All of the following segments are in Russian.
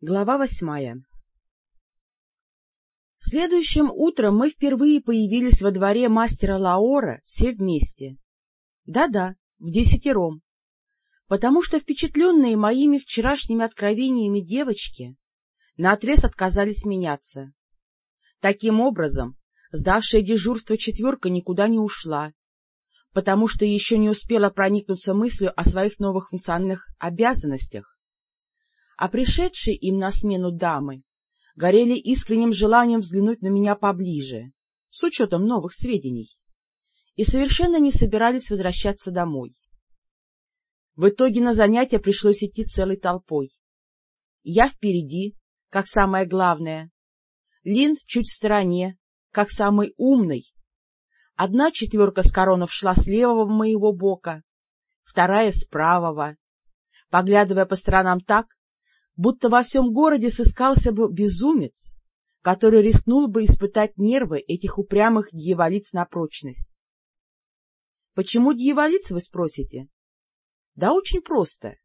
Глава восьмая Следующим утром мы впервые появились во дворе мастера Лаора все вместе. Да-да, в десятером. Потому что впечатленные моими вчерашними откровениями девочки наотрез отказались меняться. Таким образом, сдавшая дежурство четверка никуда не ушла, потому что еще не успела проникнуться мыслью о своих новых функциональных обязанностях а пришедшие им на смену дамы горели искренним желанием взглянуть на меня поближе, с учетом новых сведений, и совершенно не собирались возвращаться домой. В итоге на занятия пришлось идти целой толпой. Я впереди, как самое главное, Лин чуть в стороне, как самый умный. Одна четверка с коронов шла с левого моего бока, вторая — с правого, поглядывая по сторонам так, будто во всем городе сыскался бы безумец, который рискнул бы испытать нервы этих упрямых дьяволиц на прочность. Почему дьяволиц, вы спросите? Да очень просто.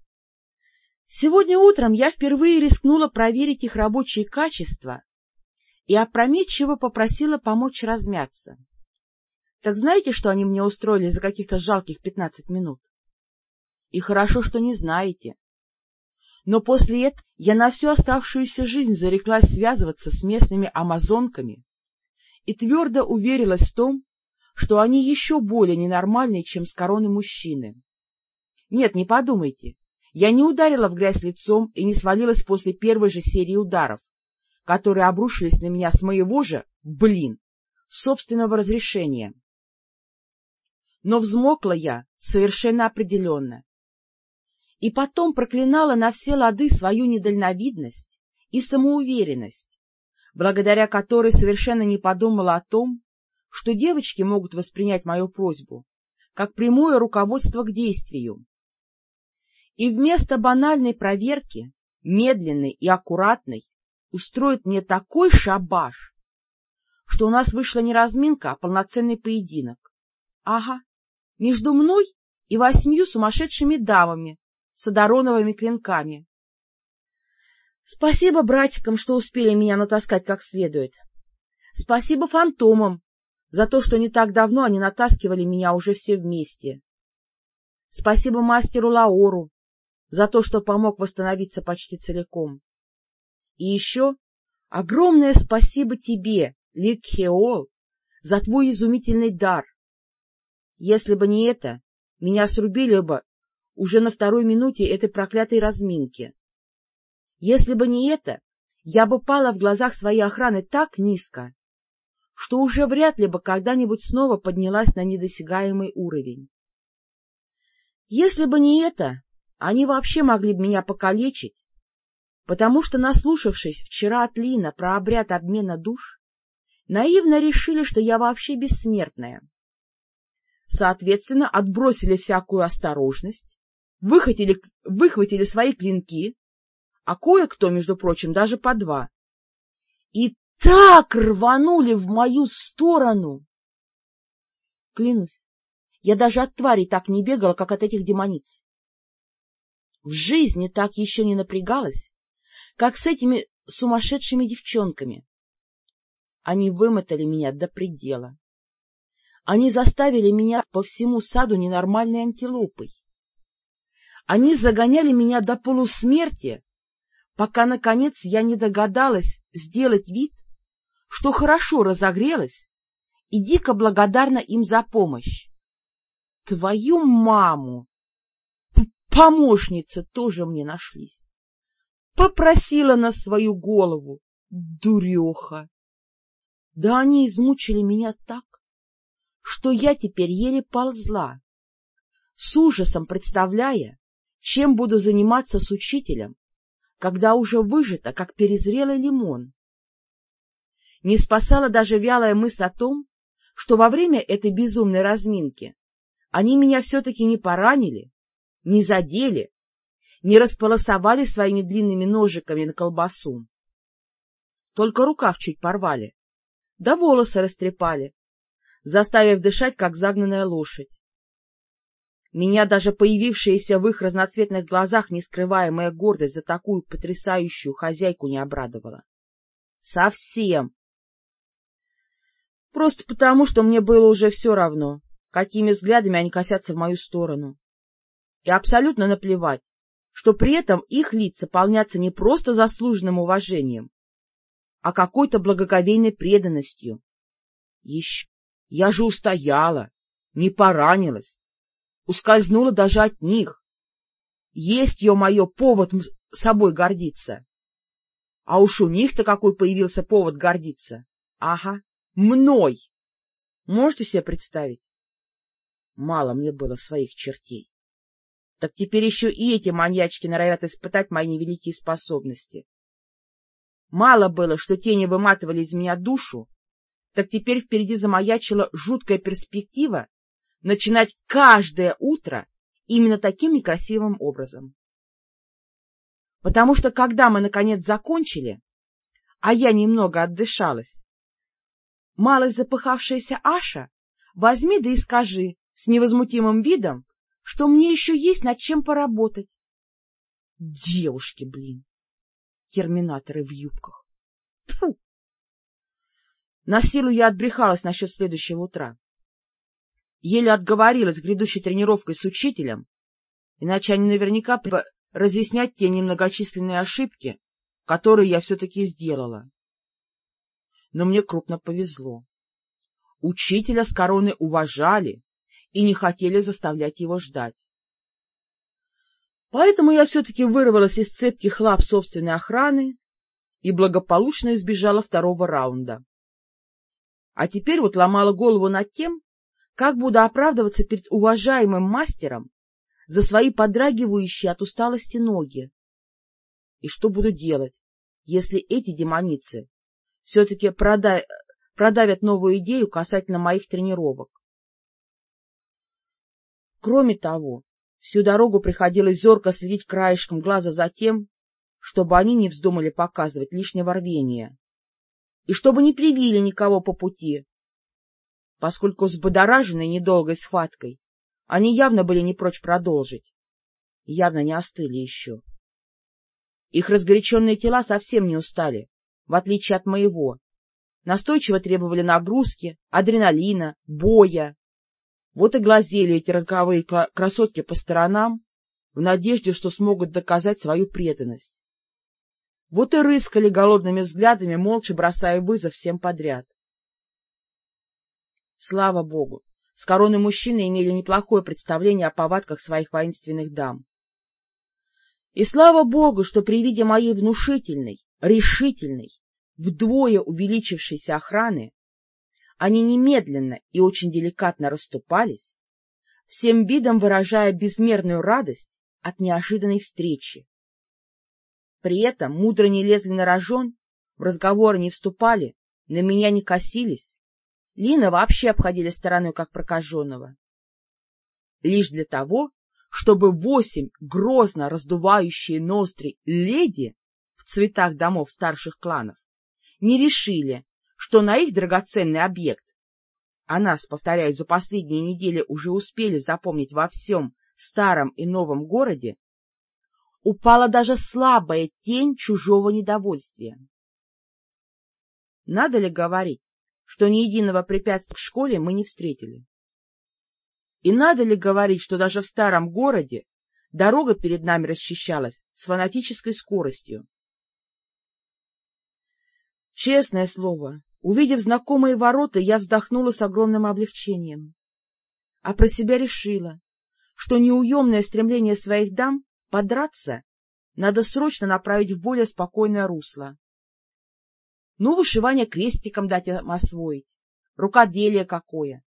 Сегодня утром я впервые рискнула проверить их рабочие качества и опрометчиво попросила помочь размяться. Так знаете, что они мне устроили за каких-то жалких пятнадцать минут? И хорошо, что не знаете но после этого я на всю оставшуюся жизнь зареклась связываться с местными амазонками и твердо уверилась в том, что они еще более ненормальные, чем с короны мужчины. Нет, не подумайте, я не ударила в грязь лицом и не свалилась после первой же серии ударов, которые обрушились на меня с моего же, блин, собственного разрешения. Но взмокла я совершенно определенно, и потом проклинала на все лады свою недальновидность и самоуверенность, благодаря которой совершенно не подумала о том, что девочки могут воспринять мою просьбу как прямое руководство к действию. И вместо банальной проверки, медленной и аккуратной, устроит мне такой шабаш, что у нас вышла не разминка, а полноценный поединок. Ага, между мной и восьмью сумасшедшими дамами, с одароновыми клинками. Спасибо братикам, что успели меня натаскать как следует. Спасибо фантомам за то, что не так давно они натаскивали меня уже все вместе. Спасибо мастеру Лаору за то, что помог восстановиться почти целиком. И еще огромное спасибо тебе, Ликхеол, за твой изумительный дар. Если бы не это, меня срубили бы уже на второй минуте этой проклятой разминки. Если бы не это, я бы пала в глазах своей охраны так низко, что уже вряд ли бы когда-нибудь снова поднялась на недосягаемый уровень. Если бы не это, они вообще могли бы меня покалечить, потому что, наслушавшись вчера от Лина про обряд обмена душ, наивно решили, что я вообще бессмертная. Соответственно, отбросили всякую осторожность выхватили, выхватили свои клинки, а кое-кто, между прочим, даже по два, и так рванули в мою сторону! Клянусь, я даже от тварей так не бегала, как от этих демониц. В жизни так еще не напрягалась, как с этими сумасшедшими девчонками. Они вымотали меня до предела. Они заставили меня по всему саду ненормальной антилопой. Они загоняли меня до полусмерти, пока, наконец, я не догадалась сделать вид, что хорошо разогрелась и дико благодарна им за помощь. Твою маму! Помощницы тоже мне нашлись. Попросила на свою голову, дуреха. Да они измучили меня так, что я теперь еле ползла, с ужасом представляя, чем буду заниматься с учителем, когда уже выжата, как перезрелый лимон? Не спасала даже вялая мысль о том, что во время этой безумной разминки они меня все-таки не поранили, не задели, не располосовали своими длинными ножиками на колбасу. Только рукав чуть порвали, да волосы растрепали, заставив дышать, как загнанная лошадь. Меня даже появившаяся в их разноцветных глазах нескрываемая гордость за такую потрясающую хозяйку не обрадовала. Совсем. Просто потому, что мне было уже все равно, какими взглядами они косятся в мою сторону. И абсолютно наплевать, что при этом их лица полнятся не просто заслуженным уважением, а какой-то благоговейной преданностью. Еще я же устояла, не поранилась, ускользнула даже от них. Есть, ё-моё, повод собой гордиться. А уж у них-то какой появился повод гордиться. Ага, мной. Можете себе представить? Мало мне было своих чертей. Так теперь еще и эти маньячки норовят испытать мои невеликие способности. Мало было, что тени выматывали из меня душу, так теперь впереди замаячила жуткая перспектива начинать каждое утро именно таким некрасивым образом. Потому что, когда мы, наконец, закончили, а я немного отдышалась, малость запыхавшаяся Аша, возьми да и скажи с невозмутимым видом, что мне еще есть над чем поработать. Девушки, блин, терминаторы в юбках. Тьфу! На силу я отбрехалась насчет следующего утра. Еле отговорилась грядущей тренировкой с учителем, иначе они наверняка разъяснять те немногочисленные ошибки, которые я все-таки сделала. Но мне крупно повезло. Учителя с короны уважали и не хотели заставлять его ждать. Поэтому я все-таки вырвалась из цепких лап собственной охраны и благополучно избежала второго раунда. А теперь вот ломала голову над тем, как буду оправдываться перед уважаемым мастером за свои подрагивающие от усталости ноги. И что буду делать, если эти демоницы все-таки продав... продавят новую идею касательно моих тренировок? Кроме того, всю дорогу приходилось зорко следить краешком глаза за тем, чтобы они не вздумали показывать лишнего рвения и чтобы не привили никого по пути, поскольку взбодораженные недолгой схваткой они явно были не прочь продолжить, явно не остыли еще. Их разгоряченные тела совсем не устали, в отличие от моего, настойчиво требовали нагрузки, адреналина, боя. Вот и глазели эти роковые красотки по сторонам, в надежде, что смогут доказать свою преданность. Вот и рыскали голодными взглядами, молча бросая вызов всем подряд. Слава богу, с короны мужчины имели неплохое представление о повадках своих воинственных дам. И слава богу, что при виде моей внушительной, решительной, вдвое увеличившейся охраны, они немедленно и очень деликатно расступались, всем видом выражая безмерную радость от неожиданной встречи. При этом мудро не лезли на рожон, в разговоры не вступали, на меня не косились. Лина вообще обходили стороной как прокаженного. Лишь для того, чтобы восемь грозно раздувающие ноздри леди в цветах домов старших кланов не решили, что на их драгоценный объект, а нас, повторяю, за последние недели уже успели запомнить во всем старом и новом городе, упала даже слабая тень чужого недовольствия. Надо ли говорить, что ни единого препятствия в школе мы не встретили? И надо ли говорить, что даже в старом городе дорога перед нами расчищалась с фанатической скоростью? Честное слово, увидев знакомые ворота, я вздохнула с огромным облегчением, а про себя решила, что неуемное стремление своих дам Подраться надо срочно направить в более спокойное русло. Ну, вышивание крестиком дать им освоить, рукоделие какое.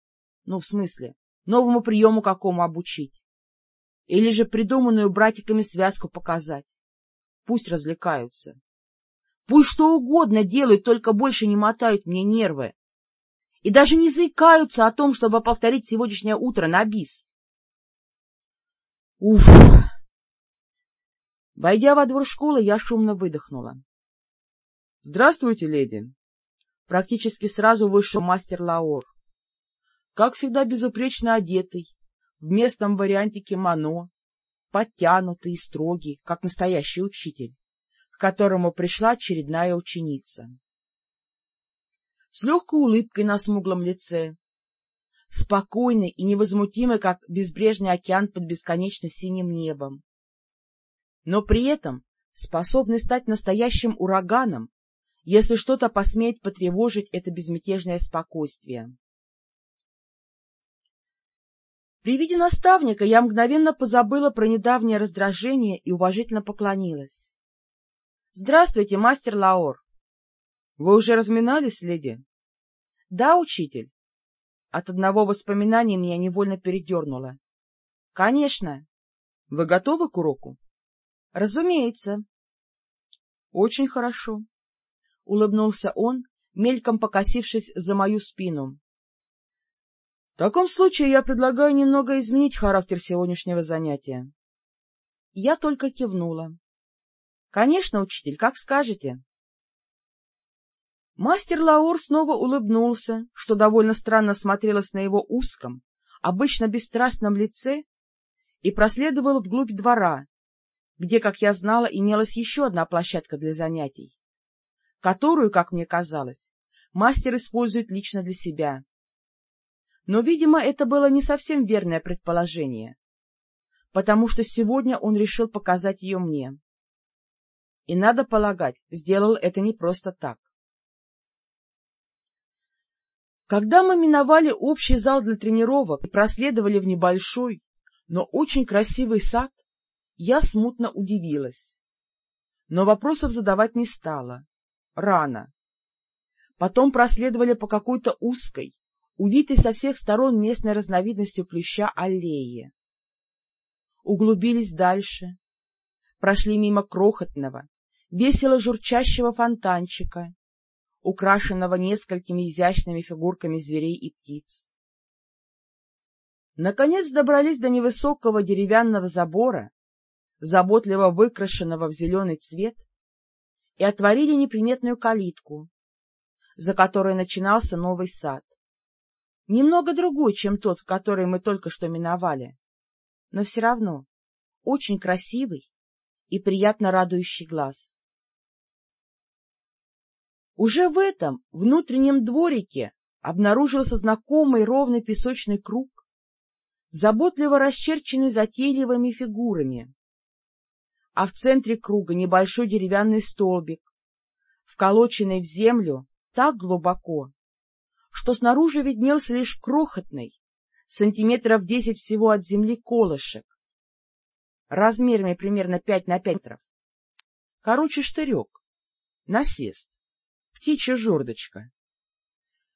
Ну, в смысле, новому приему какому обучить. Или же придуманную братиками связку показать. Пусть развлекаются. Пусть что угодно делают, только больше не мотают мне нервы. И даже не заикаются о том, чтобы повторить сегодняшнее утро на бис. Уф! Войдя во двор школы, я шумно выдохнула. — Здравствуйте, леди! Практически сразу вышел мастер Лаор. Как всегда безупречно одетый, в местном варианте кимоно, подтянутый и строгий, как настоящий учитель, к которому пришла очередная ученица. С легкой улыбкой на смуглом лице, спокойный и невозмутимый, как безбрежный океан под бесконечно синим небом, но при этом способный стать настоящим ураганом, если что-то посмеет потревожить это безмятежное спокойствие. При виде наставника я мгновенно позабыла про недавнее раздражение и уважительно поклонилась. — Здравствуйте, мастер Лаор. — Вы уже разминались, леди? — Да, учитель. От одного воспоминания меня невольно передернуло. — Конечно. — Вы готовы к уроку? — Разумеется. — Очень хорошо. — улыбнулся он, мельком покосившись за мою спину. В таком случае я предлагаю немного изменить характер сегодняшнего занятия. Я только кивнула. — Конечно, учитель, как скажете. Мастер Лаур снова улыбнулся, что довольно странно смотрелось на его узком, обычно бесстрастном лице, и проследовал вглубь двора, где, как я знала, имелась еще одна площадка для занятий, которую, как мне казалось, мастер использует лично для себя. Но, видимо, это было не совсем верное предположение, потому что сегодня он решил показать ее мне. И, надо полагать, сделал это не просто так. Когда мы миновали общий зал для тренировок и проследовали в небольшой, но очень красивый сад, я смутно удивилась. Но вопросов задавать не стала. Рано. Потом проследовали по какой-то узкой, увитой со всех сторон местной разновидностью плюща аллеи. Углубились дальше, прошли мимо крохотного, весело журчащего фонтанчика, украшенного несколькими изящными фигурками зверей и птиц. Наконец добрались до невысокого деревянного забора, заботливо выкрашенного в зеленый цвет, и отворили неприметную калитку, за которой начинался новый сад немного другой, чем тот, который мы только что миновали, но все равно очень красивый и приятно радующий глаз. Уже в этом внутреннем дворике обнаружился знакомый ровный песочный круг, заботливо расчерченный затейливыми фигурами, а в центре круга небольшой деревянный столбик, вколоченный в землю так глубоко, что снаружи виднелся лишь крохотный, сантиметров десять всего от земли колышек, размерами примерно пять на пять метров. Короче, штырек, насест, птичья жердочка,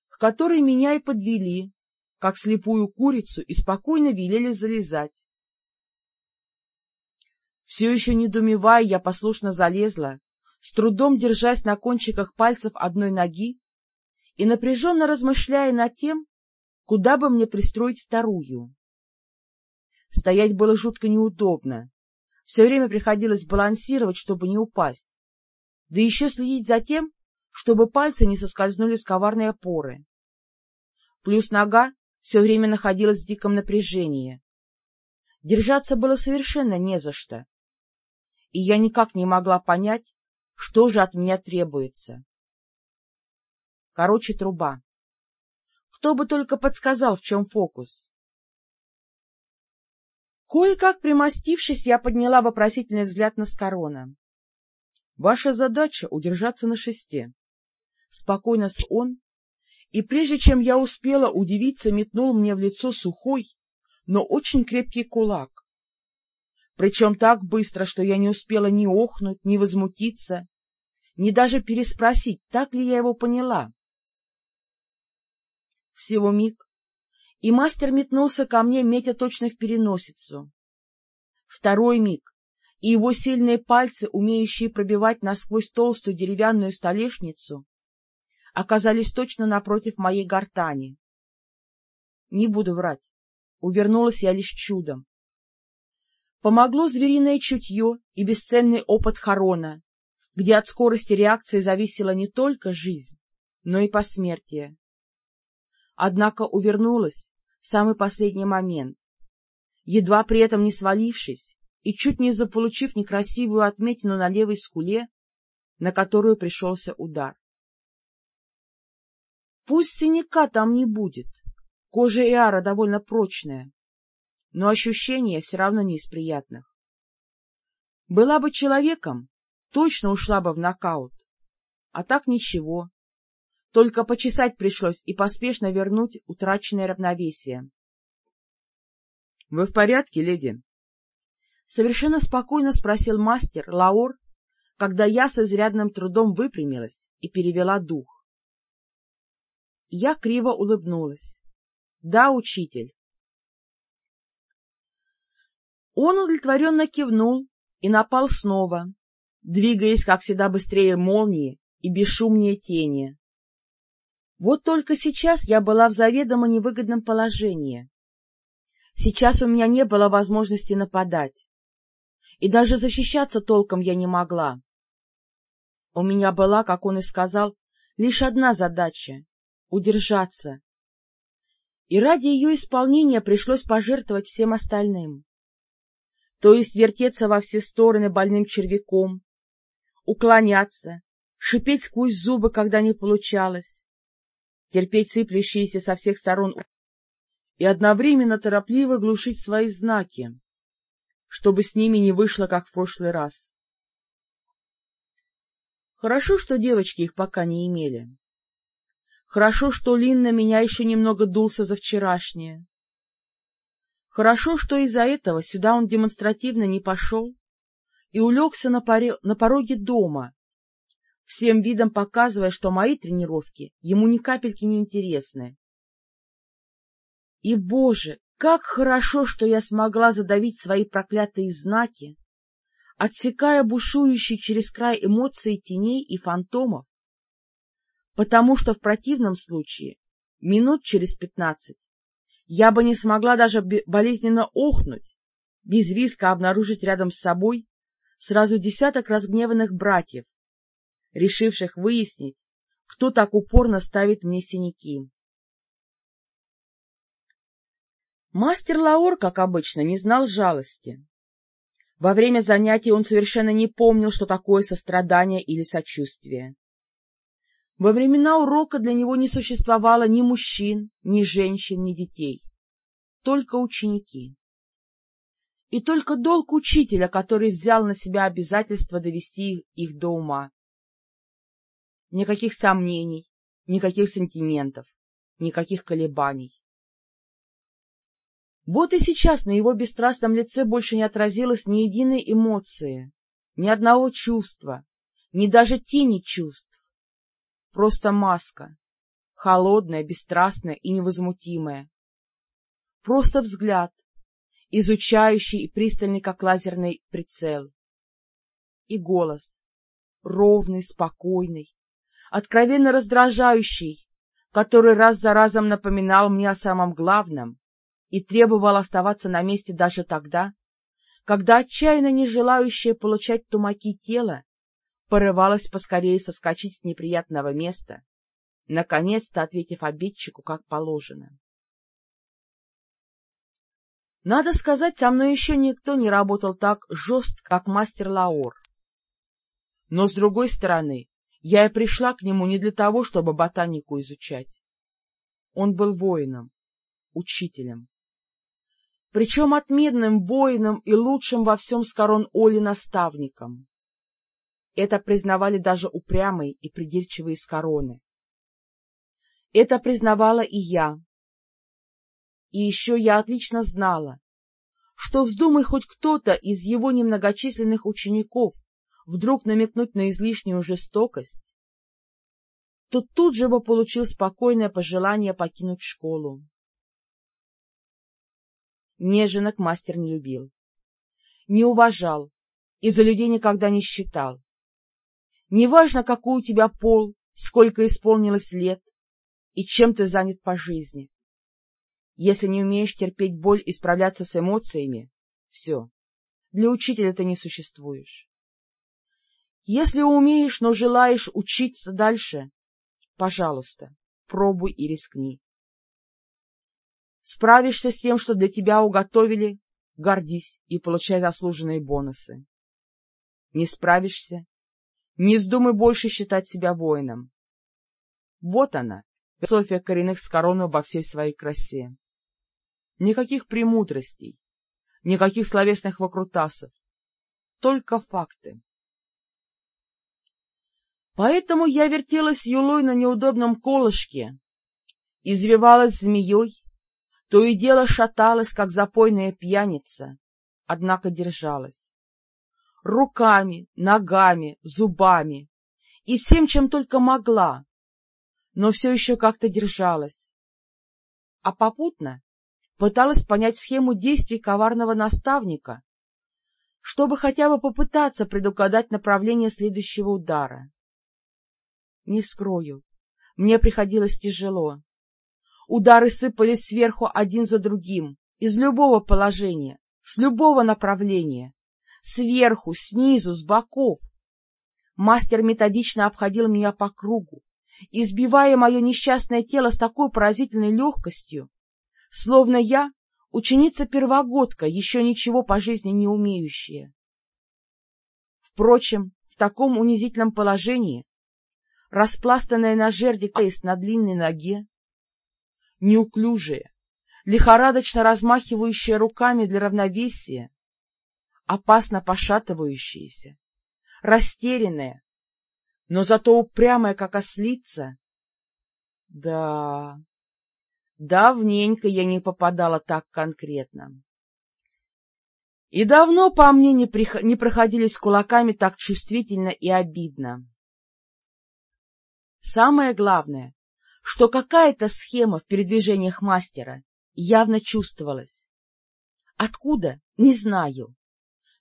к которой меня и подвели, как слепую курицу, и спокойно велели залезать. Все еще недумевая, я послушно залезла, с трудом держась на кончиках пальцев одной ноги и напряженно размышляя над тем, куда бы мне пристроить вторую. Стоять было жутко неудобно. Все время приходилось балансировать, чтобы не упасть, да еще следить за тем, чтобы пальцы не соскользнули с коварной опоры. Плюс нога все время находилась в диком напряжении. Держаться было совершенно не за что, и я никак не могла понять, что же от меня требуется. Короче, труба. Кто бы только подсказал, в чем фокус. Кое-как примостившись, я подняла вопросительный взгляд на Скорона. — Ваша задача — удержаться на шесте. Спокойно с он, и прежде чем я успела удивиться, метнул мне в лицо сухой, но очень крепкий кулак. Причем так быстро, что я не успела ни охнуть, ни возмутиться, ни даже переспросить, так ли я его поняла. Всего миг, и мастер метнулся ко мне, метя точно в переносицу. Второй миг, и его сильные пальцы, умеющие пробивать насквозь толстую деревянную столешницу, оказались точно напротив моей гортани. Не буду врать, увернулась я лишь чудом. Помогло звериное чутье и бесценный опыт Харона, где от скорости реакции зависела не только жизнь, но и посмертие. Однако увернулась в самый последний момент, едва при этом не свалившись и чуть не заполучив некрасивую отметину на левой скуле, на которую пришелся удар. Пусть синяка там не будет, кожа Иара довольно прочная, но ощущение все равно не из приятных. Была бы человеком, точно ушла бы в нокаут, а так ничего, только почесать пришлось и поспешно вернуть утраченное равновесие. — Вы в порядке, леди? — совершенно спокойно спросил мастер Лаур, когда я с изрядным трудом выпрямилась и перевела дух. Я криво улыбнулась. — Да, учитель. Он удовлетворенно кивнул и напал снова, двигаясь, как всегда, быстрее молнии и бесшумнее тени. Вот только сейчас я была в заведомо невыгодном положении. Сейчас у меня не было возможности нападать, и даже защищаться толком я не могла. У меня была, как он и сказал, лишь одна задача — удержаться. И ради ее исполнения пришлось пожертвовать всем остальным. То есть вертеться во все стороны больным червяком, уклоняться, шипеть сквозь зубы, когда не получалось, терпеть сыплющиеся со всех сторон и одновременно торопливо глушить свои знаки, чтобы с ними не вышло, как в прошлый раз. Хорошо, что девочки их пока не имели. Хорошо, что Лин на меня еще немного дулся за вчерашнее. Хорошо, что из-за этого сюда он демонстративно не пошел и улегся на, поре... на пороге дома, всем видом показывая, что мои тренировки ему ни капельки не интересны. И, боже, как хорошо, что я смогла задавить свои проклятые знаки, отсекая бушующие через край эмоции теней и фантомов, потому что в противном случае минут через пятнадцать я бы не смогла даже болезненно охнуть, без риска обнаружить рядом с собой сразу десяток разгневанных братьев, решивших выяснить, кто так упорно ставит мне синяки. Мастер Лаор, как обычно, не знал жалости. Во время занятий он совершенно не помнил, что такое сострадание или сочувствие. Во времена урока для него не существовало ни мужчин, ни женщин, ни детей, только ученики. И только долг учителя, который взял на себя обязательство довести их, их до ума. Никаких сомнений, никаких сантиментов, никаких колебаний. Вот и сейчас на его бесстрастном лице больше не отразилось ни единой эмоции, ни одного чувства, ни даже тени чувств. Просто маска, холодная, бесстрастная и невозмутимая. Просто взгляд, изучающий и пристальный, как лазерный прицел. И голос, ровный, спокойный, откровенно раздражающий, который раз за разом напоминал мне о самом главном и требовал оставаться на месте даже тогда, когда отчаянно не желающее получать тумаки тело порывалось поскорее соскочить с неприятного места, наконец-то ответив обидчику как положено. Надо сказать, со мной еще никто не работал так жестко, как мастер Лаор. Но, с другой стороны, я и пришла к нему не для того, чтобы ботанику изучать. Он был воином, учителем. Причем отменным воином и лучшим во всем с корон Оли наставником. Это признавали даже упрямые и придирчивые с короны. Это признавала и я. И еще я отлично знала, что вздумай хоть кто-то из его немногочисленных учеников вдруг намекнуть на излишнюю жестокость, то тут же бы получил спокойное пожелание покинуть школу. Неженок мастер не любил, не уважал и за людей никогда не считал. Неважно, какой у тебя пол, сколько исполнилось лет и чем ты занят по жизни. Если не умеешь терпеть боль и справляться с эмоциями, все, для учителя ты не существуешь. Если умеешь, но желаешь учиться дальше, пожалуйста, пробуй и рискни. Справишься с тем, что для тебя уготовили, гордись и получай заслуженные бонусы. Не справишься — не вздумай больше считать себя воином. Вот она, философия коренных с корону обо всей своей красе. Никаких премудростей, никаких словесных выкрутасов, только факты. Поэтому я вертелась юлой на неудобном колышке, извивалась змеей, то и дело шаталась, как запойная пьяница, однако держалась. Руками, ногами, зубами и всем, чем только могла, но все еще как-то держалась. А попутно пыталась понять схему действий коварного наставника, чтобы хотя бы попытаться предугадать направление следующего удара. Не скрою, мне приходилось тяжело. Удары сыпались сверху один за другим, из любого положения, с любого направления, сверху, снизу, с боков. Мастер методично обходил меня по кругу, избивая мое несчастное тело с такой поразительной легкостью, словно я ученица-первогодка, еще ничего по жизни не умеющая. Впрочем, в таком унизительном положении, распластанная на жерди Кейс на длинной ноге, неуклюжая, лихорадочно размахивающая руками для равновесия, опасно пошатывающаяся, растерянная, но зато упрямая, как ослица. Да, давненько я не попадала так конкретно. И давно по мне не, прих... не проходились кулаками так чувствительно и обидно. Самое главное, что какая-то схема в передвижениях мастера явно чувствовалась. Откуда? Не знаю.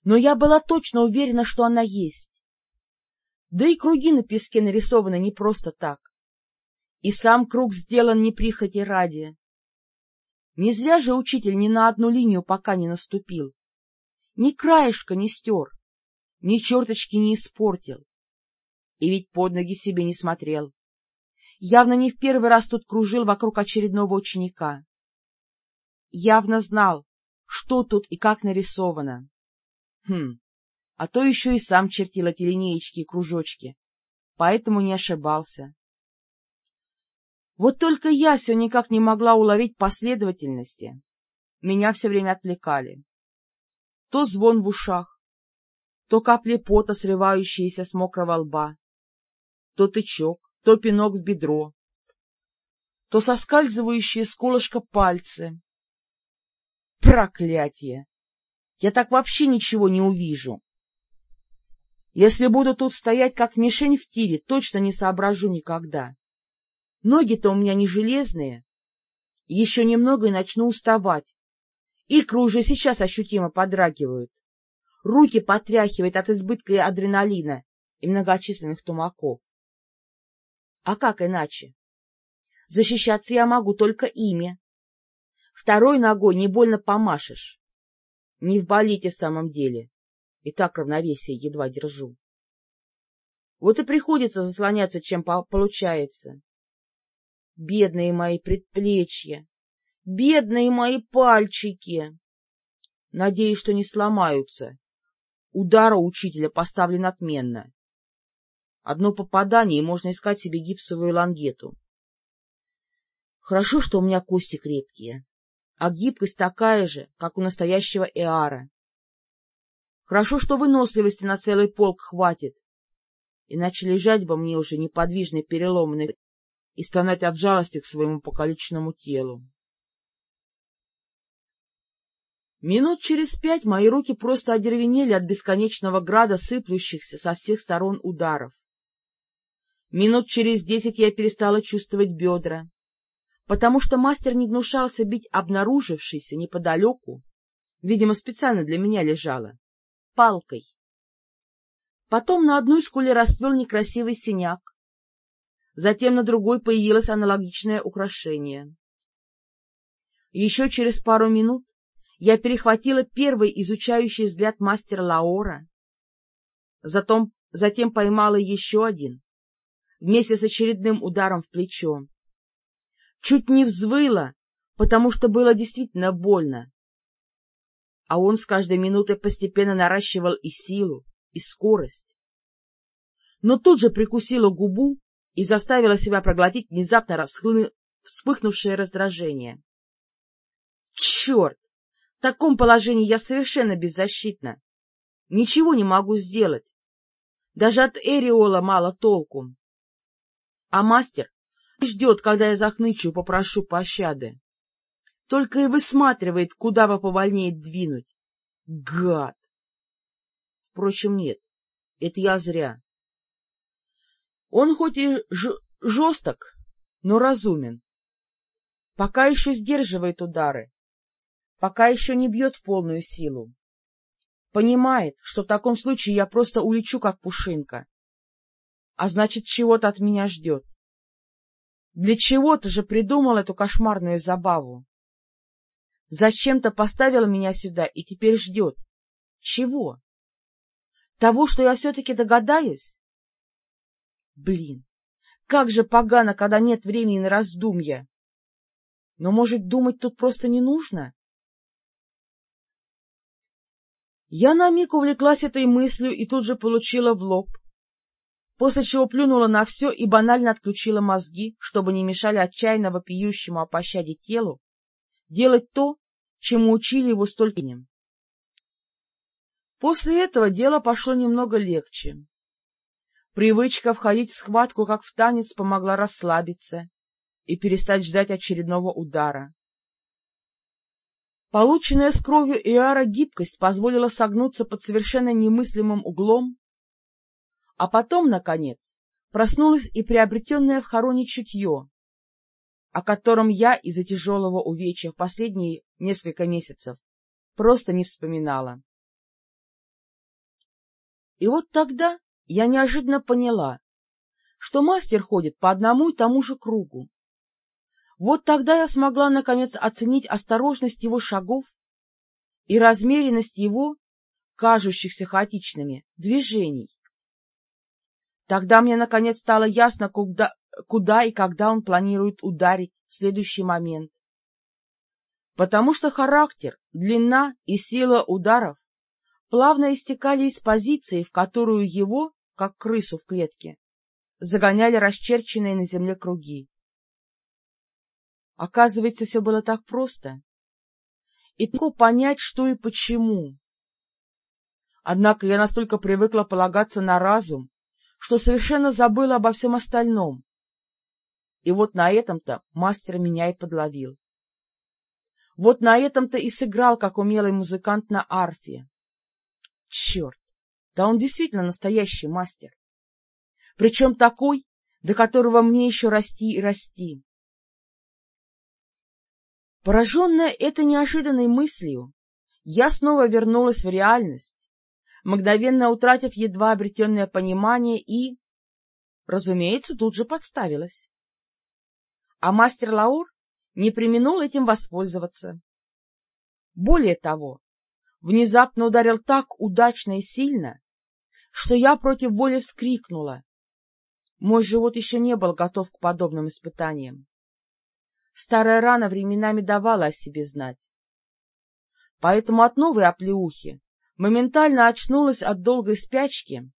Но я была точно уверена, что она есть. Да и круги на песке нарисованы не просто так. И сам круг сделан не прихоти ради. Не зря же учитель ни на одну линию пока не наступил. Ни краешка не стер, ни черточки не испортил. И ведь под ноги себе не смотрел явно не в первый раз тут кружил вокруг очередного ученика. Явно знал, что тут и как нарисовано. Хм, а то еще и сам чертил эти линеечки и кружочки, поэтому не ошибался. Вот только я все никак не могла уловить последовательности. Меня все время отвлекали. То звон в ушах, то капли пота, срывающиеся с мокрого лба, то тычок, то пинок в бедро, то соскальзывающие с колышка пальцы. Проклятие! Я так вообще ничего не увижу. Если буду тут стоять, как мишень в тире, точно не соображу никогда. Ноги-то у меня не железные. Еще немного и начну уставать. Икры уже сейчас ощутимо подрагивают. Руки потряхивает от избытка адреналина и многочисленных тумаков. А как иначе? Защищаться я могу только ими. Второй ногой не больно помашешь. Не в болите в самом деле. И так равновесие едва держу. Вот и приходится заслоняться, чем получается. Бедные мои предплечья! Бедные мои пальчики! Надеюсь, что не сломаются. Удар у учителя поставлен отменно. Одно попадание, и можно искать себе гипсовую лангету. Хорошо, что у меня кости крепкие, а гибкость такая же, как у настоящего Эара. Хорошо, что выносливости на целый полк хватит, иначе лежать бы мне уже неподвижной, переломанной и стонать от жалости к своему покалеченному телу. Минут через пять мои руки просто одеревенели от бесконечного града сыплющихся со всех сторон ударов. Минут через десять я перестала чувствовать бедра, потому что мастер не гнушался бить обнаружившийся неподалеку, видимо, специально для меня лежала, палкой. Потом на одной скуле расцвел некрасивый синяк, затем на другой появилось аналогичное украшение. Еще через пару минут я перехватила первый изучающий взгляд мастера Лаора, затем, затем поймала еще один вместе с очередным ударом в плечо. Чуть не взвыла, потому что было действительно больно. а он с каждой минутой постепенно наращивал и силу, и скорость. Но тут же прикусила губу и заставила себя проглотить внезапно вспыхнувшее раздражение. Черт! В таком положении я совершенно беззащитна. Ничего не могу сделать. Даже от Эриола мало толку. А мастер ждет, когда я захнычу, попрошу пощады. Только и высматривает, куда бы повольнее двинуть. Гад! Впрочем, нет, это я зря. Он хоть и жесток, но разумен. Пока еще сдерживает удары, пока еще не бьет в полную силу. Понимает, что в таком случае я просто улечу, как пушинка. А значит, чего-то от меня ждет. Для чего-то же придумал эту кошмарную забаву. Зачем-то поставил меня сюда и теперь ждет. Чего? Того, что я все-таки догадаюсь? Блин, как же погано, когда нет времени на раздумья. Но, может, думать тут просто не нужно? Я на миг увлеклась этой мыслью и тут же получила в лоб, после чего плюнула на все и банально отключила мозги, чтобы не мешали отчаянно вопиющему о пощаде телу делать то, чему учили его стольким. После этого дело пошло немного легче. Привычка входить в схватку, как в танец, помогла расслабиться и перестать ждать очередного удара. Полученная с кровью Иара гибкость позволила согнуться под совершенно немыслимым углом, а потом, наконец, проснулось и приобретенное в хороне чутье, о котором я из-за тяжелого увечья в последние несколько месяцев просто не вспоминала. И вот тогда я неожиданно поняла, что мастер ходит по одному и тому же кругу, вот тогда я смогла, наконец, оценить осторожность его шагов и размеренность его, кажущихся хаотичными, движений. Тогда мне, наконец, стало ясно, куда, куда и когда он планирует ударить в следующий момент. Потому что характер, длина и сила ударов плавно истекали из позиции, в которую его, как крысу в клетке, загоняли расчерченные на земле круги. Оказывается, все было так просто. И легко понять, что и почему. Однако я настолько привыкла полагаться на разум, что совершенно забыла обо всем остальном. И вот на этом-то мастер меня и подловил. Вот на этом-то и сыграл, как умелый музыкант на арфе. Черт! Да он действительно настоящий мастер. Причем такой, до которого мне еще расти и расти. Пораженная этой неожиданной мыслью, я снова вернулась в реальность, мгновенно утратив едва обретенное понимание и, разумеется, тут же подставилась. А мастер Лаур не применул этим воспользоваться. Более того, внезапно ударил так удачно и сильно, что я против воли вскрикнула. Мой живот еще не был готов к подобным испытаниям. Старая рана временами давала о себе знать. Поэтому от новой оплеухи моментально очнулась от долгой спячки,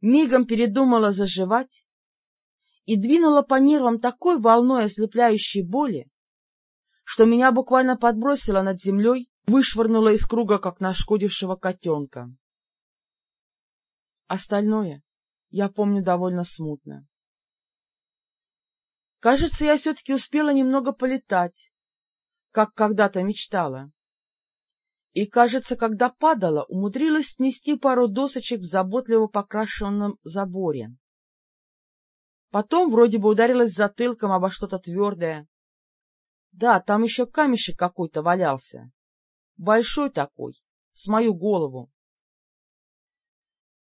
мигом передумала заживать и двинула по нервам такой волной ослепляющей боли, что меня буквально подбросило над землей, вышвырнуло из круга, как нашкодившего котенка. Остальное я помню довольно смутно. Кажется, я все-таки успела немного полетать, как когда-то мечтала. И, кажется, когда падала, умудрилась снести пару досочек в заботливо покрашенном заборе. Потом вроде бы ударилась затылком обо что-то твердое. Да, там еще камешек какой-то валялся. Большой такой, с мою голову.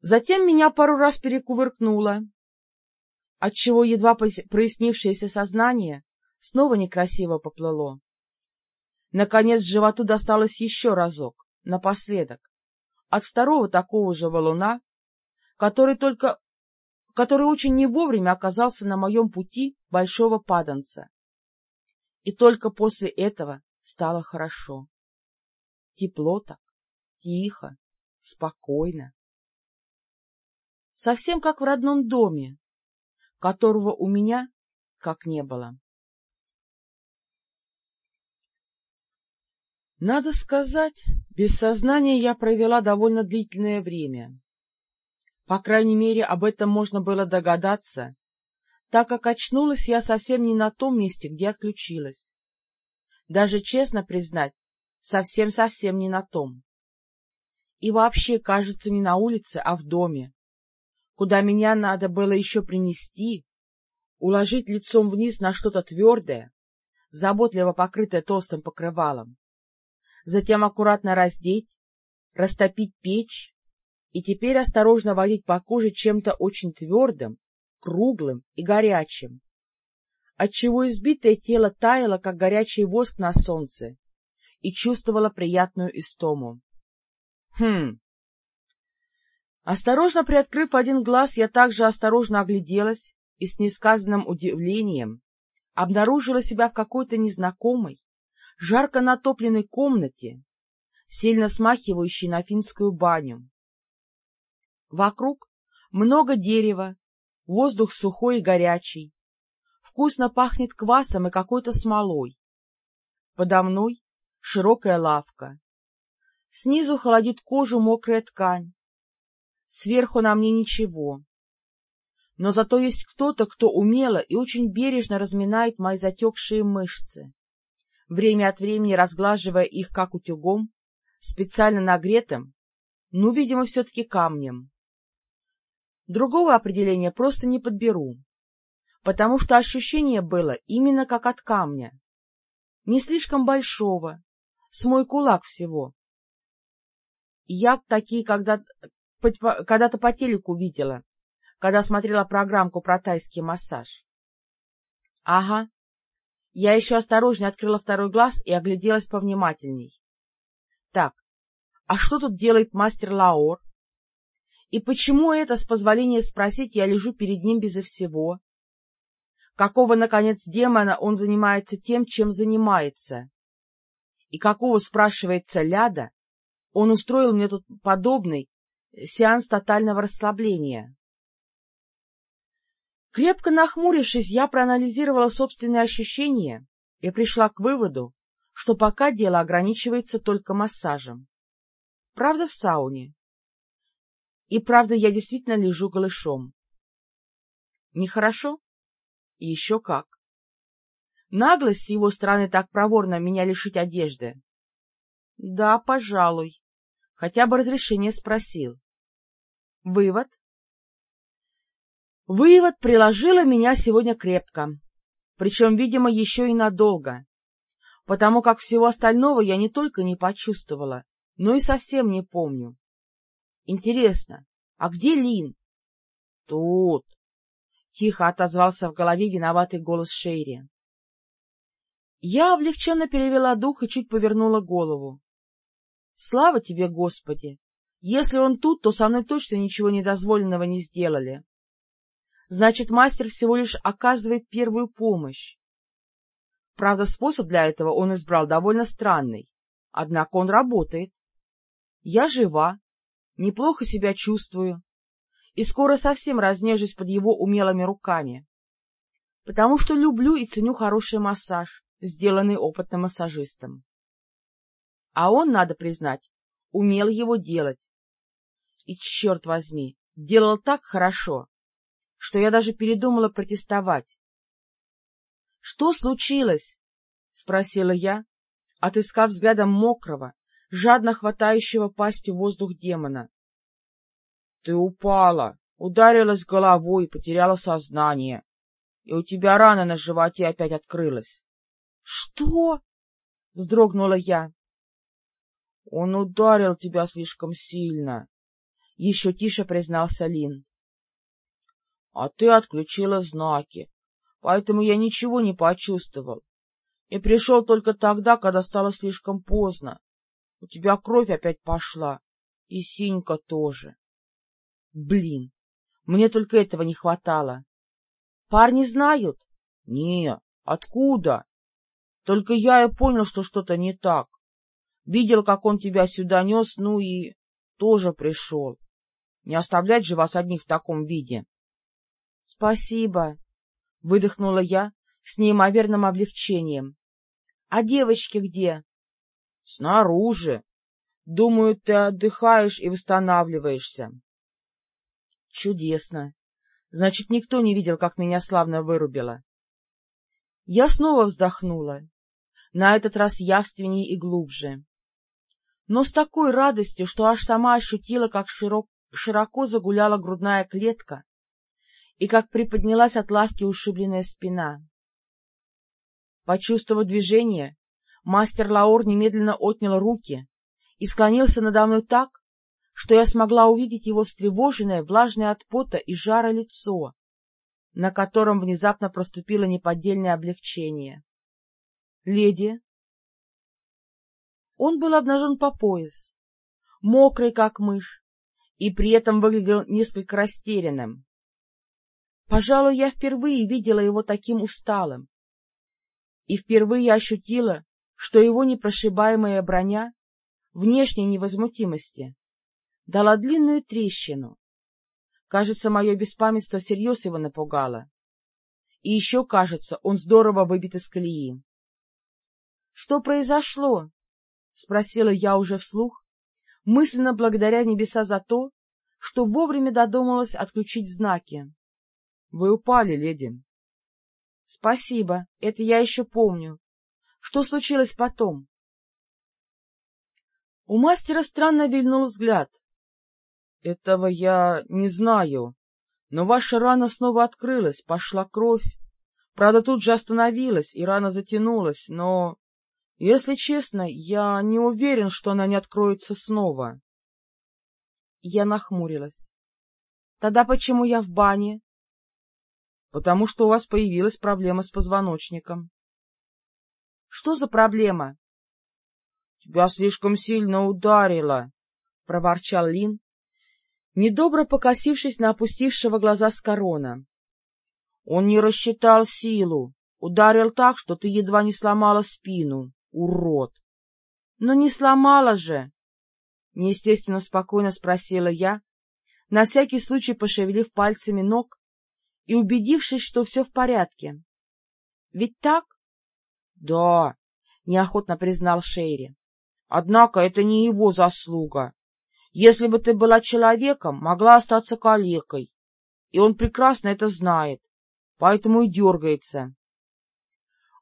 Затем меня пару раз перекувыркнуло, отчего едва прояснившееся сознание снова некрасиво поплыло. Наконец животу досталось еще разок, напоследок, от второго такого же валуна, который только который очень не вовремя оказался на моем пути большого паданца. И только после этого стало хорошо. Тепло так, тихо, спокойно. Совсем как в родном доме, которого у меня как не было. Надо сказать, без сознания я провела довольно длительное время. По крайней мере, об этом можно было догадаться, так как очнулась я совсем не на том месте, где отключилась. Даже, честно признать, совсем-совсем не на том. И вообще, кажется, не на улице, а в доме, куда меня надо было еще принести, уложить лицом вниз на что-то твердое, заботливо покрытое толстым покрывалом, затем аккуратно раздеть, растопить печь и теперь осторожно водить по коже чем-то очень твердым, круглым и горячим, отчего избитое тело таяло, как горячий воск на солнце, и чувствовало приятную истому. Хм. Осторожно приоткрыв один глаз, я также осторожно огляделась и с несказанным удивлением обнаружила себя в какой-то незнакомой, жарко натопленной комнате, сильно смахивающей на финскую баню. Вокруг много дерева, воздух сухой и горячий, вкусно пахнет квасом и какой-то смолой. Подо мной широкая лавка. Снизу холодит кожу мокрая ткань. Сверху на мне ничего. Но зато есть кто-то, кто умело и очень бережно разминает мои затекшие мышцы, время от времени разглаживая их как утюгом, специально нагретым, ну, видимо, все-таки камнем. Другого определения просто не подберу, потому что ощущение было именно как от камня, не слишком большого, с мой кулак всего. Я такие когда-то когда по телеку видела, когда смотрела программку про тайский массаж. Ага. Я еще осторожнее открыла второй глаз и огляделась повнимательней. Так, а что тут делает мастер Лаор? И почему это, с позволения спросить, я лежу перед ним безо всего? Какого, наконец, демона он занимается тем, чем занимается? И какого, спрашивается Ляда, он устроил мне тут подобный сеанс тотального расслабления? Крепко нахмурившись, я проанализировала собственные ощущения и пришла к выводу, что пока дело ограничивается только массажем. Правда, в сауне. И правда, я действительно лежу голышом. Нехорошо? Еще как. Наглость с его стороны так проворно меня лишить одежды. Да, пожалуй. Хотя бы разрешение спросил. Вывод? Вывод приложила меня сегодня крепко, причем, видимо, еще и надолго, потому как всего остального я не только не почувствовала, но и совсем не помню. Интересно, а где Лин? Тут. Тихо отозвался в голове виноватый голос Шейри. Я облегченно перевела дух и чуть повернула голову. Слава тебе, Господи! Если он тут, то со мной точно ничего недозволенного не сделали. Значит, мастер всего лишь оказывает первую помощь. Правда, способ для этого он избрал довольно странный, однако он работает. Я жива, неплохо себя чувствую и скоро совсем разнежусь под его умелыми руками, потому что люблю и ценю хороший массаж, сделанный опытным массажистом. А он, надо признать, умел его делать. И, черт возьми, делал так хорошо, что я даже передумала протестовать. — Что случилось? — спросила я, отыскав взглядом мокрого, жадно хватающего пастью воздух демона. — Ты упала, ударилась головой потеряла сознание, и у тебя рана на животе опять открылась. — Что? — вздрогнула я. — Он ударил тебя слишком сильно, — еще тише признался Лин. — А ты отключила знаки, поэтому я ничего не почувствовал и пришел только тогда, когда стало слишком поздно. У тебя кровь опять пошла, и синька тоже. Блин, мне только этого не хватало. Парни знают? Не, откуда? Только я и понял, что что-то не так. Видел, как он тебя сюда нес, ну и тоже пришел. Не оставлять же вас одних в таком виде. — Спасибо, — выдохнула я с неимоверным облегчением. — А девочки где? — Снаружи. Думаю, ты отдыхаешь и восстанавливаешься. — Чудесно. Значит, никто не видел, как меня славно вырубило. Я снова вздохнула, на этот раз явственнее и глубже. Но с такой радостью, что аж сама ощутила, как широк, широко загуляла грудная клетка и как приподнялась от лавки ушибленная спина. Почувствовав движение, мастер Лаур немедленно отнял руки и склонился надо мной так, что я смогла увидеть его встревоженное, влажное от пота и жара лицо, на котором внезапно проступило неподдельное облегчение. — Леди? Он был обнажен по пояс, мокрый, как мышь, и при этом выглядел несколько растерянным. Пожалуй, я впервые видела его таким усталым, и впервые ощутила, что его непрошибаемая броня внешней невозмутимости дала длинную трещину. Кажется, мое беспамятство всерьез его напугало. И еще, кажется, он здорово выбит из колеи. — Что произошло? — спросила я уже вслух, мысленно благодаря небеса за то, что вовремя додумалась отключить знаки. — Вы упали, леди. — Спасибо, это я еще помню. Что случилось потом? У мастера странно вильнул взгляд. — Этого я не знаю, но ваша рана снова открылась, пошла кровь. Правда, тут же остановилась, и рана затянулась, но, если честно, я не уверен, что она не откроется снова. Я нахмурилась. — Тогда почему я в бане? — Потому что у вас появилась проблема с позвоночником. — Что за проблема? — Тебя слишком сильно ударило, — проворчал Лин, недобро покосившись на опустившего глаза с корона. Он не рассчитал силу, ударил так, что ты едва не сломала спину, урод. — Но не сломала же! — неестественно спокойно спросила я, на всякий случай пошевелив пальцами ног и убедившись, что все в порядке. — Ведь так? — Да, — неохотно признал Шейри. — Однако это не его заслуга. Если бы ты была человеком, могла остаться калекой. И он прекрасно это знает, поэтому и дергается.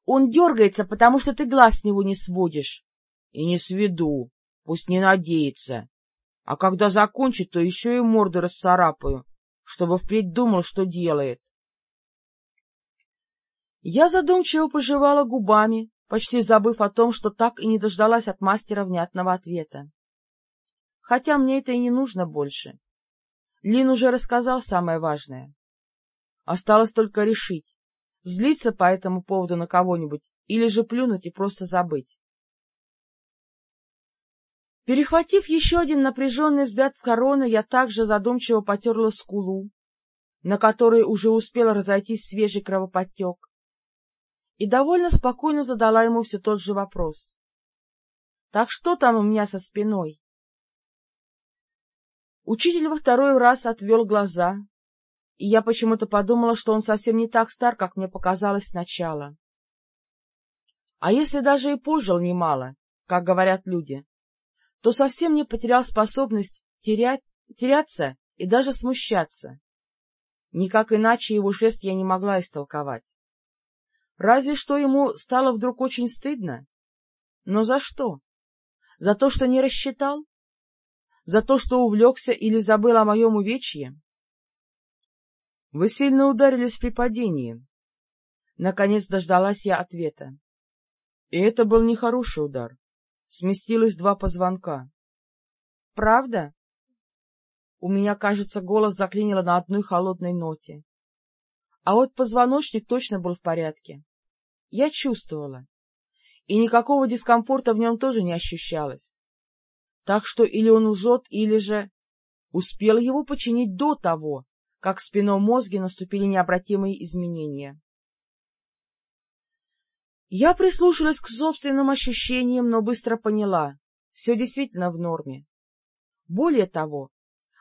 Он дергается, потому что ты глаз с него не сводишь. И не сведу, пусть не надеется. А когда закончит, то еще и морду расцарапаю, чтобы впредь думал, что делает. Я задумчиво пожевала губами, почти забыв о том, что так и не дождалась от мастера внятного ответа хотя мне это и не нужно больше. Лин уже рассказал самое важное. Осталось только решить, злиться по этому поводу на кого-нибудь или же плюнуть и просто забыть. Перехватив еще один напряженный взгляд с короны, я также задумчиво потерла скулу, на которой уже успел разойтись свежий кровоподтек, и довольно спокойно задала ему все тот же вопрос. — Так что там у меня со спиной? Учитель во второй раз отвел глаза, и я почему-то подумала, что он совсем не так стар, как мне показалось сначала. А если даже и пожил немало, как говорят люди, то совсем не потерял способность терять, теряться и даже смущаться. Никак иначе его жест я не могла истолковать. Разве что ему стало вдруг очень стыдно. Но за что? За то, что не рассчитал? За то, что увлекся или забыл о моем увечье? — Вы сильно ударились при падении. Наконец дождалась я ответа. И это был нехороший удар. Сместилось два позвонка. — Правда? У меня, кажется, голос заклинило на одной холодной ноте. А вот позвоночник точно был в порядке. Я чувствовала. И никакого дискомфорта в нем тоже не ощущалось. Так что или он лжет, или же успел его починить до того, как в спинном мозге наступили необратимые изменения. Я прислушалась к собственным ощущениям, но быстро поняла, все действительно в норме. Более того,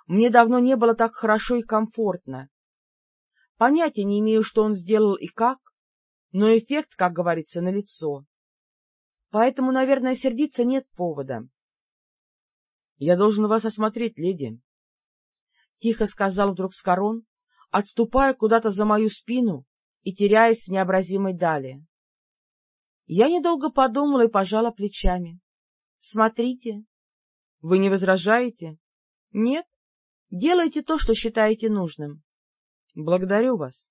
мне давно не было так хорошо и комфортно. Понятия не имею, что он сделал и как, но эффект, как говорится, налицо. Поэтому, наверное, сердиться нет повода. — Я должен вас осмотреть, леди, — тихо сказал вдруг Скорон, отступая куда-то за мою спину и теряясь в необразимой дали. Я недолго подумала и пожала плечами. — Смотрите. — Вы не возражаете? — Нет. Делайте то, что считаете нужным. — Благодарю вас.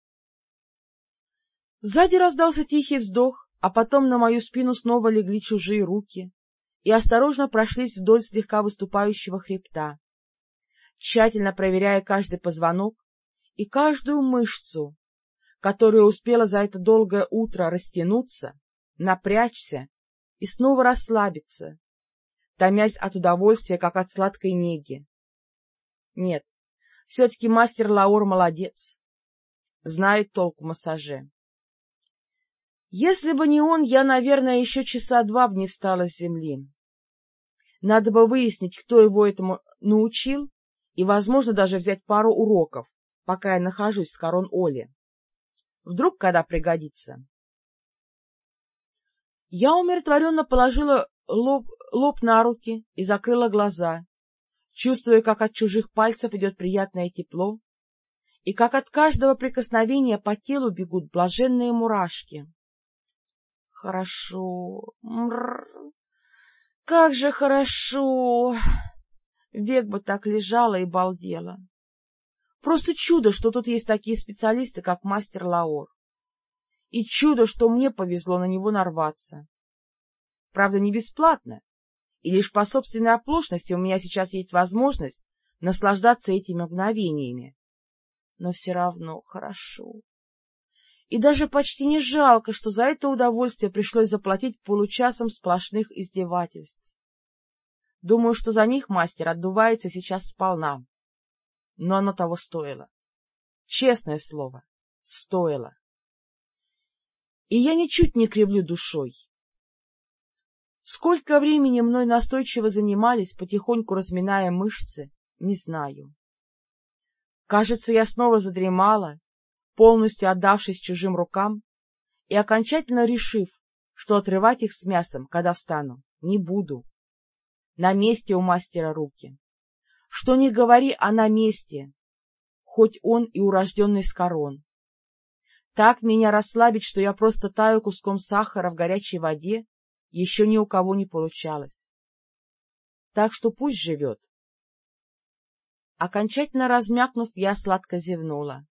Сзади раздался тихий вздох, а потом на мою спину снова легли чужие руки и осторожно прошлись вдоль слегка выступающего хребта, тщательно проверяя каждый позвонок и каждую мышцу, которая успела за это долгое утро растянуться, напрячься и снова расслабиться, томясь от удовольствия, как от сладкой неги. Нет, все-таки мастер Лаур молодец, знает толк в массаже. Если бы не он, я, наверное, еще часа два бы не встала с земли. Надо бы выяснить, кто его этому научил, и, возможно, даже взять пару уроков, пока я нахожусь с корон Оли. Вдруг когда пригодится. Я умиротворенно положила лоб, лоб на руки и закрыла глаза, чувствуя, как от чужих пальцев идет приятное тепло, и как от каждого прикосновения по телу бегут блаженные мурашки. Хорошо. Мррр. Как же хорошо. Век бы так лежала и балдела. Просто чудо, что тут есть такие специалисты, как мастер Лаор. И чудо, что мне повезло на него нарваться. Правда, не бесплатно, и лишь по собственной оплошности у меня сейчас есть возможность наслаждаться этими мгновениями. Но все равно хорошо и даже почти не жалко, что за это удовольствие пришлось заплатить получасом сплошных издевательств. Думаю, что за них мастер отдувается сейчас сполна. Но оно того стоило. Честное слово, стоило. И я ничуть не кривлю душой. Сколько времени мной настойчиво занимались, потихоньку разминая мышцы, не знаю. Кажется, я снова задремала полностью отдавшись чужим рукам и окончательно решив, что отрывать их с мясом, когда встану, не буду. На месте у мастера руки. Что не говори, а на месте, хоть он и урожденный с корон. Так меня расслабить, что я просто таю куском сахара в горячей воде, еще ни у кого не получалось. Так что пусть живет. Окончательно размякнув, я сладко зевнула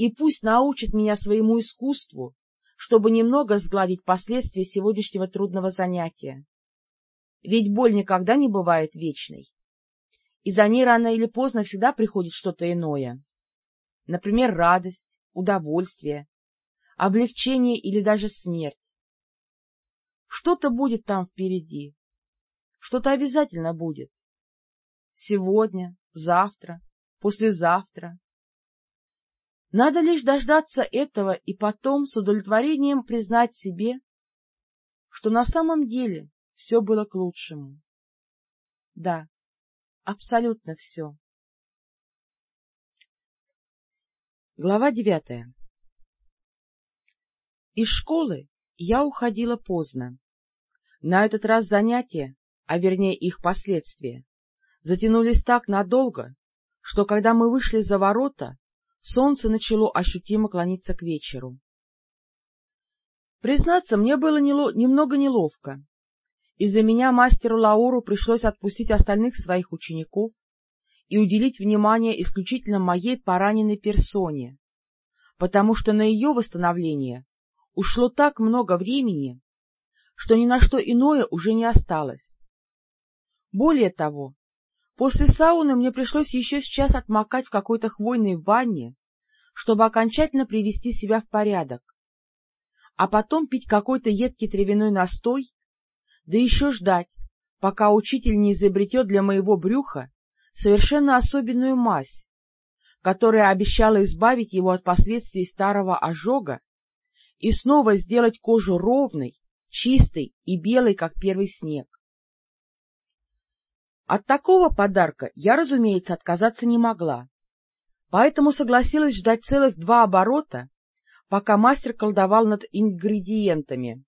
и пусть научит меня своему искусству, чтобы немного сгладить последствия сегодняшнего трудного занятия. Ведь боль никогда не бывает вечной, и за ней рано или поздно всегда приходит что-то иное. Например, радость, удовольствие, облегчение или даже смерть. Что-то будет там впереди, что-то обязательно будет. Сегодня, завтра, послезавтра, надо лишь дождаться этого и потом с удовлетворением признать себе, что на самом деле все было к лучшему. Да, абсолютно все. Глава девятая Из школы я уходила поздно. На этот раз занятия, а вернее их последствия, затянулись так надолго, что когда мы вышли за ворота, солнце начало ощутимо клониться к вечеру. Признаться, мне было нело... немного неловко. Из-за меня мастеру Лауру пришлось отпустить остальных своих учеников и уделить внимание исключительно моей пораненной персоне, потому что на ее восстановление ушло так много времени, что ни на что иное уже не осталось. Более того, После сауны мне пришлось еще сейчас отмокать в какой-то хвойной ванне, чтобы окончательно привести себя в порядок, а потом пить какой-то едкий травяной настой, да еще ждать, пока учитель не изобретет для моего брюха совершенно особенную мазь, которая обещала избавить его от последствий старого ожога и снова сделать кожу ровной, чистой и белой, как первый снег. От такого подарка я, разумеется, отказаться не могла, поэтому согласилась ждать целых два оборота, пока мастер колдовал над ингредиентами.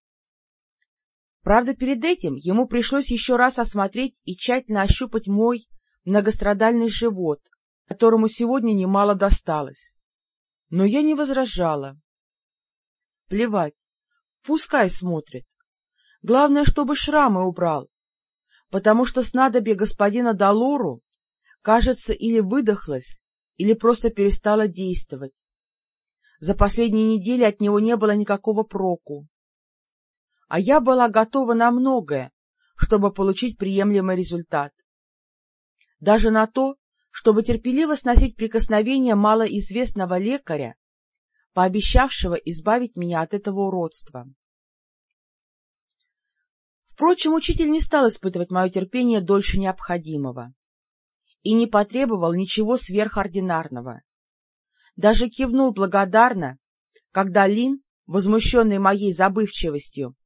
Правда, перед этим ему пришлось еще раз осмотреть и тщательно ощупать мой многострадальный живот, которому сегодня немало досталось. Но я не возражала. Плевать, пускай смотрит. Главное, чтобы шрамы убрал, потому что снадобье господина Далору, кажется, или выдохлось, или просто перестало действовать. За последние недели от него не было никакого проку. А я была готова на многое, чтобы получить приемлемый результат. Даже на то, чтобы терпеливо сносить прикосновение малоизвестного лекаря, пообещавшего избавить меня от этого уродства. Впрочем, учитель не стал испытывать мое терпение дольше необходимого и не потребовал ничего сверхординарного. Даже кивнул благодарно, когда Лин, возмущенный моей забывчивостью,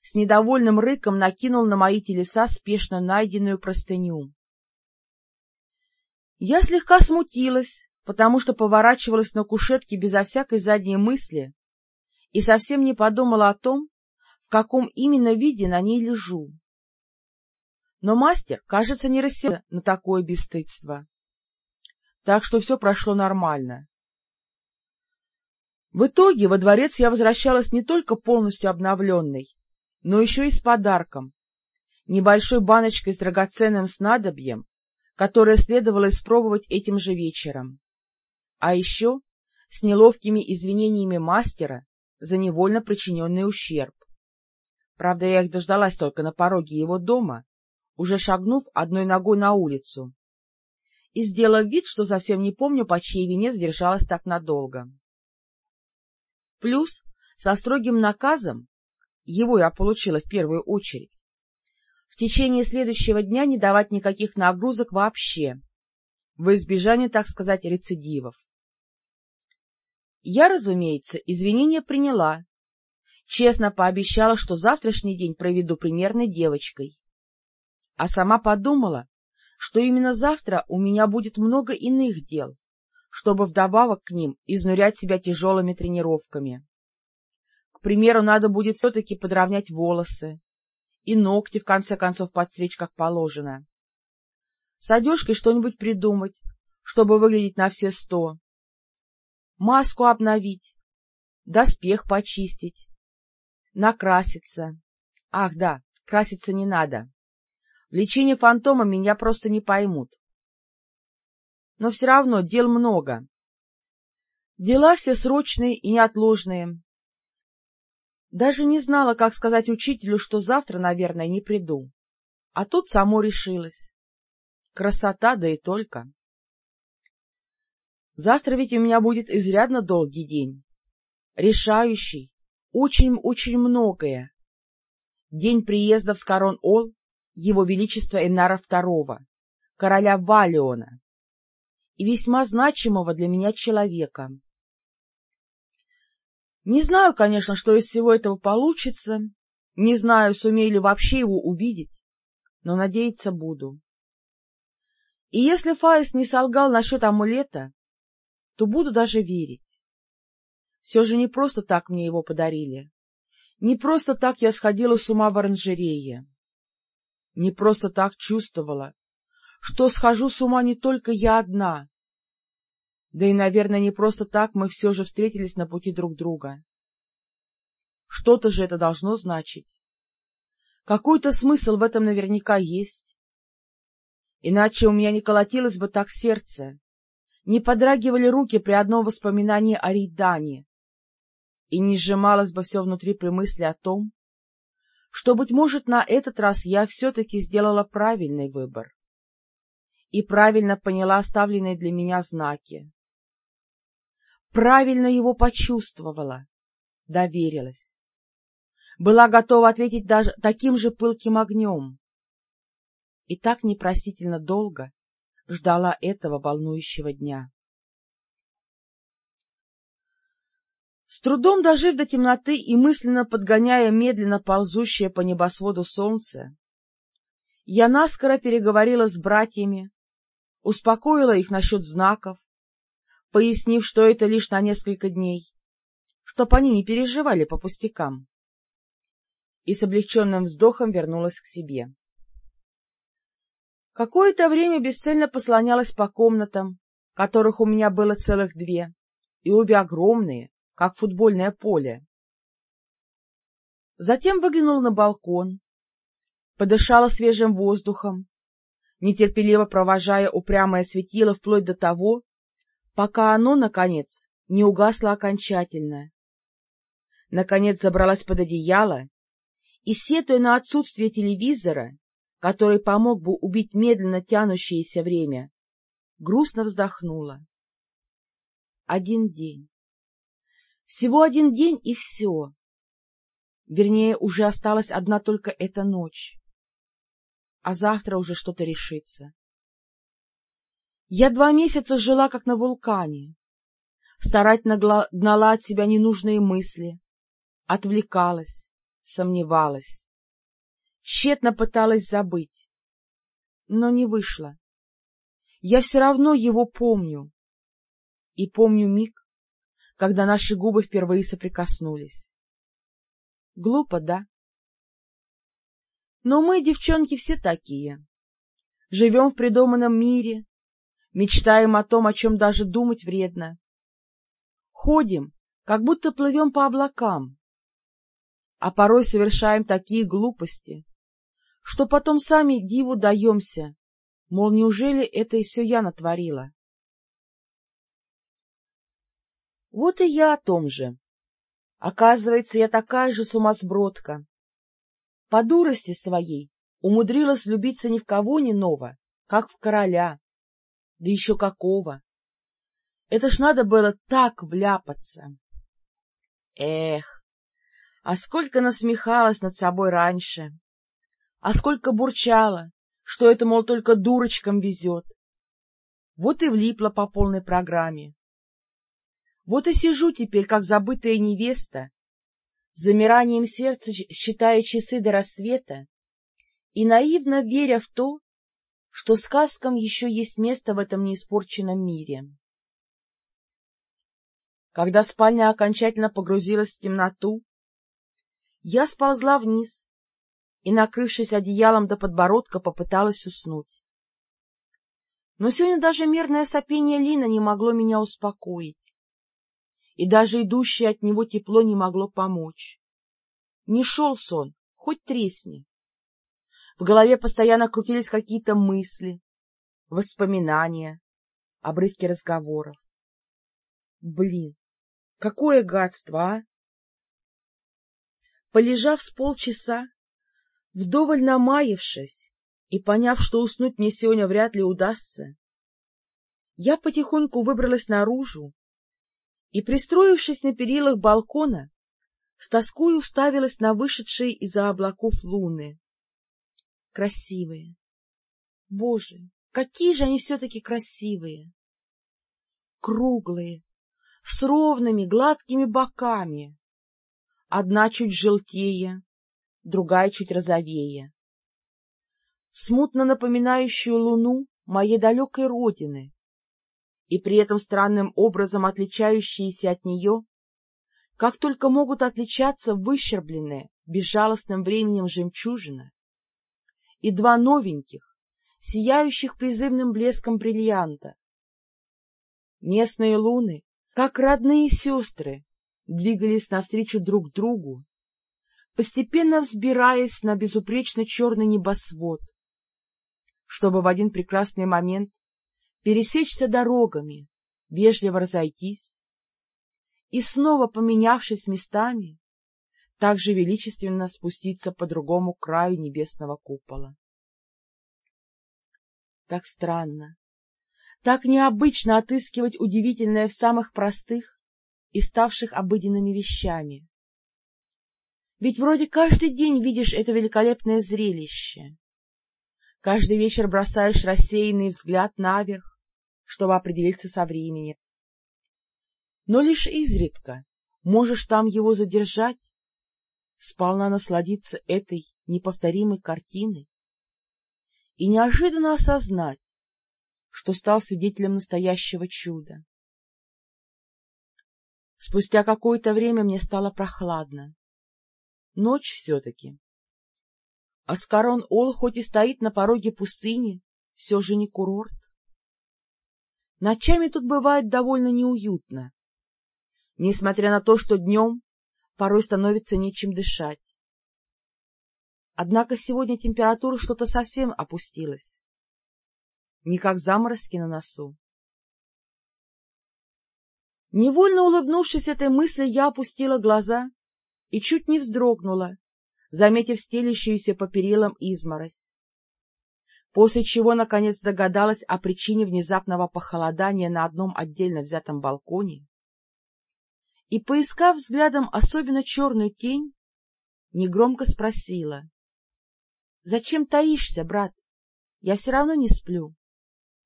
с недовольным рыком накинул на мои телеса спешно найденную простыню. Я слегка смутилась, потому что поворачивалась на кушетке безо всякой задней мысли и совсем не подумала о том, в каком именно виде на ней лежу. Но мастер, кажется, не рассел на такое бесстыдство. Так что все прошло нормально. В итоге во дворец я возвращалась не только полностью обновленной, но еще и с подарком — небольшой баночкой с драгоценным снадобьем, которое следовало испробовать этим же вечером. А еще с неловкими извинениями мастера за невольно причиненный ущерб. Правда, я их дождалась только на пороге его дома, уже шагнув одной ногой на улицу, и сделав вид, что совсем не помню, по чьей вине задержалась так надолго. Плюс, со строгим наказом, его я получила в первую очередь, в течение следующего дня не давать никаких нагрузок вообще, во избежание, так сказать, рецидивов. Я, разумеется, извинения приняла Честно пообещала, что завтрашний день проведу примерной девочкой. А сама подумала, что именно завтра у меня будет много иных дел, чтобы вдобавок к ним изнурять себя тяжелыми тренировками. К примеру, надо будет все-таки подровнять волосы и ногти, в конце концов, подстричь как положено. С одежкой что-нибудь придумать, чтобы выглядеть на все сто. Маску обновить, доспех почистить, накраситься. Ах, да, краситься не надо. В лечении фантома меня просто не поймут. Но все равно дел много. Дела все срочные и неотложные. Даже не знала, как сказать учителю, что завтра, наверное, не приду. А тут само решилось. Красота, да и только. Завтра ведь у меня будет изрядно долгий день. Решающий, очень-очень многое. День приезда в Скарон-Ол его Величества Энара II, короля Валиона, и весьма значимого для меня человека. Не знаю, конечно, что из всего этого получится, не знаю, сумею ли вообще его увидеть, но надеяться буду. И если Фаис не солгал насчет амулета, то буду даже верить. Все же не просто так мне его подарили. Не просто так я сходила с ума в оранжерее. Не просто так чувствовала, что схожу с ума не только я одна. Да и, наверное, не просто так мы все же встретились на пути друг друга. Что-то же это должно значить. Какой-то смысл в этом наверняка есть. Иначе у меня не колотилось бы так сердце, не подрагивали руки при одном воспоминании о Рейдане, и не сжималось бы все внутри при мысли о том, что, быть может, на этот раз я все-таки сделала правильный выбор и правильно поняла оставленные для меня знаки. Правильно его почувствовала, доверилась. Была готова ответить даже таким же пылким огнем. И так непростительно долго ждала этого волнующего дня. С трудом дожив до темноты и мысленно подгоняя медленно ползущее по небосводу солнце, Я наскоро переговорила с братьями, успокоила их насчет знаков, пояснив, что это лишь на несколько дней, чтоб они не переживали по пустякам, и с облегченным вздохом вернулась к себе. Какое-то время бесцельно послонялась по комнатам, которых у меня было целых две, и обе огромные, как футбольное поле. Затем выглянула на балкон, подышала свежим воздухом, нетерпеливо провожая упрямое светило вплоть до того, пока оно, наконец, не угасло окончательно. Наконец забралась под одеяло и, сетуя на отсутствие телевизора, который помог бы убить медленно тянущееся время, грустно вздохнула. Один день. Всего один день и все. Вернее, уже осталась одна только эта ночь. А завтра уже что-то решится. Я два месяца жила как на вулкане, старательно гнала от себя ненужные мысли, отвлекалась, сомневалась, тщетно пыталась забыть, но не вышло. Я все равно его помню, и помню миг, когда наши губы впервые соприкоснулись. Глупо, да? Но мы, девчонки, все такие. Живем в придуманном мире, мечтаем о том, о чем даже думать вредно. Ходим, как будто плывем по облакам, а порой совершаем такие глупости, что потом сами диву даемся, мол, неужели это и все я натворила? Вот и я о том же. Оказывается, я такая же сумасбродка. По дурости своей умудрилась влюбиться ни в кого не ново, как в короля. Да еще какого! Это ж надо было так вляпаться. Эх, а сколько насмехалась над собой раньше! а сколько бурчала, что это, мол, только дурочкам везет. Вот и влипла по полной программе. Вот и сижу теперь, как забытая невеста, замиранием сердца считая часы до рассвета и наивно веря в то, что сказкам еще есть место в этом неиспорченном мире. Когда спальня окончательно погрузилась в темноту, я сползла вниз, и, накрывшись одеялом до подбородка, попыталась уснуть. Но сегодня даже мирное сопение Лина не могло меня успокоить, и даже идущее от него тепло не могло помочь. Не шел сон, хоть тресни. В голове постоянно крутились какие-то мысли, воспоминания, обрывки разговоров. Блин, какое гадство, а! Полежав с полчаса, Вдоволь намаявшись и поняв, что уснуть мне сегодня вряд ли удастся, я потихоньку выбралась наружу и, пристроившись на перилах балкона, с тоской уставилась на вышедшие из-за облаков луны. Красивые! Боже, какие же они все-таки красивые! Круглые, с ровными гладкими боками, одна чуть желтее, другая чуть розовее. Смутно напоминающую луну моей далекой родины и при этом странным образом отличающиеся от нее, как только могут отличаться выщербленные безжалостным временем жемчужина и два новеньких, сияющих призывным блеском бриллианта. Местные луны, как родные сестры, двигались навстречу друг другу, постепенно взбираясь на безупречно черный небосвод, чтобы в один прекрасный момент пересечься дорогами, вежливо разойтись и, снова поменявшись местами, также величественно спуститься по другому краю небесного купола. Так странно, так необычно отыскивать удивительное в самых простых и ставших обыденными вещами. Ведь вроде каждый день видишь это великолепное зрелище. Каждый вечер бросаешь рассеянный взгляд наверх, чтобы определиться со временем. Но лишь изредка можешь там его задержать, сполна насладиться этой неповторимой картиной. и неожиданно осознать, что стал свидетелем настоящего чуда. Спустя какое-то время мне стало прохладно. Ночь все-таки. Аскарон-Ол хоть и стоит на пороге пустыни, все же не курорт. Ночами тут бывает довольно неуютно, несмотря на то, что днем порой становится нечем дышать. Однако сегодня температура что-то совсем опустилась. Не как заморозки на носу. Невольно улыбнувшись этой мысли, я опустила глаза и чуть не вздрогнула, заметив стелящуюся по перилам изморозь. После чего, наконец, догадалась о причине внезапного похолодания на одном отдельно взятом балконе и, поискав взглядом особенно черную тень, негромко спросила. — Зачем таишься, брат? Я все равно не сплю.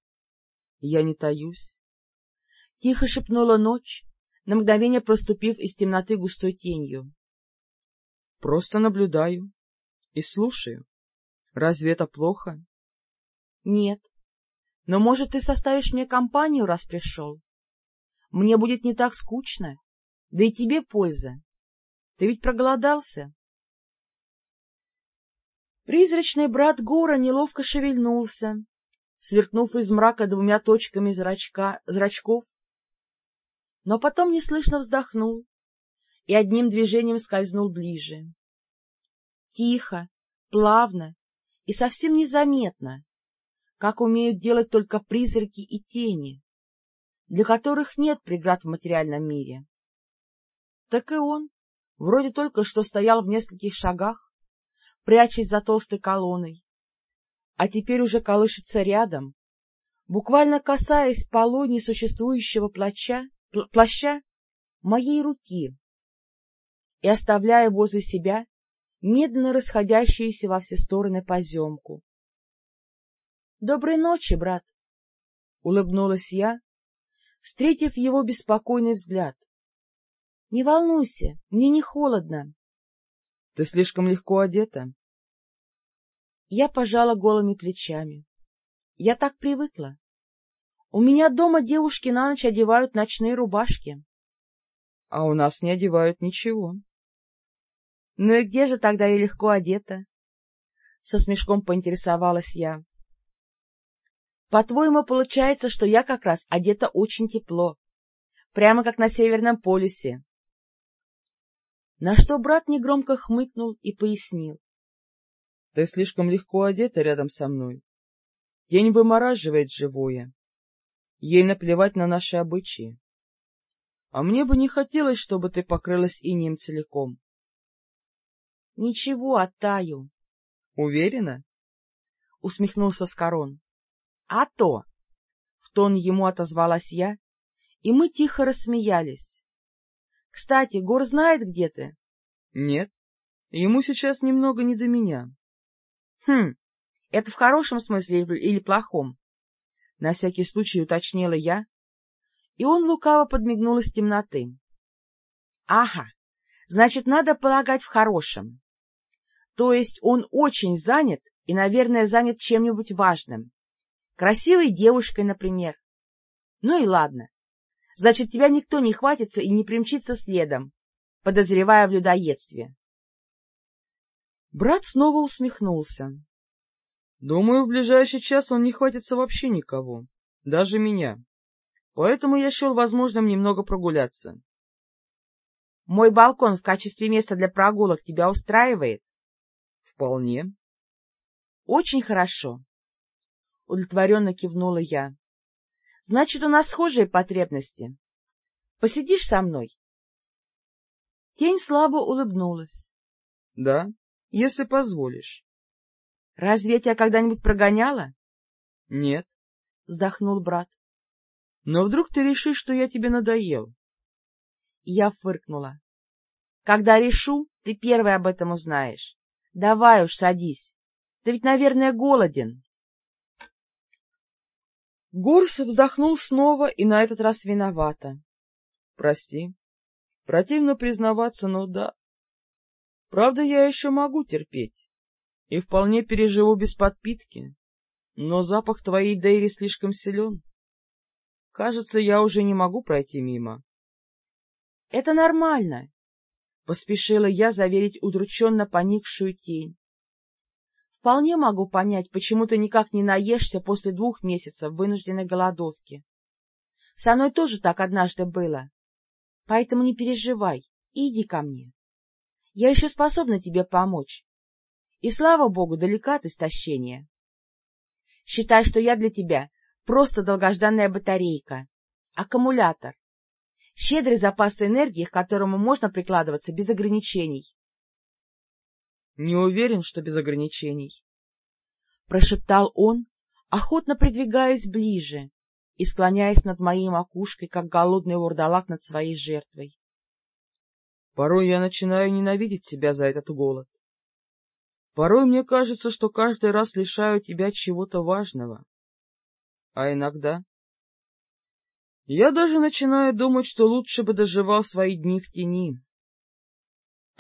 — Я не таюсь. Тихо шепнула ночь, на мгновение проступив из темноты густой тенью. — Просто наблюдаю и слушаю. Разве это плохо? — Нет. Но, может, ты составишь мне компанию, раз пришел? Мне будет не так скучно, да и тебе польза. Ты ведь проголодался? Призрачный брат Гора неловко шевельнулся, сверкнув из мрака двумя точками зрачка, зрачков, но потом неслышно вздохнул и одним движением скользнул ближе. Тихо, плавно и совсем незаметно, как умеют делать только призраки и тени, для которых нет преград в материальном мире. Так и он, вроде только что стоял в нескольких шагах, прячась за толстой колонной, а теперь уже колышется рядом, буквально касаясь полой несуществующего плаща, плаща моей руки и оставляя возле себя медленно расходящуюся во все стороны поземку. — Доброй ночи, брат! — улыбнулась я, встретив его беспокойный взгляд. — Не волнуйся, мне не холодно. — Ты слишком легко одета. Я пожала голыми плечами. Я так привыкла. У меня дома девушки на ночь одевают ночные рубашки. — А у нас не одевают ничего. — Ну и где же тогда я легко одета? Со смешком поинтересовалась я. — По-твоему, получается, что я как раз одета очень тепло, прямо как на Северном полюсе. На что брат негромко хмыкнул и пояснил. — Ты слишком легко одета рядом со мной. Тень вымораживает живое. Ей наплевать на наши обычаи. А мне бы не хотелось, чтобы ты покрылась инием целиком. — Ничего, оттаю. — Уверена? — усмехнулся Скорон. — А то! — в тон ему отозвалась я, и мы тихо рассмеялись. — Кстати, Гор знает, где ты? — Нет. Ему сейчас немного не до меня. — Хм, это в хорошем смысле или плохом? — на всякий случай уточнила я, и он лукаво подмигнул из темноты. — Ага, значит, надо полагать в хорошем. То есть он очень занят и, наверное, занят чем-нибудь важным. Красивой девушкой, например. Ну и ладно. Значит, тебя никто не хватится и не примчится следом, подозревая в людоедстве. Брат снова усмехнулся. Думаю, в ближайший час он не хватится вообще никого, даже меня. Поэтому я счел возможным немного прогуляться. — Мой балкон в качестве места для прогулок тебя устраивает? — Вполне. — Очень хорошо. Удовлетворенно кивнула я. — Значит, у нас схожие потребности. Посидишь со мной? Тень слабо улыбнулась. — Да, если позволишь. — Разве я тебя когда-нибудь прогоняла? — Нет, — вздохнул брат. — Но вдруг ты решишь, что я тебе надоел? Я фыркнула. — Когда решу, ты первый об этом узнаешь. Давай уж, садись. Ты ведь, наверное, голоден. Гурс вздохнул снова и на этот раз виновата. — Прости. Противно признаваться, но да. Правда, я еще могу терпеть и вполне переживу без подпитки. но запах твоей Дейри слишком силен. Кажется, я уже не могу пройти мимо. — Это нормально, — поспешила я заверить удрученно поникшую тень. — Вполне могу понять, почему ты никак не наешься после двух месяцев вынужденной голодовки. Со мной тоже так однажды было. Поэтому не переживай, иди ко мне. Я еще способна тебе помочь. И, слава богу, далека от истощения. Считай, что я для тебя просто долгожданная батарейка, аккумулятор, щедрый запас энергии, к которому можно прикладываться без ограничений. — Не уверен, что без ограничений, — прошептал он, охотно придвигаясь ближе и склоняясь над моей макушкой, как голодный вурдалак над своей жертвой. — Порой я начинаю ненавидеть себя за этот голод. Порой мне кажется, что каждый раз лишаю тебя чего-то важного. А иногда... Я даже начинаю думать, что лучше бы доживал свои дни в тени.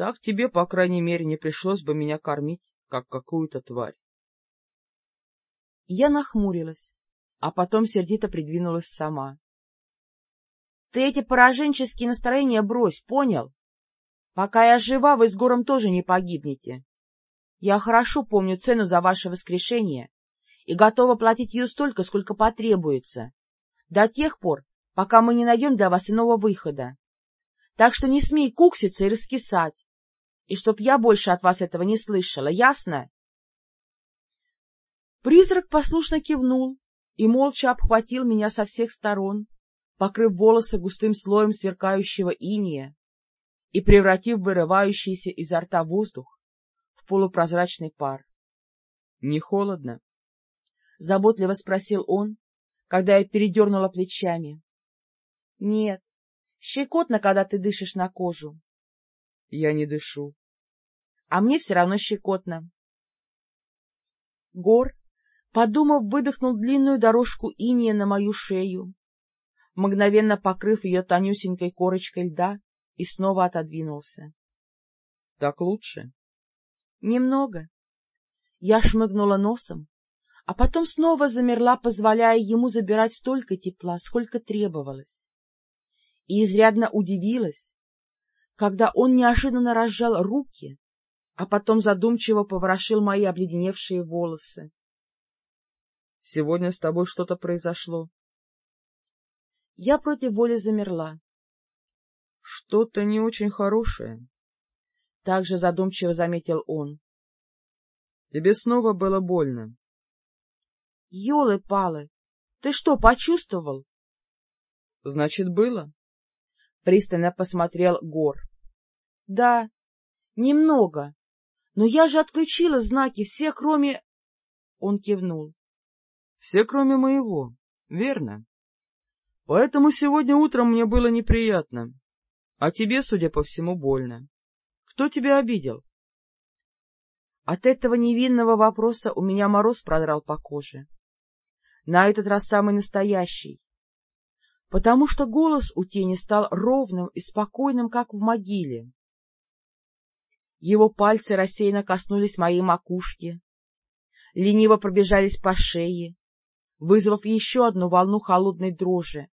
Так тебе, по крайней мере, не пришлось бы меня кормить, как какую-то тварь. Я нахмурилась, а потом сердито придвинулась сама. — Ты эти пораженческие настроения брось, понял? Пока я жива, вы с Гором тоже не погибнете. Я хорошо помню цену за ваше воскрешение и готова платить ее столько, сколько потребуется, до тех пор, пока мы не найдем для вас иного выхода. Так что не смей кукситься и раскисать, и чтоб я больше от вас этого не слышала, ясно? Призрак послушно кивнул и молча обхватил меня со всех сторон, покрыв волосы густым слоем сверкающего иния и превратив вырывающийся изо рта воздух полупрозрачный пар. — Не холодно? — заботливо спросил он, когда я передернула плечами. — Нет, щекотно, когда ты дышишь на кожу. — Я не дышу. — А мне все равно щекотно. Гор, подумав, выдохнул длинную дорожку иния на мою шею, мгновенно покрыв ее тонюсенькой корочкой льда, и снова отодвинулся. — Так лучше? Немного. Я шмыгнула носом, а потом снова замерла, позволяя ему забирать столько тепла, сколько требовалось. И изрядно удивилась, когда он неожиданно разжал руки, а потом задумчиво поворошил мои обледеневшие волосы. — Сегодня с тобой что-то произошло. Я против воли замерла. — Что-то не очень хорошее, — также задумчиво заметил он. — Тебе снова было больно. — Ёлы-палы! Ты что, почувствовал? — Значит, было? — пристально посмотрел Гор. — Да, немного. Но я же отключила знаки все, кроме... Он кивнул. — Все, кроме моего, верно. Поэтому сегодня утром мне было неприятно, а тебе, судя по всему, больно. Кто тебя обидел? От этого невинного вопроса у меня мороз продрал по коже. На этот раз самый настоящий. Потому что голос у тени стал ровным и спокойным, как в могиле. Его пальцы рассеянно коснулись моей макушки, лениво пробежались по шее, вызвав еще одну волну холодной дрожи.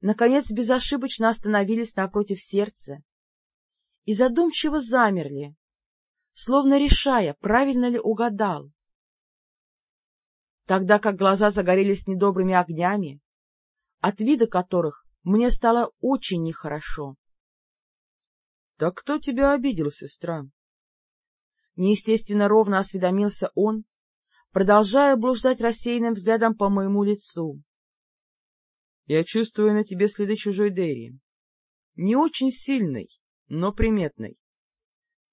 Наконец безошибочно остановились напротив сердца, и задумчиво замерли, словно решая, правильно ли угадал. Тогда как глаза загорелись недобрыми огнями, от вида которых мне стало очень нехорошо. — Так кто тебя обидел, сестра? Неестественно ровно осведомился он, продолжая блуждать рассеянным взглядом по моему лицу. — Я чувствую на тебе следы чужой Дерри. Не очень сильной, но приметной.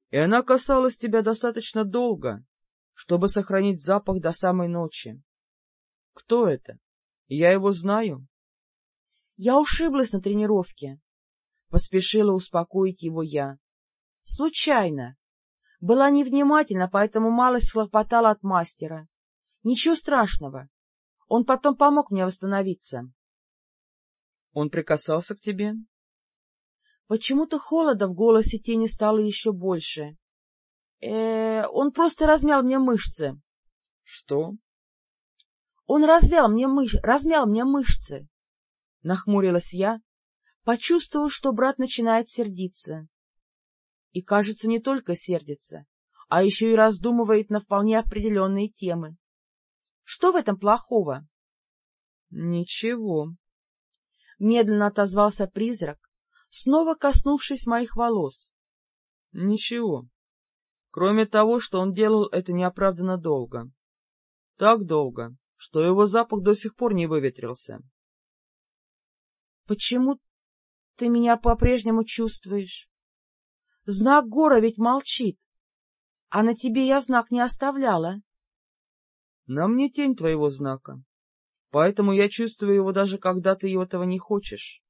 И она касалась тебя достаточно долго, чтобы сохранить запах до самой ночи. Кто это? Я его знаю. Я ушиблась на тренировке. Поспешила успокоить его я. Случайно. Была невнимательна, поэтому малость схлопотала от мастера. Ничего страшного. Он потом помог мне восстановиться. — Он прикасался к тебе? Почему-то холода в голосе тени стало еще больше. Э, он просто размял мне мышцы. — Что? Он размял мне, мыш... размял мне мышцы. Нахмурилась я, почувствовав, что брат начинает сердиться. И, кажется, не только сердится, а еще и раздумывает на вполне определенные темы. Что в этом плохого? — Ничего. Медленно отозвался призрак, снова коснувшись моих волос. — Ничего. Кроме того, что он делал это неоправданно долго. Так долго, что его запах до сих пор не выветрился. — Почему ты меня по-прежнему чувствуешь? Знак гора ведь молчит, а на тебе я знак не оставляла. — На мне тень твоего знака, поэтому я чувствую его даже когда ты этого не хочешь.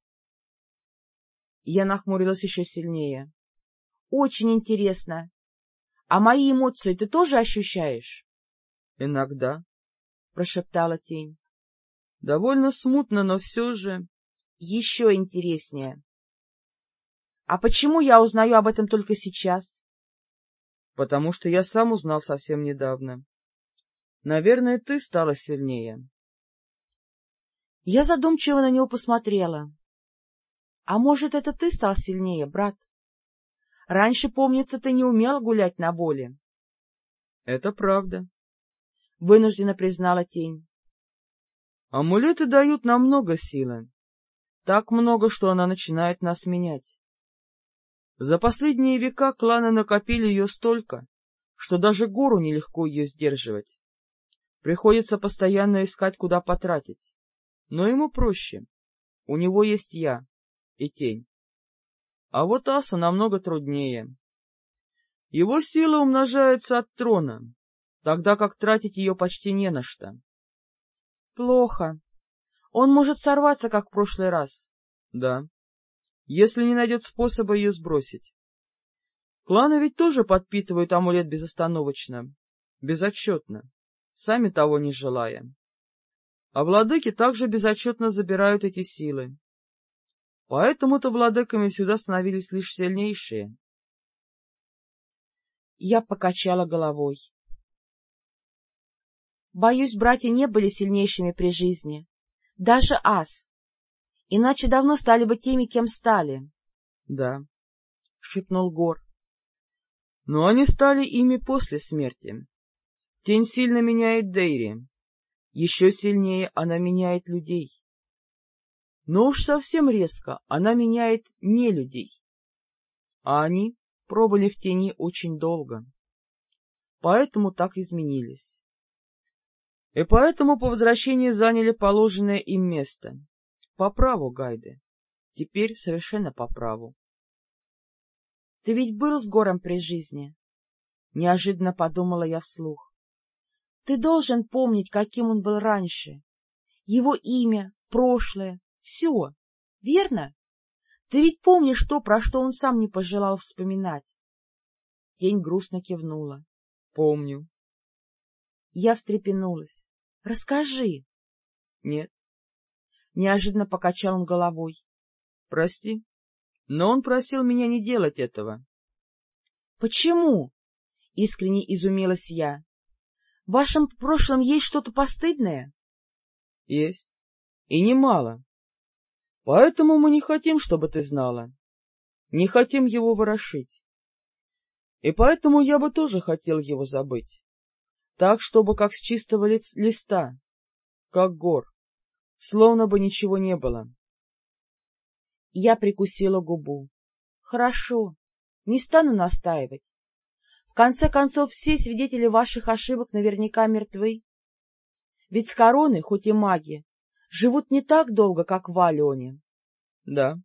Я нахмурилась еще сильнее. — Очень интересно. А мои эмоции ты тоже ощущаешь? — Иногда, — прошептала тень. — Довольно смутно, но все же... — Еще интереснее. — А почему я узнаю об этом только сейчас? — Потому что я сам узнал совсем недавно. Наверное, ты стала сильнее. Я задумчиво на него посмотрела. А может, это ты стал сильнее, брат? Раньше, помнится, ты не умел гулять на боли. — Это правда, — вынужденно признала тень. — Амулеты дают нам много силы. Так много, что она начинает нас менять. За последние века кланы накопили ее столько, что даже гору нелегко ее сдерживать. Приходится постоянно искать, куда потратить. Но ему проще. У него есть я и тень. А вот Асу намного труднее. Его сила умножается от трона, тогда как тратить ее почти не на что. Плохо. Он может сорваться, как в прошлый раз. Да, если не найдет способа ее сбросить. Кланы ведь тоже подпитывают амулет безостановочно, безотчетно, сами того не желая. А владыки также безотчетно забирают эти силы. Поэтому-то владыками всегда становились лишь сильнейшие. Я покачала головой. Боюсь, братья не были сильнейшими при жизни. Даже ас. Иначе давно стали бы теми, кем стали. — Да, — шепнул Гор. — Но они стали ими после смерти. Тень сильно меняет Дейри. Еще сильнее она меняет людей. Но уж совсем резко она меняет не людей. А они пробыли в тени очень долго. Поэтому так изменились. И поэтому по возвращении заняли положенное им место. По праву, Гайды. Теперь совершенно по праву. — Ты ведь был с Гором при жизни? — неожиданно подумала я вслух. — Ты должен помнить, каким он был раньше. Его имя, прошлое, все, верно? Ты ведь помнишь то, про что он сам не пожелал вспоминать? Тень грустно кивнула. — Помню. Я встрепенулась. — Расскажи. — Нет. Неожиданно покачал он головой. — Прости, но он просил меня не делать этого. — Почему? — искренне изумилась я. — В вашем прошлом есть что-то постыдное? — Есть. И немало. Поэтому мы не хотим, чтобы ты знала. Не хотим его ворошить. И поэтому я бы тоже хотел его забыть. Так, чтобы как с чистого листа, как гор, словно бы ничего не было. Я прикусила губу. Хорошо, не стану настаивать. В конце концов, все свидетели ваших ошибок наверняка мертвы. Ведь с короны, хоть и маги, живут не так долго, как в Алионе. — Да.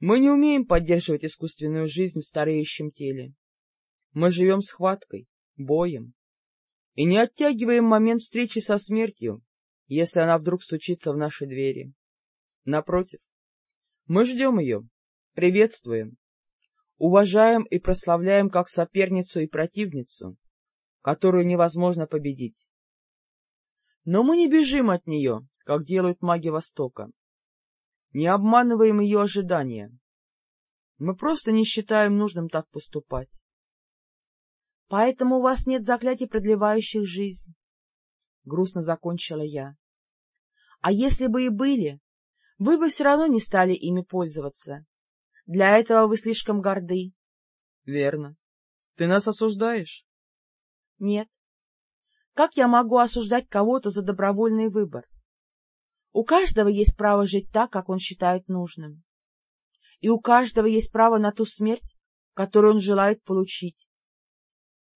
Мы не умеем поддерживать искусственную жизнь в стареющем теле. Мы живем схваткой, боем. И не оттягиваем момент встречи со смертью, если она вдруг стучится в наши двери. Напротив, мы ждем ее, приветствуем, уважаем и прославляем как соперницу и противницу, которую невозможно победить. Но мы не бежим от нее, как делают маги Востока. Не обманываем ее ожидания. Мы просто не считаем нужным так поступать. Поэтому у вас нет заклятий, продлевающих жизнь. — грустно закончила я. — А если бы и были, вы бы все равно не стали ими пользоваться. Для этого вы слишком горды. — Верно. Ты нас осуждаешь? — Нет. Как я могу осуждать кого-то за добровольный выбор? У каждого есть право жить так, как он считает нужным. И у каждого есть право на ту смерть, которую он желает получить. —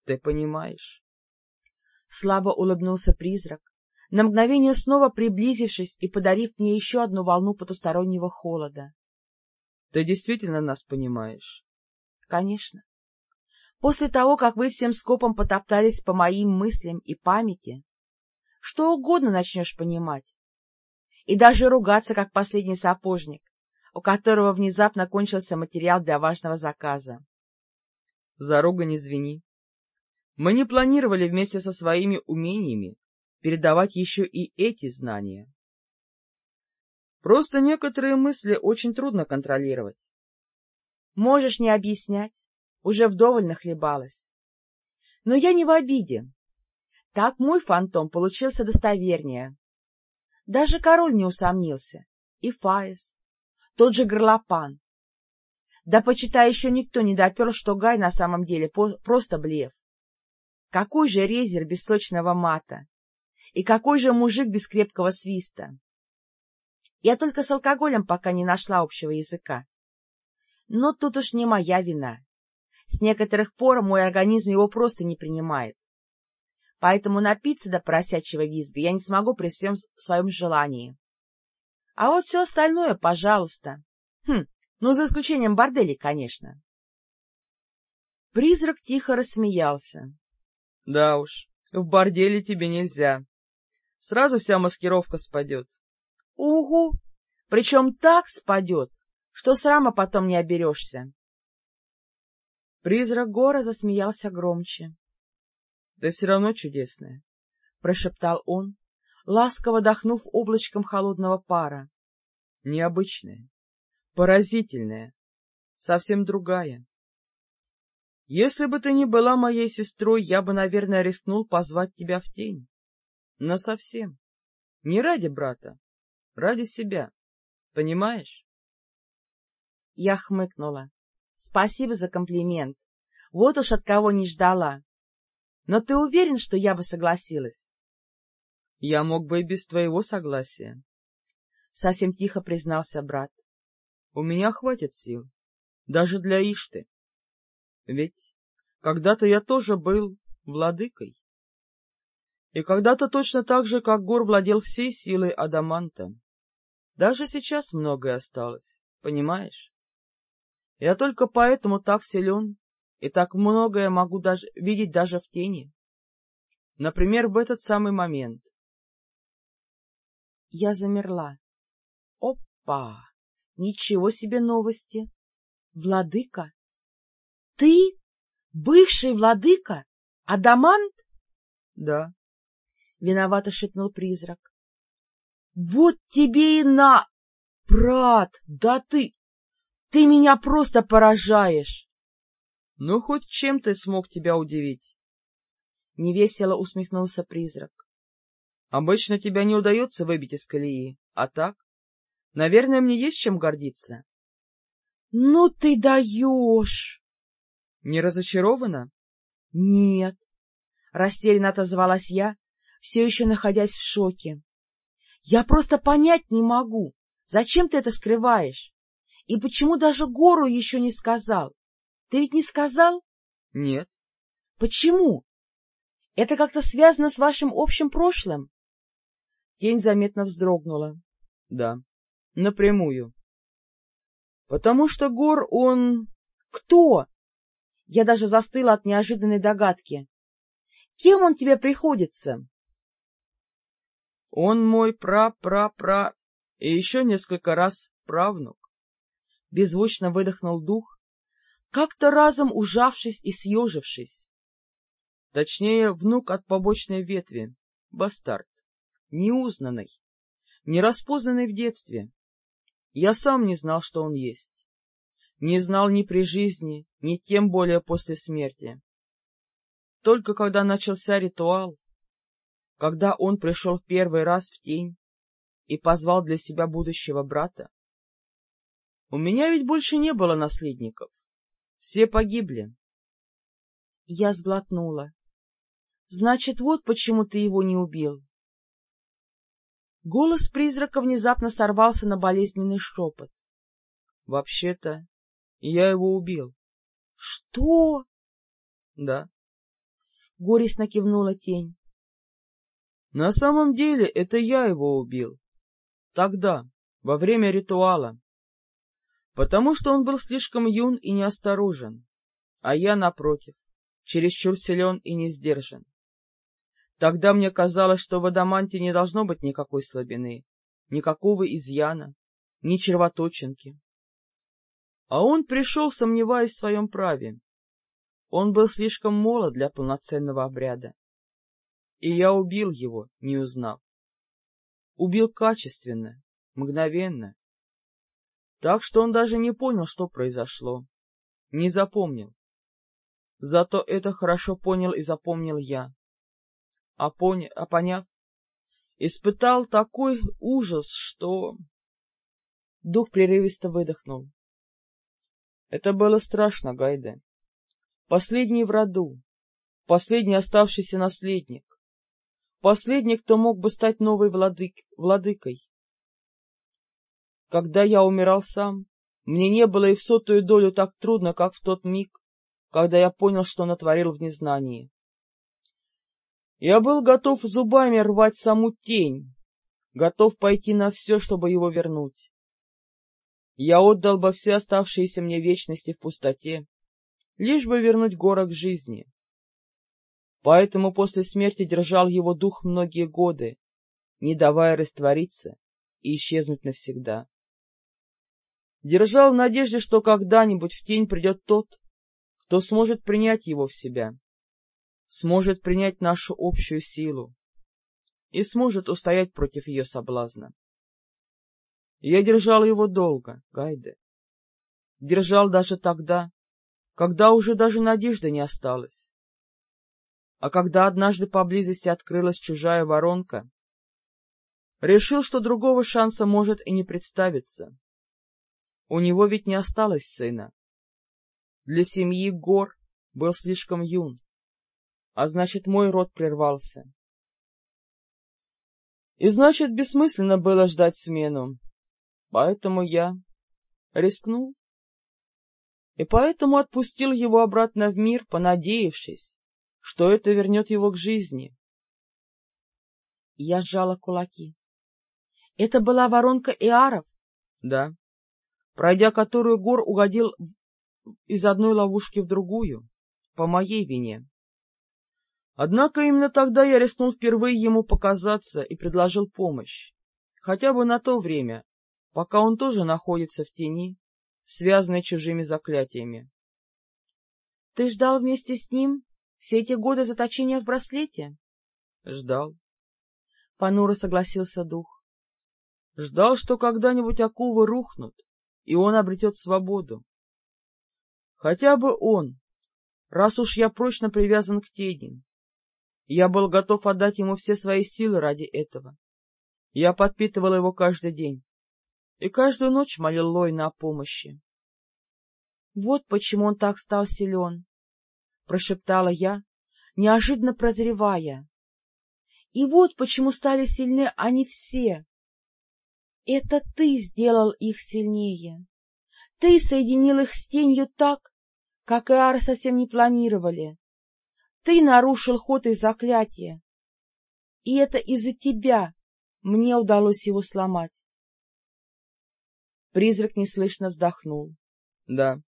Ты понимаешь? Слабо улыбнулся призрак, на мгновение снова приблизившись и подарив мне еще одну волну потустороннего холода. — Ты действительно нас понимаешь? — Конечно. После того, как вы всем скопом потоптались по моим мыслям и памяти, что угодно начнешь понимать. И даже ругаться, как последний сапожник, у которого внезапно кончился материал для важного заказа. — За рога не звени. Мы не планировали вместе со своими умениями передавать еще и эти знания. Просто некоторые мысли очень трудно контролировать. Можешь не объяснять, уже вдоволь нахлебалась. Но я не в обиде. Так мой фантом получился достовернее. Даже король не усомнился, и Фаис, тот же горлопан. Да, почитай, еще никто не допер, что Гай на самом деле просто блеф. Какой же резер без сочного мата? И какой же мужик без крепкого свиста? Я только с алкоголем пока не нашла общего языка. Но тут уж не моя вина. С некоторых пор мой организм его просто не принимает. Поэтому напиться до поросячьего визга я не смогу при всем своем желании. А вот все остальное, пожалуйста. Хм, ну, за исключением борделей, конечно. Призрак тихо рассмеялся. — Да уж, в борделе тебе нельзя. Сразу вся маскировка спадет. — Угу, причем так спадет, что срама потом не оберешься. Призрак гора засмеялся громче. — Да все равно чудесная, — прошептал он, ласково дохнув облачком холодного пара. — Необычная, поразительная, совсем другая. Если бы ты не была моей сестрой, я бы, наверное, рискнул позвать тебя в тень. Насовсем. Не ради брата, ради себя. Понимаешь? Я хмыкнула. Спасибо за комплимент. Вот уж от кого не ждала. Но ты уверен, что я бы согласилась? — Я мог бы и без твоего согласия. Совсем тихо признался брат. — У меня хватит сил. Даже для Ишты. Ведь когда-то я тоже был владыкой. И когда-то точно так же, как Гор владел всей силой Адаманта. Даже сейчас многое осталось, понимаешь? Я только поэтому так силен и так многое могу даже видеть даже в тени. Например, в этот самый момент. Я замерла. Опа! Ничего себе новости! Владыка? Ты? Бывший владыка? Адамант? Да. Виновато шепнул призрак. Вот тебе и на... Брат, да ты... Ты меня просто поражаешь! — Ну, хоть чем ты смог тебя удивить? Невесело усмехнулся призрак. — Обычно тебя не удается выбить из колеи, а так? Наверное, мне есть чем гордиться. — Ну ты даешь! — Не разочарована? — Нет. Растерянно отозвалась я, все еще находясь в шоке. — Я просто понять не могу, зачем ты это скрываешь? И почему даже гору еще не сказал? Ты ведь не сказал? — Нет. — Почему? Это как-то связано с вашим общим прошлым? Тень заметно вздрогнула. — Да, напрямую. — Потому что Гор, он... — Кто? Я даже застыла от неожиданной догадки. — Кем он тебе приходится? — Он мой пра-пра-пра и еще несколько раз правнук беззвучно выдохнул дух, как-то разом ужавшись и съежившись. Точнее, внук от побочной ветви, бастард, неузнанный, нераспознанный в детстве. Я сам не знал, что он есть. Не знал ни при жизни, ни тем более после смерти. Только когда начался ритуал, когда он пришел в первый раз в тень и позвал для себя будущего брата, у меня ведь больше не было наследников. Все погибли. Я сглотнула. Значит, вот почему ты его не убил. Голос призрака внезапно сорвался на болезненный шепот. — Вообще-то, я его убил. — Что? — Да. Горестно кивнула тень. — На самом деле это я его убил. Тогда, во время ритуала. Потому что он был слишком юн и неосторожен, а я, напротив, чересчур силен и не сдержан. Тогда мне казалось, что в Адаманте не должно быть никакой слабины, никакого изъяна, ни червоточинки. А он пришел, сомневаясь в своем праве. Он был слишком молод для полноценного обряда. И я убил его, не узнав. Убил качественно, мгновенно. Так что он даже не понял, что произошло. Не запомнил. Зато это хорошо понял и запомнил я. А, поня... а поняв, испытал такой ужас, что... Дух прерывисто выдохнул. Это было страшно, Гайде. Последний в роду, последний оставшийся наследник, последний, кто мог бы стать новой владык... владыкой. Когда я умирал сам, мне не было и в сотую долю так трудно, как в тот миг, когда я понял, что натворил в незнании. Я был готов зубами рвать саму тень, готов пойти на все, чтобы его вернуть. Я отдал бы все оставшиеся мне вечности в пустоте, лишь бы вернуть город к жизни. Поэтому после смерти держал его дух многие годы, не давая раствориться и исчезнуть навсегда. Держал в надежде, что когда-нибудь в тень придет тот, кто сможет принять его в себя, сможет принять нашу общую силу и сможет устоять против ее соблазна. Я держал его долго, Гайде. Держал даже тогда, когда уже даже надежды не осталось. А когда однажды поблизости открылась чужая воронка, решил, что другого шанса может и не представиться. У него ведь не осталось сына. Для семьи Гор был слишком юн, а значит, мой род прервался. И значит, бессмысленно было ждать смену, Поэтому я рискнул. И поэтому отпустил его обратно в мир, понадеявшись, что это вернет его к жизни. Я сжала кулаки. Это была воронка Иаров? Да. Пройдя которую Гор угодил из одной ловушки в другую, по моей вине. Однако именно тогда я рискнул впервые ему показаться и предложил помощь, хотя бы на то время, пока он тоже находится в тени, связанный чужими заклятиями. — Ты ждал вместе с ним все эти годы заточения в браслете? — Ждал. Понуро согласился дух. — Ждал, что когда-нибудь оковы рухнут, и он обретет свободу. Хотя бы он, раз уж я прочно привязан к тени. Я был готов отдать ему все свои силы ради этого. Я подпитывал его каждый день и каждую ночь молил Лойна о помощи. — Вот почему он так стал силен, — прошептала я, неожиданно прозревая. — И вот почему стали сильны они все. Это ты сделал их сильнее. Ты соединил их с тенью так, как Иары совсем не планировали. Ты нарушил ход их заклятия. И это из-за тебя мне удалось его сломать. Призрак неслышно вздохнул. — Да.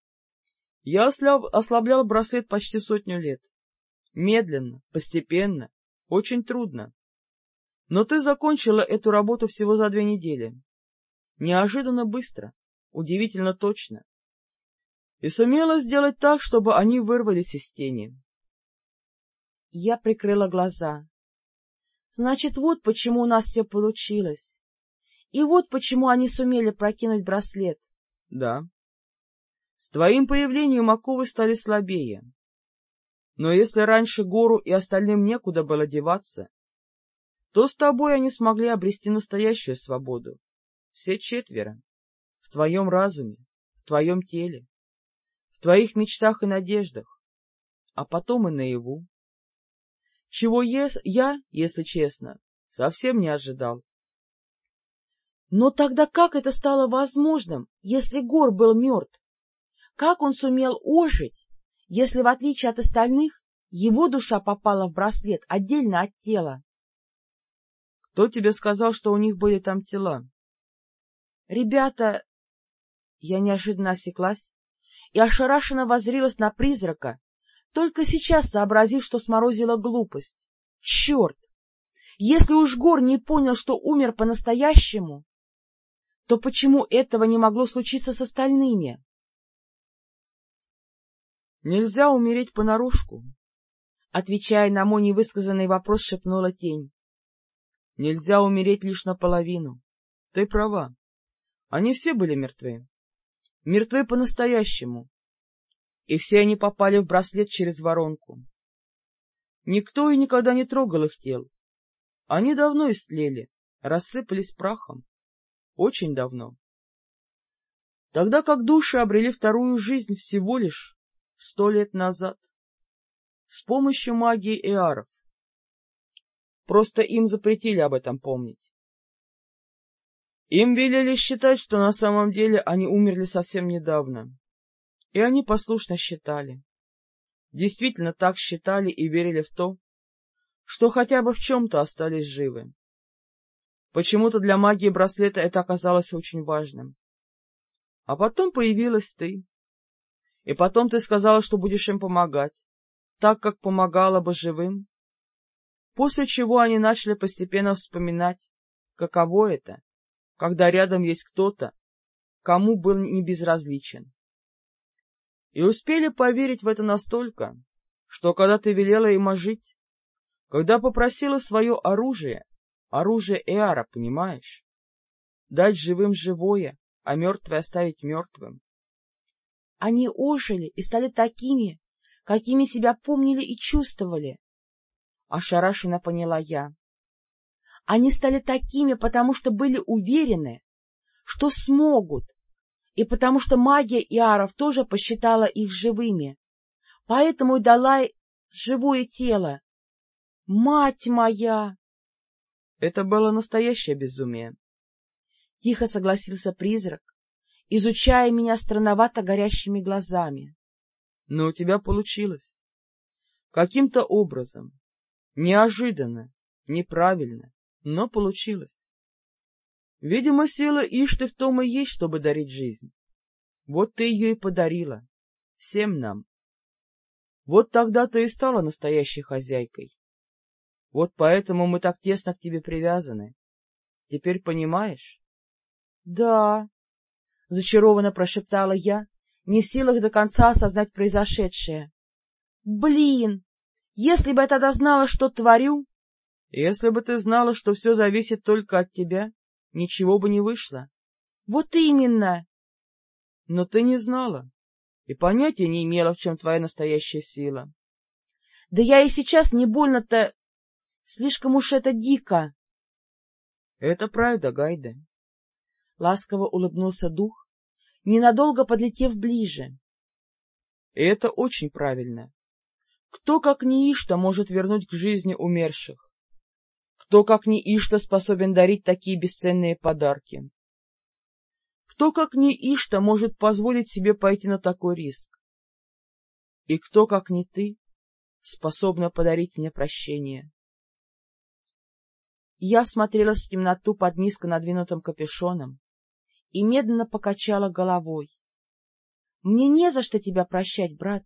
Я ослаб... ослаблял браслет почти сотню лет. Медленно, постепенно, очень трудно. Но ты закончила эту работу всего за две недели. Неожиданно быстро, удивительно точно. И сумела сделать так, чтобы они вырвались из тени. Я прикрыла глаза. Значит, вот почему у нас все получилось. И вот почему они сумели прокинуть браслет. — Да. С твоим появлением оковы стали слабее. Но если раньше гору и остальным некуда было деваться, то с тобой они смогли обрести настоящую свободу. Все четверо. В твоем разуме, в твоем теле, в твоих мечтах и надеждах, а потом и наяву. Чего я, если честно, совсем не ожидал. Но тогда как это стало возможным, если Гор был мертв? Как он сумел ожить, если, в отличие от остальных, его душа попала в браслет отдельно от тела? — Кто тебе сказал, что у них были там тела? — Ребята... Я неожиданно осеклась и ошарашенно возрилась на призрака, только сейчас сообразив, что сморозила глупость. Черт! Если уж Гор не понял, что умер по-настоящему, то почему этого не могло случиться с остальными? — Нельзя умереть понарошку, — отвечая на мой невысказанный вопрос, шепнула тень. — Нельзя умереть лишь наполовину. Ты права. Они все были мертвы. Мертвы по-настоящему. И все они попали в браслет через воронку. Никто и никогда не трогал их тел. Они давно истлели, рассыпались прахом очень давно. Тогда как души обрели вторую жизнь всего лишь сто лет назад, с помощью магии эаров. Просто им запретили об этом помнить. Им велели считать, что на самом деле они умерли совсем недавно. И они послушно считали. Действительно так считали и верили в то, что хотя бы в чем-то остались живы. Почему-то для магии браслета это оказалось очень важным. А потом появилась ты. И потом ты сказала, что будешь им помогать, так, как помогала бы живым. После чего они начали постепенно вспоминать, каково это, когда рядом есть кто-то, кому был не безразличен. И успели поверить в это настолько, что когда ты велела им ожить, когда попросила свое оружие, Оружие Эара, понимаешь? Дать живым живое, а мертвое оставить мертвым. Они ожили и стали такими, какими себя помнили и чувствовали. Ошарашенно поняла я. Они стали такими, потому что были уверены, что смогут, и потому что магия Иаров тоже посчитала их живыми, поэтому и дала живое тело. Мать моя! Это было настоящее безумие. Тихо согласился призрак, изучая меня странновато горящими глазами. Но у тебя получилось. Каким-то образом. Неожиданно, неправильно, но получилось. Видимо, сила Ишты в том и есть, чтобы дарить жизнь. Вот ты ее и подарила. Всем нам. Вот тогда ты и стала настоящей хозяйкой. Вот поэтому мы так тесно к тебе привязаны. Теперь понимаешь? — Да, — зачарованно прошептала я, не в силах до конца осознать произошедшее. — Блин! Если бы я тогда знала, что творю... — Если бы ты знала, что все зависит только от тебя, ничего бы не вышло. — Вот именно! — Но ты не знала и понятия не имела, в чем твоя настоящая сила. — Да я и сейчас не больно-то Слишком уж это дико. — Это правда, Гайда. Ласково улыбнулся дух, ненадолго подлетев ближе. — Это очень правильно. Кто, как не Ишта, может вернуть к жизни умерших? Кто, как не Ишта, способен дарить такие бесценные подарки? Кто, как не Ишта, может позволить себе пойти на такой риск? И кто, как не ты, способна подарить мне прощение? Я всмотрелась в темноту под низко надвинутым капюшоном и медленно покачала головой. Мне не за что тебя прощать, брат.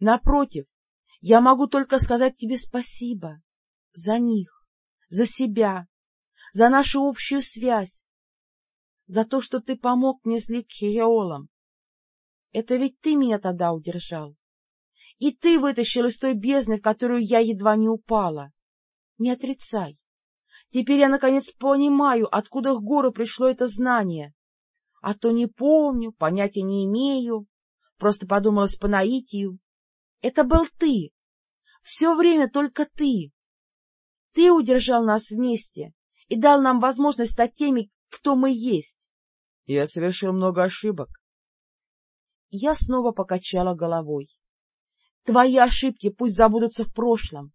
Напротив, я могу только сказать тебе спасибо за них, за себя, за нашу общую связь, за то, что ты помог мне с Ликхиеолом. Это ведь ты меня тогда удержал. И ты вытащил из той бездны, в которую я едва не упала. Не отрицай. Теперь я, наконец, понимаю, откуда к гору пришло это знание. А то не помню, понятия не имею, просто подумалось по наитию. Это был ты. Все время только ты. Ты удержал нас вместе и дал нам возможность стать теми, кто мы есть. Я совершил много ошибок. Я снова покачала головой. Твои ошибки пусть забудутся в прошлом,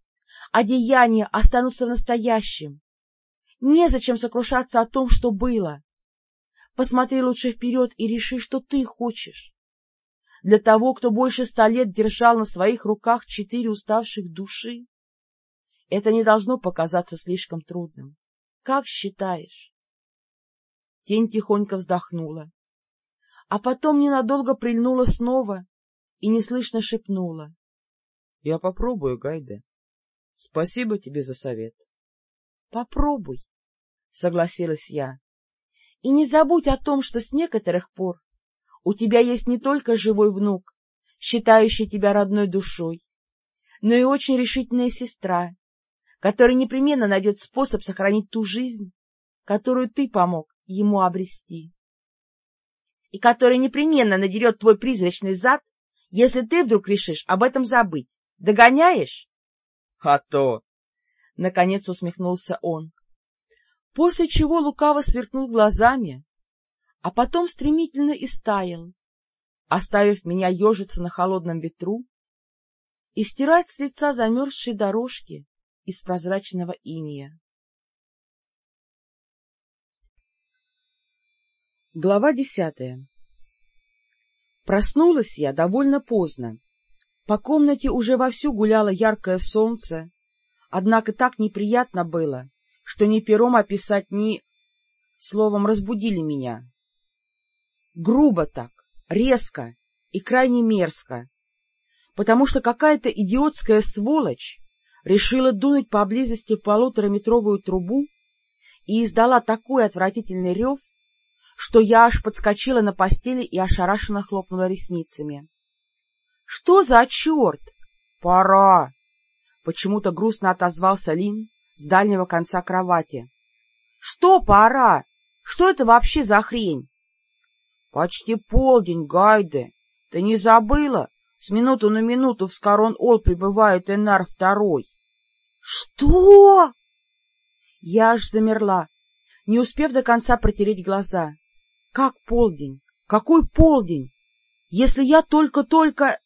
а деяния останутся в настоящем. Незачем сокрушаться о том, что было. Посмотри лучше вперед и реши, что ты хочешь. Для того, кто больше ста лет держал на своих руках четыре уставших души, это не должно показаться слишком трудным. Как считаешь? Тень тихонько вздохнула, а потом ненадолго прильнула снова и неслышно шепнула. — Я попробую, Гайде. Спасибо тебе за совет. — Попробуй, — согласилась я. — И не забудь о том, что с некоторых пор у тебя есть не только живой внук, считающий тебя родной душой, но и очень решительная сестра, которая непременно найдет способ сохранить ту жизнь, которую ты помог ему обрести, и которая непременно надерет твой призрачный зад, если ты вдруг решишь об этом забыть. Догоняешь? — А то! — наконец усмехнулся он, после чего лукаво сверкнул глазами, а потом стремительно истаял, оставив меня ежиться на холодном ветру и стирать с лица замерзшие дорожки из прозрачного иния. Глава десятая Проснулась я довольно поздно. По комнате уже вовсю гуляло яркое солнце, однако так неприятно было, что ни пером описать, ни... Словом, разбудили меня. Грубо так, резко и крайне мерзко, потому что какая-то идиотская сволочь решила дунуть поблизости в полутораметровую трубу и издала такой отвратительный рев, что я аж подскочила на постели и ошарашенно хлопнула ресницами. — Что за черт? — Пора! — почему-то грустно отозвался Лин с дальнего конца кровати. — Что пора? Что это вообще за хрень? — Почти полдень, Гайде. Ты не забыла? С минуту на минуту в Скорон-Ол прибывает Энар Второй. — Что? Я аж замерла, не успев до конца протереть глаза. Как полдень? Какой полдень? Если я только-только...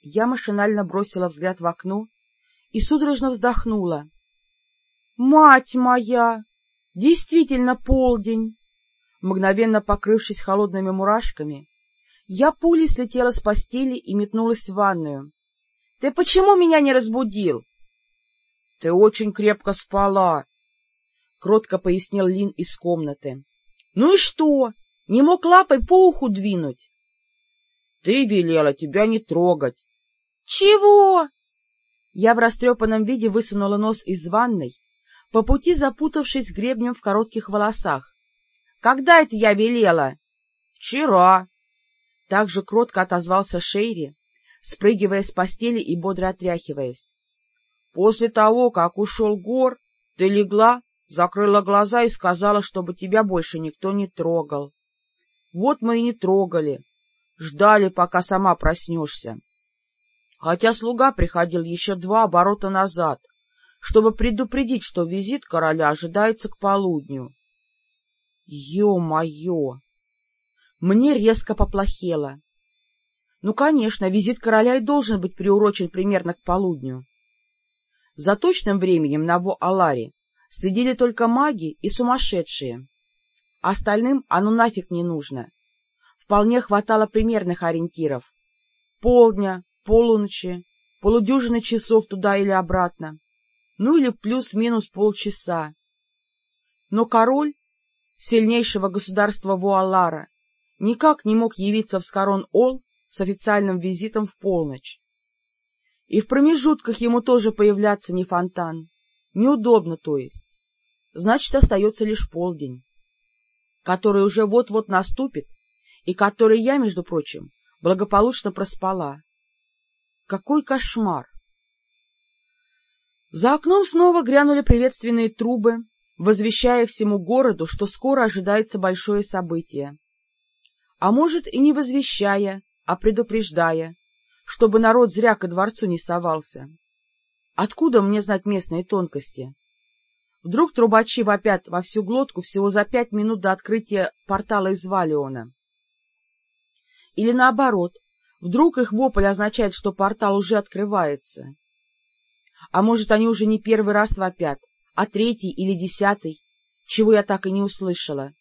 Я машинально бросила взгляд в окно и судорожно вздохнула. «Мать моя! Действительно полдень!» Мгновенно покрывшись холодными мурашками, я пулей слетела с постели и метнулась в ванную. — Ты почему меня не разбудил? — Ты очень крепко спала, — кротко пояснил Лин из комнаты. — Ну и что? Не мог лапой по уху двинуть? — Ты велела тебя не трогать. — Чего? Я в растрепанном виде высунула нос из ванной, по пути запутавшись гребнем в коротких волосах. — Когда это я велела? — Вчера. Так же кротко отозвался Шейри, спрыгивая с постели и бодро отряхиваясь. — После того, как ушел Гор, ты легла, закрыла глаза и сказала, чтобы тебя больше никто не трогал. Вот мы и не трогали, ждали, пока сама проснешься. Хотя слуга приходил еще два оборота назад, чтобы предупредить, что визит короля ожидается к полудню. Ё-моё! Мне резко поплохело. Ну, конечно, визит короля и должен быть приурочен примерно к полудню. За точным временем на Во-Аларе следили только маги и сумасшедшие. Остальным оно нафиг не нужно. Вполне хватало примерных ориентиров. Полдня, полуночи, полудюжины часов туда или обратно, ну или плюс-минус полчаса. Но король сильнейшего государства Вуалара никак не мог явиться в Скорон-Ол с официальным визитом в полночь. И в промежутках ему тоже появляться не фонтан. Неудобно, то есть. Значит, остается лишь полдень, который уже вот-вот наступит, и который я, между прочим, благополучно проспала. Какой кошмар! За окном снова грянули приветственные трубы, возвещая всему городу, что скоро ожидается большое событие а может и не возвещая, а предупреждая, чтобы народ зря ко дворцу не совался. Откуда мне знать местные тонкости? Вдруг трубачи вопят во всю глотку всего за пять минут до открытия портала из Валиона. Или наоборот, вдруг их вопль означает, что портал уже открывается. А может, они уже не первый раз вопят, а третий или десятый, чего я так и не услышала.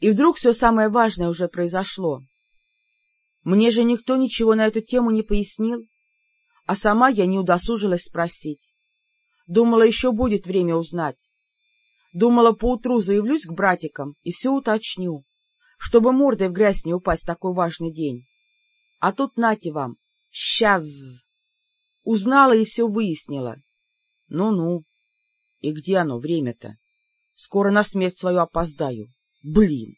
И вдруг все самое важное уже произошло. Мне же никто ничего на эту тему не пояснил, а сама я не удосужилась спросить. Думала, еще будет время узнать. Думала, поутру заявлюсь к братикам и все уточню, чтобы мордой в грязь не упасть в такой важный день. А тут нате вам, сейчас! Узнала и все выяснила. Ну-ну. И где оно, время-то? Скоро на смерть свою опоздаю. Блин!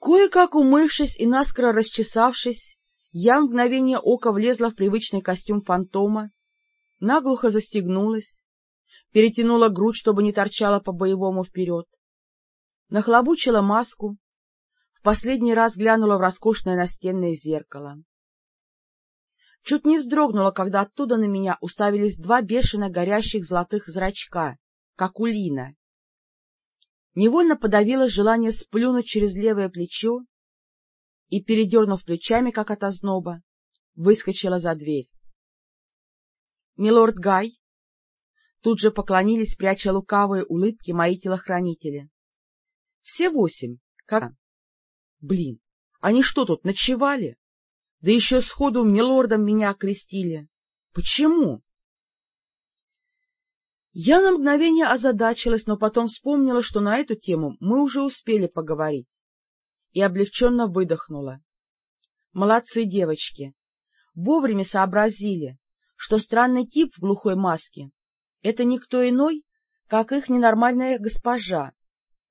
Кое-как умывшись и наскоро расчесавшись, я в мгновение ока влезла в привычный костюм фантома, наглухо застегнулась, перетянула грудь, чтобы не торчала по-боевому вперед, нахлобучила маску, в последний раз глянула в роскошное настенное зеркало. Чуть не вздрогнула, когда оттуда на меня уставились два бешено горящих золотых зрачка, как у Лина. Невольно подавила желание сплюнуть через левое плечо и, передернув плечами, как от озноба, выскочила за дверь. — Милорд Гай! Тут же поклонились, пряча лукавые улыбки мои телохранители. — Все восемь. Как? Блин, они что тут, ночевали? Да еще сходу милордом меня окрестили. Почему? Я на мгновение озадачилась, но потом вспомнила, что на эту тему мы уже успели поговорить, и облегченно выдохнула. Молодцы девочки! Вовремя сообразили, что странный тип в глухой маске — это никто иной, как их ненормальная госпожа,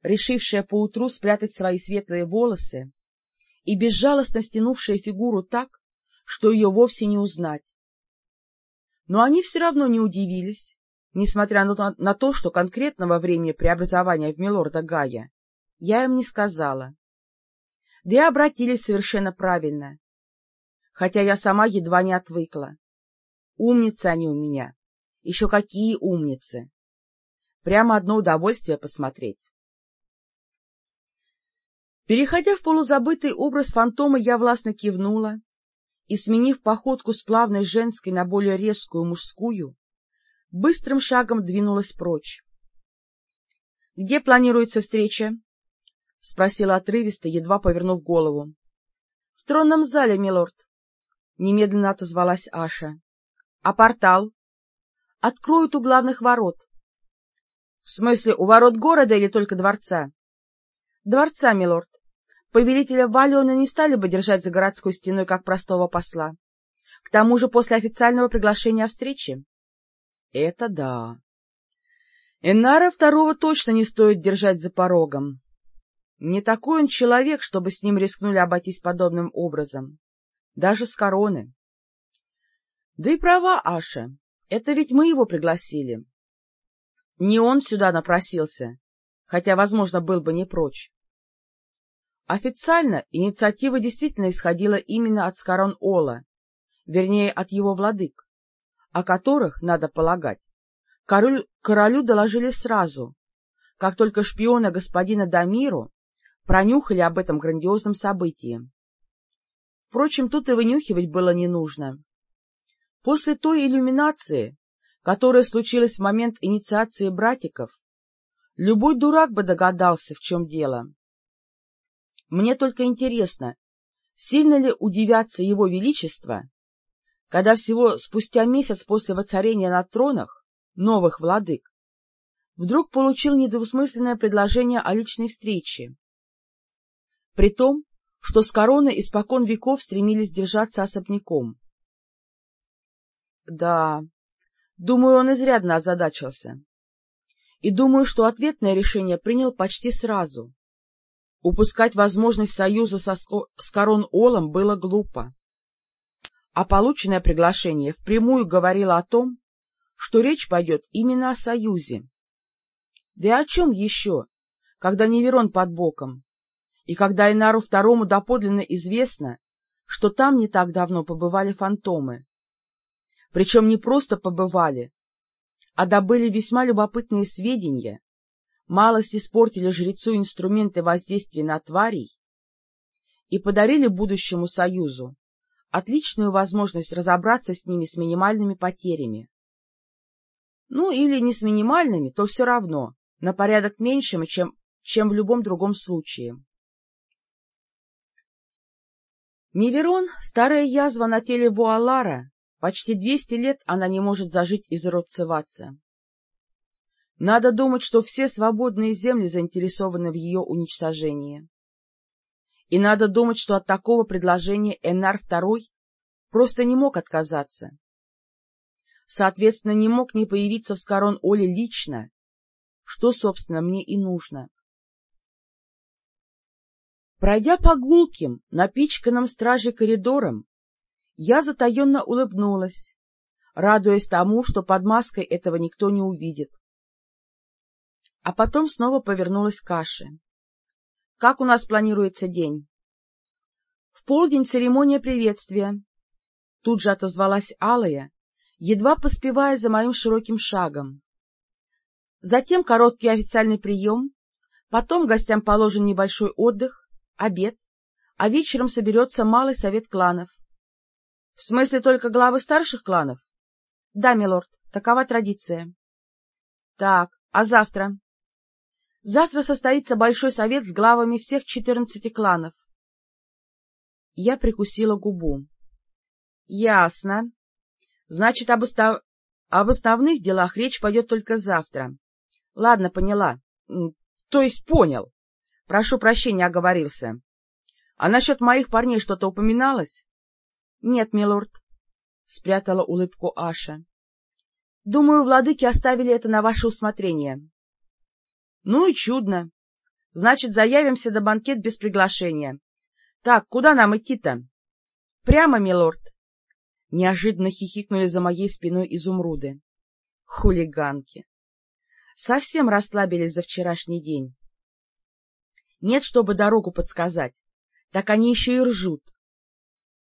решившая поутру спрятать свои светлые волосы и безжалостно стянувшая фигуру так, что ее вовсе не узнать. Но они все равно не удивились, несмотря на, на то, что конкретного времени преобразования в милорда Гая я им не сказала. Да и обратились совершенно правильно, хотя я сама едва не отвыкла. Умницы они у меня. Еще какие умницы! Прямо одно удовольствие посмотреть. Переходя в полузабытый образ фантома, я властно кивнула и, сменив походку с плавной женской на более резкую мужскую, быстрым шагом двинулась прочь. — Где планируется встреча? — спросила отрывисто, едва повернув голову. — В тронном зале, милорд, — немедленно отозвалась Аша. — А портал? — Откроют у главных ворот. — В смысле, у ворот города или только дворца? Дворца, милорд. Повелителя Валиона не стали бы держать за городской стеной, как простого посла. К тому же после официального приглашения о встрече. Это да. Энара второго точно не стоит держать за порогом. Не такой он человек, чтобы с ним рискнули обойтись подобным образом. Даже с короны. Да и права Аша. Это ведь мы его пригласили. Не он сюда напросился, хотя, возможно, был бы не прочь. Официально инициатива действительно исходила именно от Скарон Ола, вернее, от его владык, о которых, надо полагать, королю, королю доложили сразу, как только шпионы господина Дамиру пронюхали об этом грандиозном событии. Впрочем, тут и вынюхивать было не нужно. После той иллюминации, которая случилась в момент инициации братиков, любой дурак бы догадался, в чем дело. Мне только интересно, сильно ли удивятся его величество, когда всего спустя месяц после воцарения на тронах новых владык вдруг получил недвусмысленное предложение о личной встрече. При том, что с короны испокон веков стремились держаться особняком. Да, думаю, он изрядно озадачился. И думаю, что ответное решение принял почти сразу. Упускать возможность союза со, с Корон Олом было глупо. А полученное приглашение впрямую говорило о том, что речь пойдет именно о союзе. Да и о чем еще, когда Неверон под боком, и когда Инару Второму доподлинно известно, что там не так давно побывали фантомы. Причем не просто побывали, а добыли весьма любопытные сведения, малость испортили жрецу инструменты воздействия на тварей и подарили будущему союзу отличную возможность разобраться с ними с минимальными потерями. Ну, или не с минимальными, то все равно, на порядок меньшим, чем, чем в любом другом случае. Неверон — старая язва на теле Вуалара, почти двести лет она не может зажить и зарубцеваться. Надо думать, что все свободные земли заинтересованы в ее уничтожении. И надо думать, что от такого предложения Энар II просто не мог отказаться. Соответственно, не мог не появиться в Скорон Оле лично, что, собственно, мне и нужно. Пройдя по гулким, напичканным стражей коридорам, я затаенно улыбнулась, радуясь тому, что под маской этого никто не увидит. А потом снова повернулась к Каше. — Как у нас планируется день? — В полдень церемония приветствия. Тут же отозвалась Алая, едва поспевая за моим широким шагом. Затем короткий официальный прием, потом гостям положен небольшой отдых, обед, а вечером соберется малый совет кланов. — В смысле только главы старших кланов? — Да, милорд, такова традиция. — Так, а завтра? — Завтра состоится большой совет с главами всех четырнадцати кланов. Я прикусила губу. — Ясно. Значит, об, остав... об основных делах речь пойдет только завтра. Ладно, поняла. То есть понял. Прошу прощения, оговорился. А насчет моих парней что-то упоминалось? — Нет, милорд, — спрятала улыбку Аша. — Думаю, владыки оставили это на ваше усмотрение. — Ну и чудно. Значит, заявимся до банкет без приглашения. Так, куда нам идти-то? — Прямо, милорд. Неожиданно хихикнули за моей спиной изумруды. Хулиганки. Совсем расслабились за вчерашний день. Нет, чтобы дорогу подсказать, так они еще и ржут.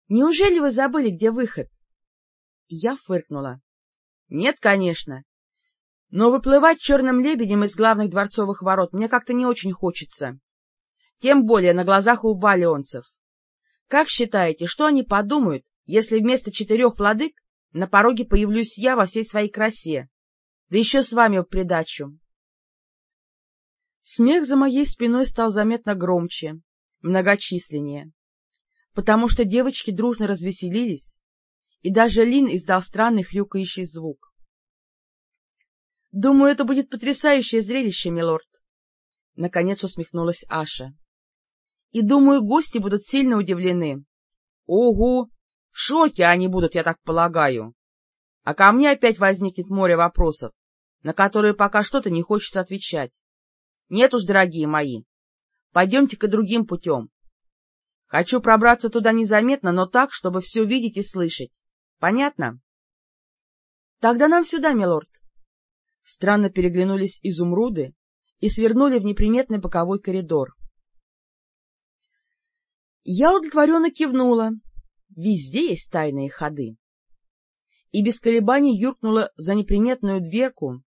Неужели вы забыли, где выход? Я фыркнула. Нет, конечно. Но выплывать черным лебедем из главных дворцовых ворот мне как-то не очень хочется. Тем более на глазах у валионцев. Как считаете, что они подумают, если вместо четырех владык на пороге появлюсь я во всей своей красе, да еще с вами в придачу? Смех за моей спиной стал заметно громче, многочисленнее потому что девочки дружно развеселились, и даже Лин издал странный хрюкающий звук. — Думаю, это будет потрясающее зрелище, милорд! — наконец усмехнулась Аша. — И думаю, гости будут сильно удивлены. — Ого! В шоке они будут, я так полагаю. А ко мне опять возникнет море вопросов, на которые пока что-то не хочется отвечать. Нет уж, дорогие мои, пойдемте-ка другим путем. Хочу пробраться туда незаметно, но так, чтобы все видеть и слышать. Понятно? — Тогда нам сюда, милорд. Странно переглянулись изумруды и свернули в неприметный боковой коридор. Я удовлетворенно кивнула. Везде есть тайные ходы. И без колебаний юркнула за неприметную дверку,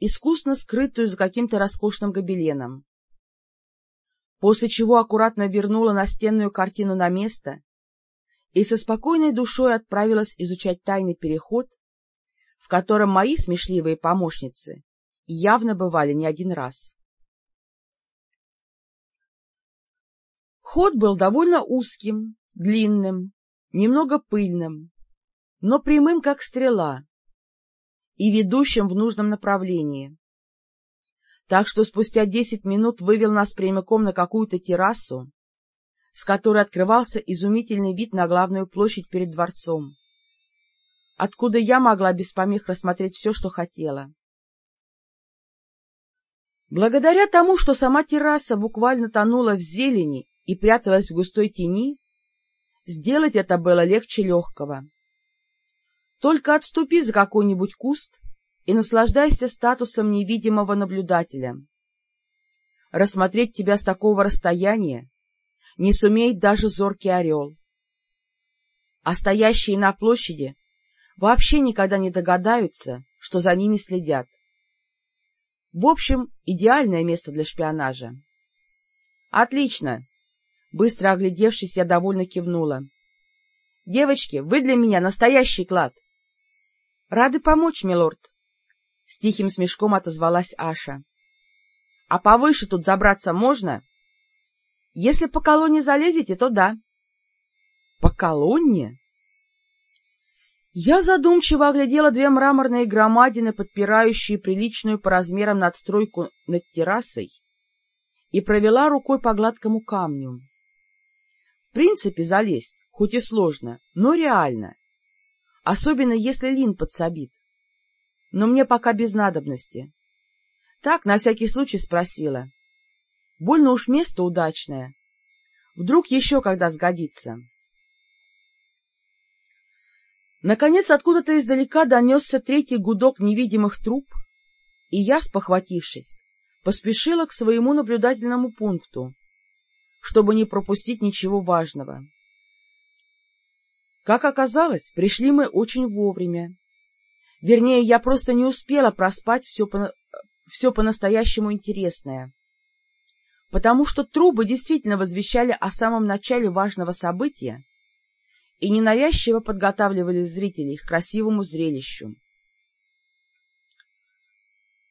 искусно скрытую за каким-то роскошным гобеленом после чего аккуратно вернула настенную картину на место и со спокойной душой отправилась изучать тайный переход, в котором мои смешливые помощницы явно бывали не один раз. Ход был довольно узким, длинным, немного пыльным, но прямым, как стрела, и ведущим в нужном направлении так что спустя десять минут вывел нас прямиком на какую-то террасу, с которой открывался изумительный вид на главную площадь перед дворцом, откуда я могла без помех рассмотреть все, что хотела. Благодаря тому, что сама терраса буквально тонула в зелени и пряталась в густой тени, сделать это было легче легкого. Только отступи за какой-нибудь куст, и наслаждайся статусом невидимого наблюдателя. Рассмотреть тебя с такого расстояния не сумеет даже зоркий орел. А стоящие на площади вообще никогда не догадаются, что за ними следят. В общем, идеальное место для шпионажа. — Отлично! Быстро оглядевшись, я довольно кивнула. — Девочки, вы для меня настоящий клад! — Рады помочь, милорд! — с тихим смешком отозвалась Аша. — А повыше тут забраться можно? — Если по колонне залезете, то да. — По колонне? Я задумчиво оглядела две мраморные громадины, подпирающие приличную по размерам надстройку над террасой, и провела рукой по гладкому камню. В принципе, залезть, хоть и сложно, но реально, особенно если лин подсобит. Но мне пока без надобности. Так, на всякий случай спросила. Больно уж место удачное. Вдруг еще когда сгодится. Наконец, откуда-то издалека донесся третий гудок невидимых труб, и я, спохватившись, поспешила к своему наблюдательному пункту, чтобы не пропустить ничего важного. Как оказалось, пришли мы очень вовремя. Вернее, я просто не успела проспать все, по... все по-настоящему интересное, потому что трубы действительно возвещали о самом начале важного события, и ненавязчиво подготавливали зрителей к красивому зрелищу.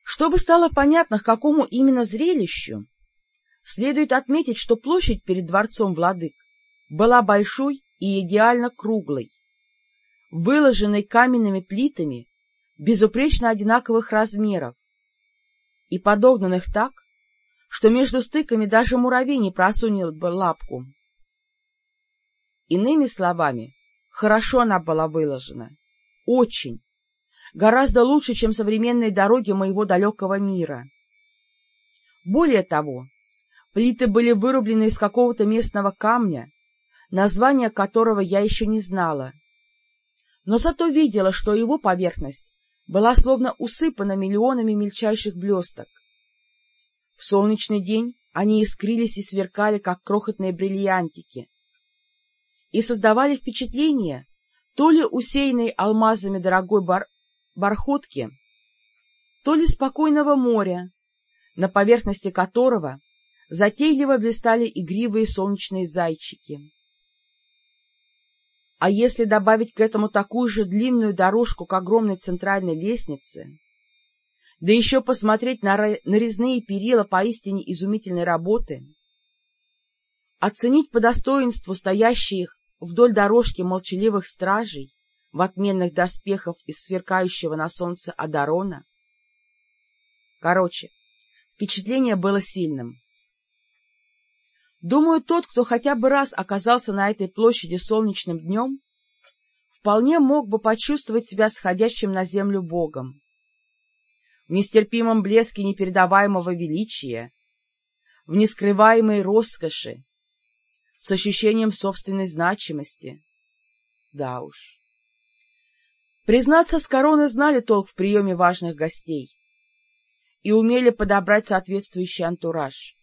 Чтобы стало понятно, к какому именно зрелищу, следует отметить, что площадь перед дворцом владык была большой и идеально круглой, выложенной каменными плитами безупречно одинаковых размеров и подогнанных так, что между стыками даже муравей не просунул бы лапку. Иными словами, хорошо она была выложена. Очень. Гораздо лучше, чем современные дороги моего далекого мира. Более того, плиты были вырублены из какого-то местного камня, название которого я еще не знала. Но зато видела, что его поверхность была словно усыпана миллионами мельчайших блесток. В солнечный день они искрились и сверкали, как крохотные бриллиантики, и создавали впечатление то ли усеянной алмазами дорогой бар... бархотки, то ли спокойного моря, на поверхности которого затейливо блистали игривые солнечные зайчики. А если добавить к этому такую же длинную дорожку к огромной центральной лестнице, да еще посмотреть на нарезные перила поистине изумительной работы, оценить по достоинству стоящих вдоль дорожки молчаливых стражей в отменных доспехах из сверкающего на солнце Адарона. Короче, впечатление было сильным. Думаю, тот, кто хотя бы раз оказался на этой площади солнечным днем, вполне мог бы почувствовать себя сходящим на землю Богом. В нестерпимом блеске непередаваемого величия, в нескрываемой роскоши, с ощущением собственной значимости. Да уж. Признаться, с короны знали толк в приеме важных гостей и умели подобрать соответствующий антураж.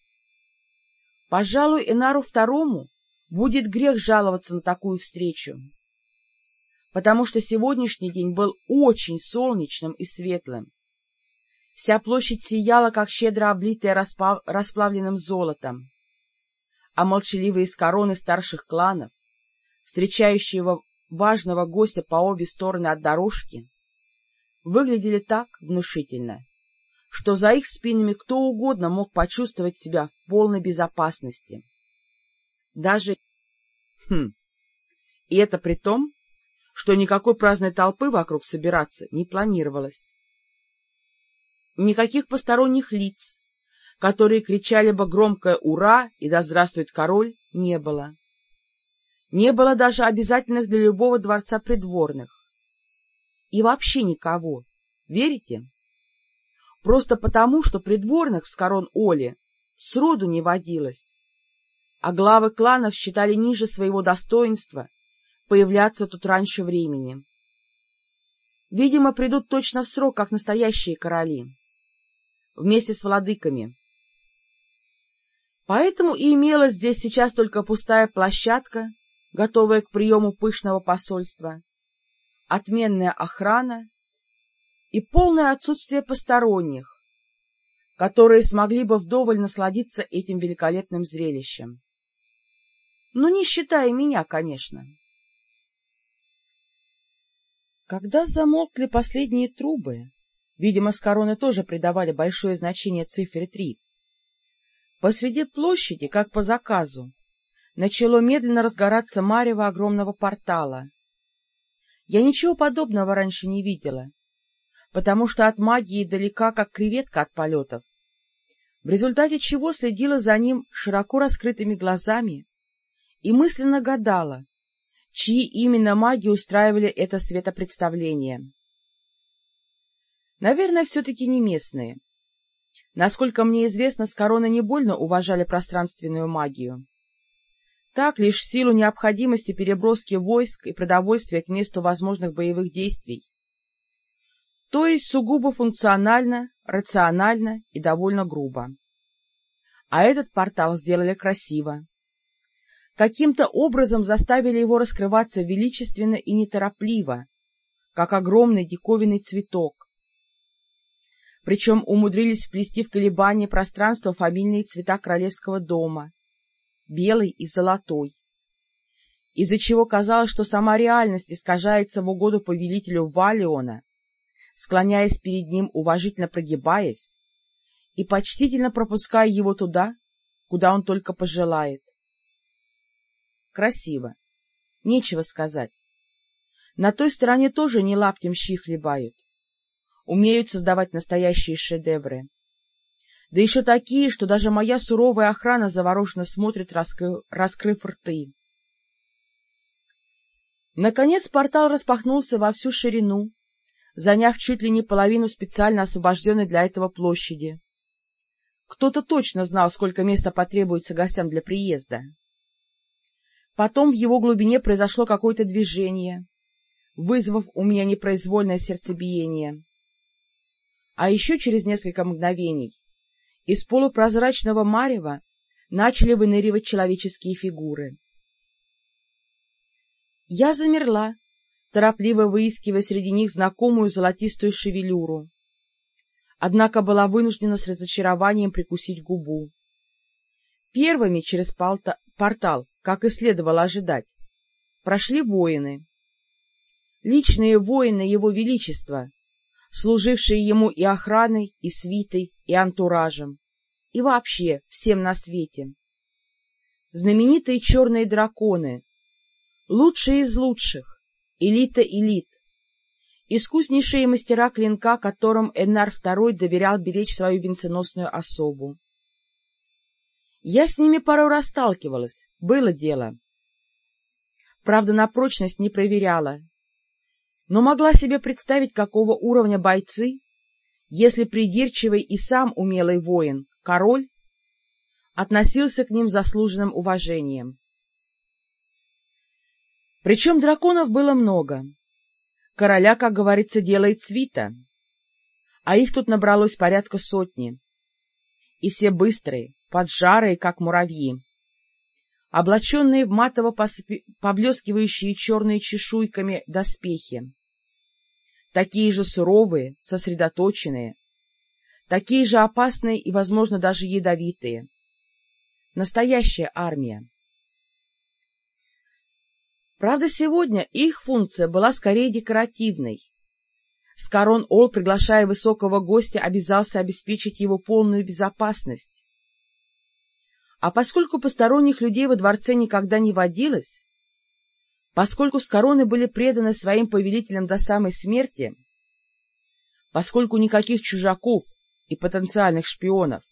Пожалуй, Энару Второму будет грех жаловаться на такую встречу, потому что сегодняшний день был очень солнечным и светлым. Вся площадь сияла, как щедро облитая расплавленным золотом а молчаливые из короны старших кланов, встречающие важного гостя по обе стороны от дорожки, выглядели так внушительно, что за их спинами кто угодно мог почувствовать себя в полной безопасности. Даже... Хм... И это при том, что никакой праздной толпы вокруг собираться не планировалось. Никаких посторонних лиц, которые кричали бы громкое «Ура!» и «Да здравствует король!» не было. Не было даже обязательных для любого дворца придворных. И вообще никого. Верите? Просто потому, что придворных в скорон Оле сроду не водилось, а главы кланов считали ниже своего достоинства появляться тут раньше времени. Видимо, придут точно в срок, как настоящие короли, вместе с владыками, Поэтому и имелась здесь сейчас только пустая площадка, готовая к приему пышного посольства, отменная охрана и полное отсутствие посторонних, которые смогли бы вдоволь насладиться этим великолепным зрелищем. Ну, не считая меня, конечно. Когда замолкли последние трубы, видимо, с короны тоже придавали большое значение цифре три, посреди площади, как по заказу, начало медленно разгораться марево огромного портала. Я ничего подобного раньше не видела, потому что от магии далека, как креветка от полетов, в результате чего следила за ним широко раскрытыми глазами и мысленно гадала, чьи именно маги устраивали это светопредставление. Наверное, все-таки не местные. Насколько мне известно, с короны не больно уважали пространственную магию. Так, лишь в силу необходимости переброски войск и продовольствия к месту возможных боевых действий то есть сугубо функционально, рационально и довольно грубо. А этот портал сделали красиво. Каким-то образом заставили его раскрываться величественно и неторопливо, как огромный диковинный цветок. Причем умудрились вплести в колебания пространства фамильные цвета королевского дома — белый и золотой, из-за чего казалось, что сама реальность искажается в угоду повелителю Валиона — склоняясь перед ним, уважительно прогибаясь и почтительно пропуская его туда, куда он только пожелает. Красиво. Нечего сказать. На той стороне тоже не лаптем щи хлебают. Умеют создавать настоящие шедевры. Да еще такие, что даже моя суровая охрана завороженно смотрит, раскрыв, раскрыв рты. Наконец портал распахнулся во всю ширину, заняв чуть ли не половину специально освобожденной для этого площади. Кто-то точно знал, сколько места потребуется гостям для приезда. Потом в его глубине произошло какое-то движение, вызвав у меня непроизвольное сердцебиение. А еще через несколько мгновений из полупрозрачного марева начали выныривать человеческие фигуры. Я замерла, торопливо выискивая среди них знакомую золотистую шевелюру. Однако была вынуждена с разочарованием прикусить губу. Первыми через портал, как и следовало ожидать, прошли воины. Личные воины Его Величества, служившие ему и охраной, и свитой, и антуражем, и вообще всем на свете. Знаменитые черные драконы, лучшие из лучших, элита элит, искуснейшие мастера клинка, которым Эннар II доверял беречь свою венценосную особу. Я с ними пару раз сталкивалась, было дело. Правда, на прочность не проверяла, но могла себе представить, какого уровня бойцы, если придирчивый и сам умелый воин, король, относился к ним заслуженным уважением. Причем драконов было много. Короля, как говорится, делает свита, а их тут набралось порядка сотни. И все быстрые, поджарые, как муравьи, облаченные в матово поблескивающие черные чешуйками доспехи. Такие же суровые, сосредоточенные, такие же опасные и, возможно, даже ядовитые. Настоящая армия. Правда, сегодня их функция была скорее декоративной. Скорон Ол, приглашая высокого гостя, обязался обеспечить его полную безопасность. А поскольку посторонних людей во дворце никогда не водилось, поскольку Скороны были преданы своим повелителям до самой смерти, поскольку никаких чужаков и потенциальных шпионов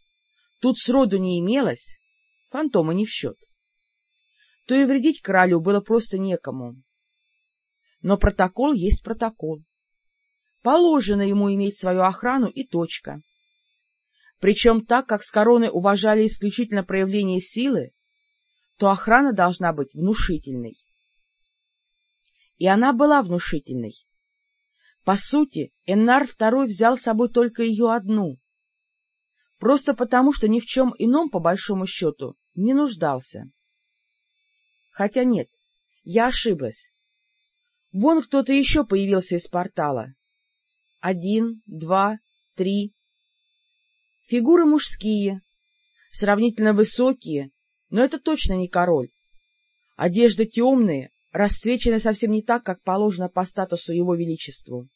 тут сроду не имелось, фантомы не в счет то и вредить королю было просто некому. Но протокол есть протокол. Положено ему иметь свою охрану и точка. Причем так как с короны уважали исключительно проявление силы, то охрана должна быть внушительной. И она была внушительной. По сути, Эннар II взял с собой только ее одну, просто потому, что ни в чем ином, по большому счету, не нуждался. Хотя нет, я ошиблась. Вон кто-то еще появился из портала. Один, два, три. Фигуры мужские, сравнительно высокие, но это точно не король. Одежды темные, расцвечены совсем не так, как положено по статусу его величеству.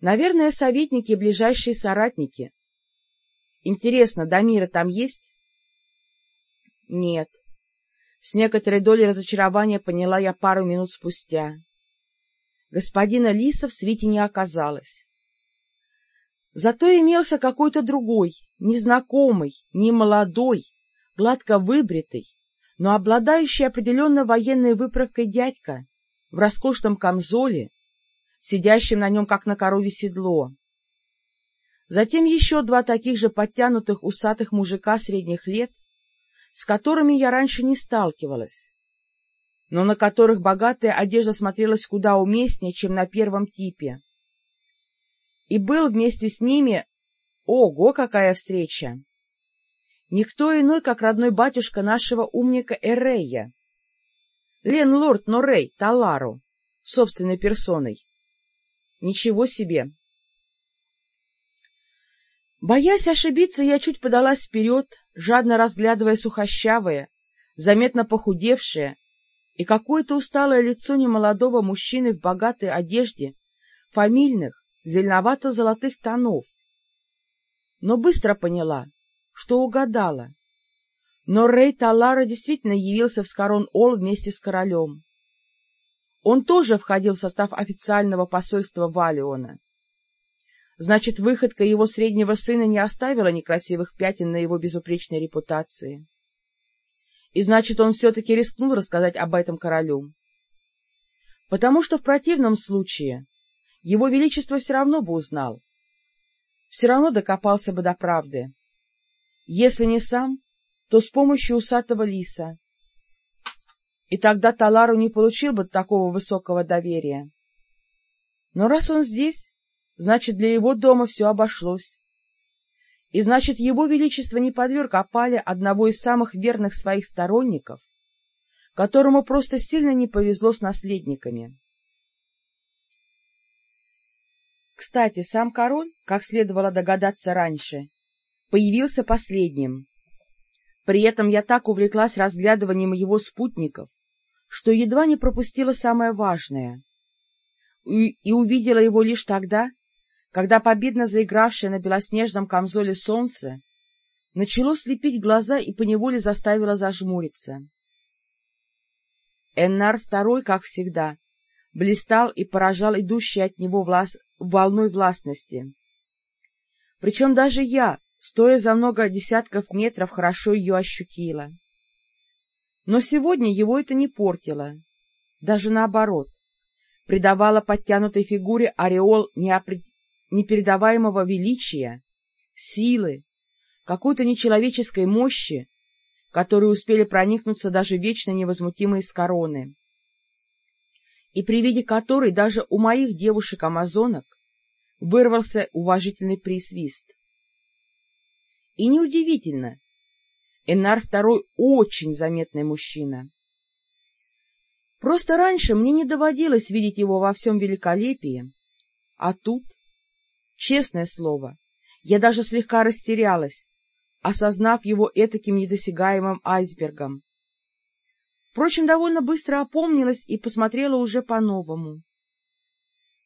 Наверное, советники и ближайшие соратники. Интересно, Дамира там есть? Нет. С некоторой долей разочарования поняла я пару минут спустя. Господина Лиса в свете не оказалось. Зато имелся какой-то другой, незнакомый, немолодой, гладко выбритый, но обладающий определенно военной выправкой дядька в роскошном камзоле, сидящим на нем, как на корове седло. Затем еще два таких же подтянутых усатых мужика средних лет, с которыми я раньше не сталкивалась, но на которых богатая одежда смотрелась куда уместнее, чем на первом типе. И был вместе с ними... Ого, какая встреча! никто иной, как родной батюшка нашего умника Эрея, Лен-лорд Норей Талару, собственной персоной. Ничего себе! Боясь ошибиться, я чуть подалась вперед, жадно разглядывая сухощавое, заметно похудевшее и какое-то усталое лицо немолодого мужчины в богатой одежде, фамильных, зеленовато-золотых тонов. Но быстро поняла, что угадала. Но Рей Талара действительно явился в Скарон-Ол вместе с королем. Он тоже входил в состав официального посольства Валиона. Значит, выходка его среднего сына не оставила некрасивых пятен на его безупречной репутации. И значит, он все-таки рискнул рассказать об этом королю. Потому что в противном случае его величество все равно бы узнал, все равно докопался бы до правды. Если не сам, то с помощью усатого лиса. И тогда Талару не получил бы такого высокого доверия. Но раз он здесь, значит, для его дома все обошлось. И значит, его величество не подверг опале одного из самых верных своих сторонников, которому просто сильно не повезло с наследниками. Кстати, сам король, как следовало догадаться раньше, появился последним. При этом я так увлеклась разглядыванием его спутников, что едва не пропустила самое важное. И, и увидела его лишь тогда, когда победно заигравшее на белоснежном камзоле солнце начало слепить глаза и поневоле заставило зажмуриться. Эннар II, как всегда, блистал и поражал идущей от него влас... волной властности. Причем даже я, стоя за много десятков метров, хорошо ее ощутила. Но сегодня его это не портило, даже наоборот, придавало подтянутой фигуре ореол неопред... непередаваемого величия, силы, какой-то нечеловеческой мощи, которые успели проникнуться даже вечно невозмутимые с короны, и при виде которой даже у моих девушек-амазонок вырвался уважительный присвист. И неудивительно. Энар второй очень заметный мужчина. Просто раньше мне не доводилось видеть его во всем великолепии, а тут, честное слово, я даже слегка растерялась, осознав его этаким недосягаемым айсбергом. Впрочем, довольно быстро опомнилась и посмотрела уже по-новому.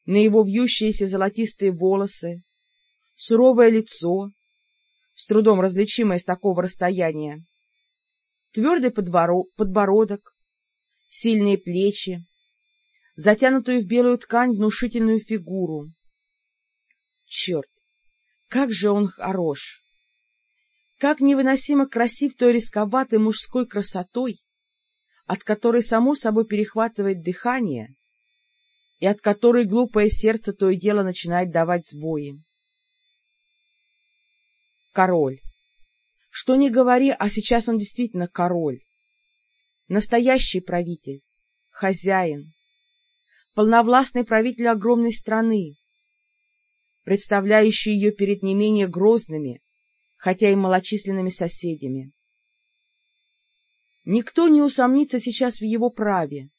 На его вьющиеся золотистые волосы, суровое лицо, с трудом различимое с такого расстояния, твердый подбородок, сильные плечи, затянутую в белую ткань внушительную фигуру. Черт, как же он хорош! Как невыносимо красив той рисковатой мужской красотой, от которой само собой перехватывает дыхание и от которой глупое сердце то и дело начинает давать сбои король. Что ни говори, а сейчас он действительно король. Настоящий правитель, хозяин, полновластный правитель огромной страны, представляющий ее перед не менее грозными, хотя и малочисленными соседями. Никто не усомнится сейчас в его праве,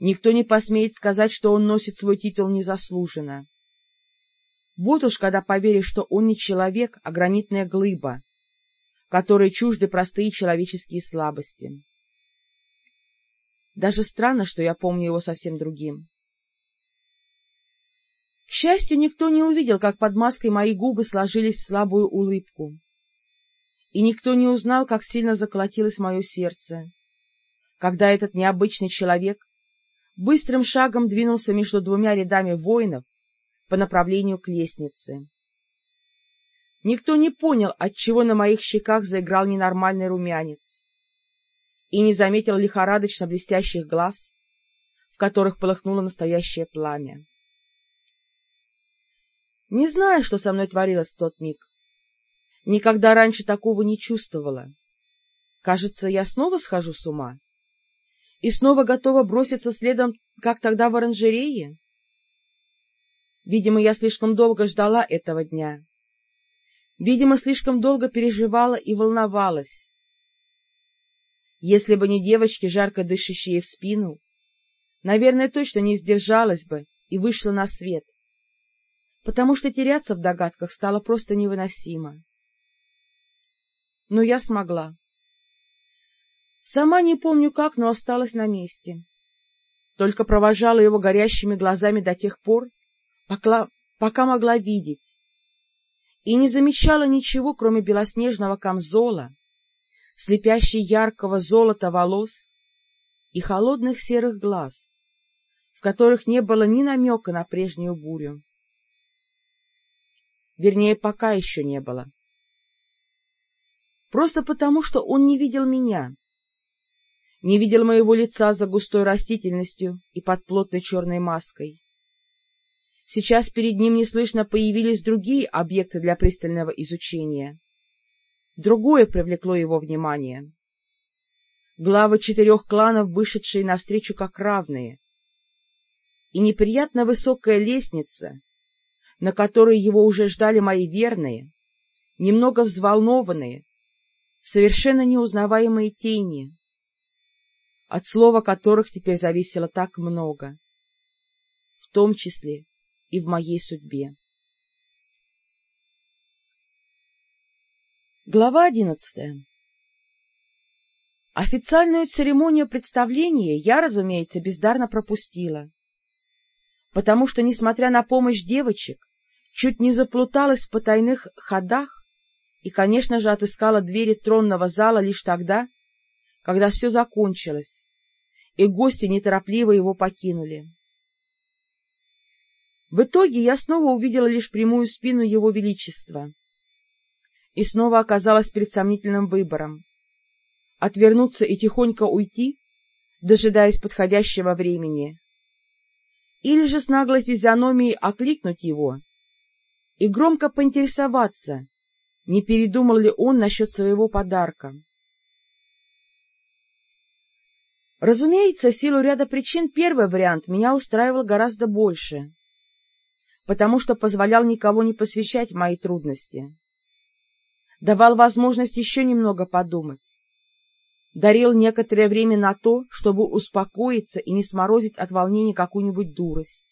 Никто не посмеет сказать, что он носит свой титул незаслуженно. Вот уж когда поверишь, что он не человек, а гранитная глыба, которой чужды простые человеческие слабости. Даже странно, что я помню его совсем другим. К счастью, никто не увидел, как под маской мои губы сложились в слабую улыбку. И никто не узнал, как сильно заколотилось мое сердце, когда этот необычный человек быстрым шагом двинулся между двумя рядами воинов по направлению к лестнице. Никто не понял, отчего на моих щеках заиграл ненормальный румянец, и не заметил лихорадочно блестящих глаз, в которых полыхнуло настоящее пламя. Не знаю, что со мной творилось в тот миг. Никогда раньше такого не чувствовала. Кажется, я снова схожу с ума и снова готова броситься следом, как тогда в оранжерее. Видимо, я слишком долго ждала этого дня. Видимо, слишком долго переживала и волновалась. Если бы не девочки, жарко дышащие в спину, наверное, точно не сдержалась бы и вышла на свет потому что теряться в догадках стало просто невыносимо. Но я смогла. Сама не помню как, но осталась на месте. Только провожала его горящими глазами до тех пор, пока, пока могла видеть, и не замечала ничего, кроме белоснежного камзола, слепящей яркого золота волос и холодных серых глаз, в которых не было ни намека на прежнюю бурю. Вернее, пока еще не было. Просто потому, что он не видел меня. Не видел моего лица за густой растительностью и под плотной черной маской. Сейчас перед ним неслышно появились другие объекты для пристального изучения. Другое привлекло его внимание. Главы четырех кланов, вышедшие навстречу как равные. И неприятно высокая лестница, на которой его уже ждали мои верные, немного взволнованные, совершенно неузнаваемые тени, от слова которых теперь зависело так много, в том числе и в моей судьбе. Глава одиннадцатая Официальную церемонию представления я, разумеется, бездарно пропустила, потому что, несмотря на помощь девочек, чуть не заплуталась в потайных ходах и, конечно же, отыскала двери тронного зала лишь тогда, когда все закончилось, и гости неторопливо его покинули. В итоге я снова увидела лишь прямую спину его величества и снова оказалась перед сомнительным выбором — отвернуться и тихонько уйти, дожидаясь подходящего времени, или же с наглой физиономией окликнуть его и громко поинтересоваться, не передумал ли он насчет своего подарка. Разумеется, в силу ряда причин первый вариант меня устраивал гораздо больше, потому что позволял никого не посвящать мои трудности, давал возможность еще немного подумать, дарил некоторое время на то, чтобы успокоиться и не сморозить от волнения какую-нибудь дурость.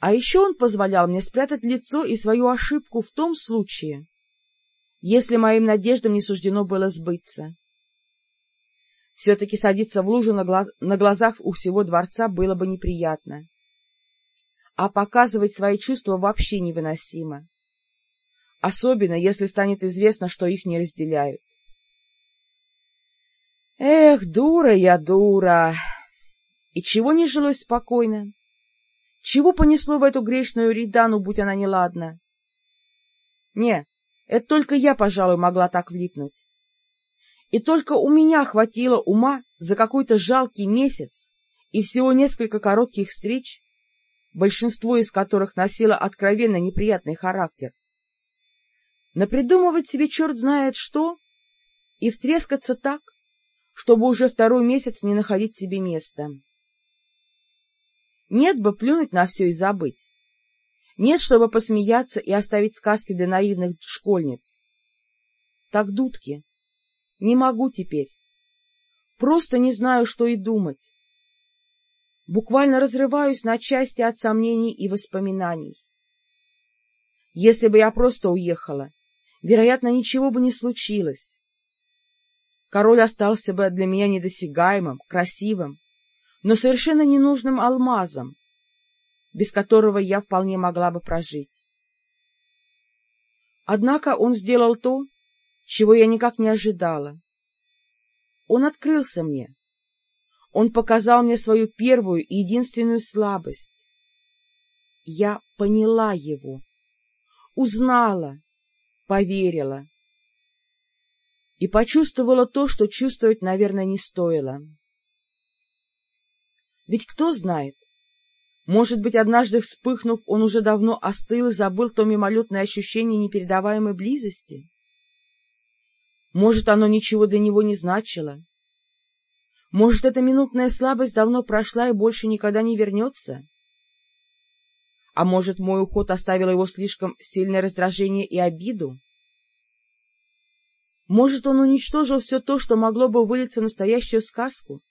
А еще он позволял мне спрятать лицо и свою ошибку в том случае, если моим надеждам не суждено было сбыться. Все-таки садиться в лужу на, гла на глазах у всего дворца было бы неприятно. А показывать свои чувства вообще невыносимо. Особенно, если станет известно, что их не разделяют. Эх, дура я, дура! И чего не жилось спокойно? Чего понесло в эту грешную Ридану, будь она неладна? Не, это только я, пожалуй, могла так влипнуть. И только у меня хватило ума за какой-то жалкий месяц и всего несколько коротких встреч, большинство из которых носило откровенно неприятный характер, напридумывать себе черт знает что и втрескаться так, чтобы уже второй месяц не находить себе места. Нет бы плюнуть на все и забыть. Нет, чтобы посмеяться и оставить сказки для наивных школьниц. Так, дудки, не могу теперь. Просто не знаю, что и думать. буквально разрываюсь на части от сомнений и воспоминаний. Если бы я просто уехала, вероятно, ничего бы не случилось. Король остался бы для меня недосягаемым, красивым, но совершенно ненужным алмазом, без которого я вполне могла бы прожить. Однако он сделал то, чего я никак не ожидала. Он открылся мне. Он показал мне свою первую и единственную слабость. Я поняла его, узнала, поверила и почувствовала то, что чувствовать, наверное, не стоило. Ведь кто знает, может быть, однажды вспыхнув, он уже давно остыл и забыл то мимолетное ощущение непередаваемой близости? Может, оно ничего для него не значило? Может, эта минутная слабость давно прошла и больше никогда не вернется? А может, мой уход оставил его слишком сильное раздражение и обиду? Может, он уничтожил все то, что могло бы вылиться в настоящую сказку?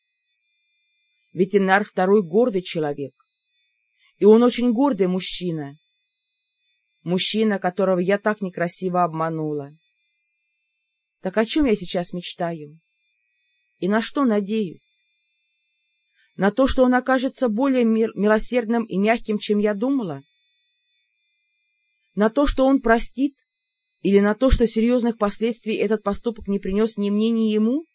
Ведь Инар второй гордый человек, и он очень гордый мужчина. Мужчина, которого я так некрасиво обманула. Так о чем я сейчас мечтаю? И на что надеюсь? На то, что он окажется более мир милосердным и мягким, чем я думала? На то, что он простит? Или на то, что серьезных последствий этот поступок не принес ни мне, ни ему?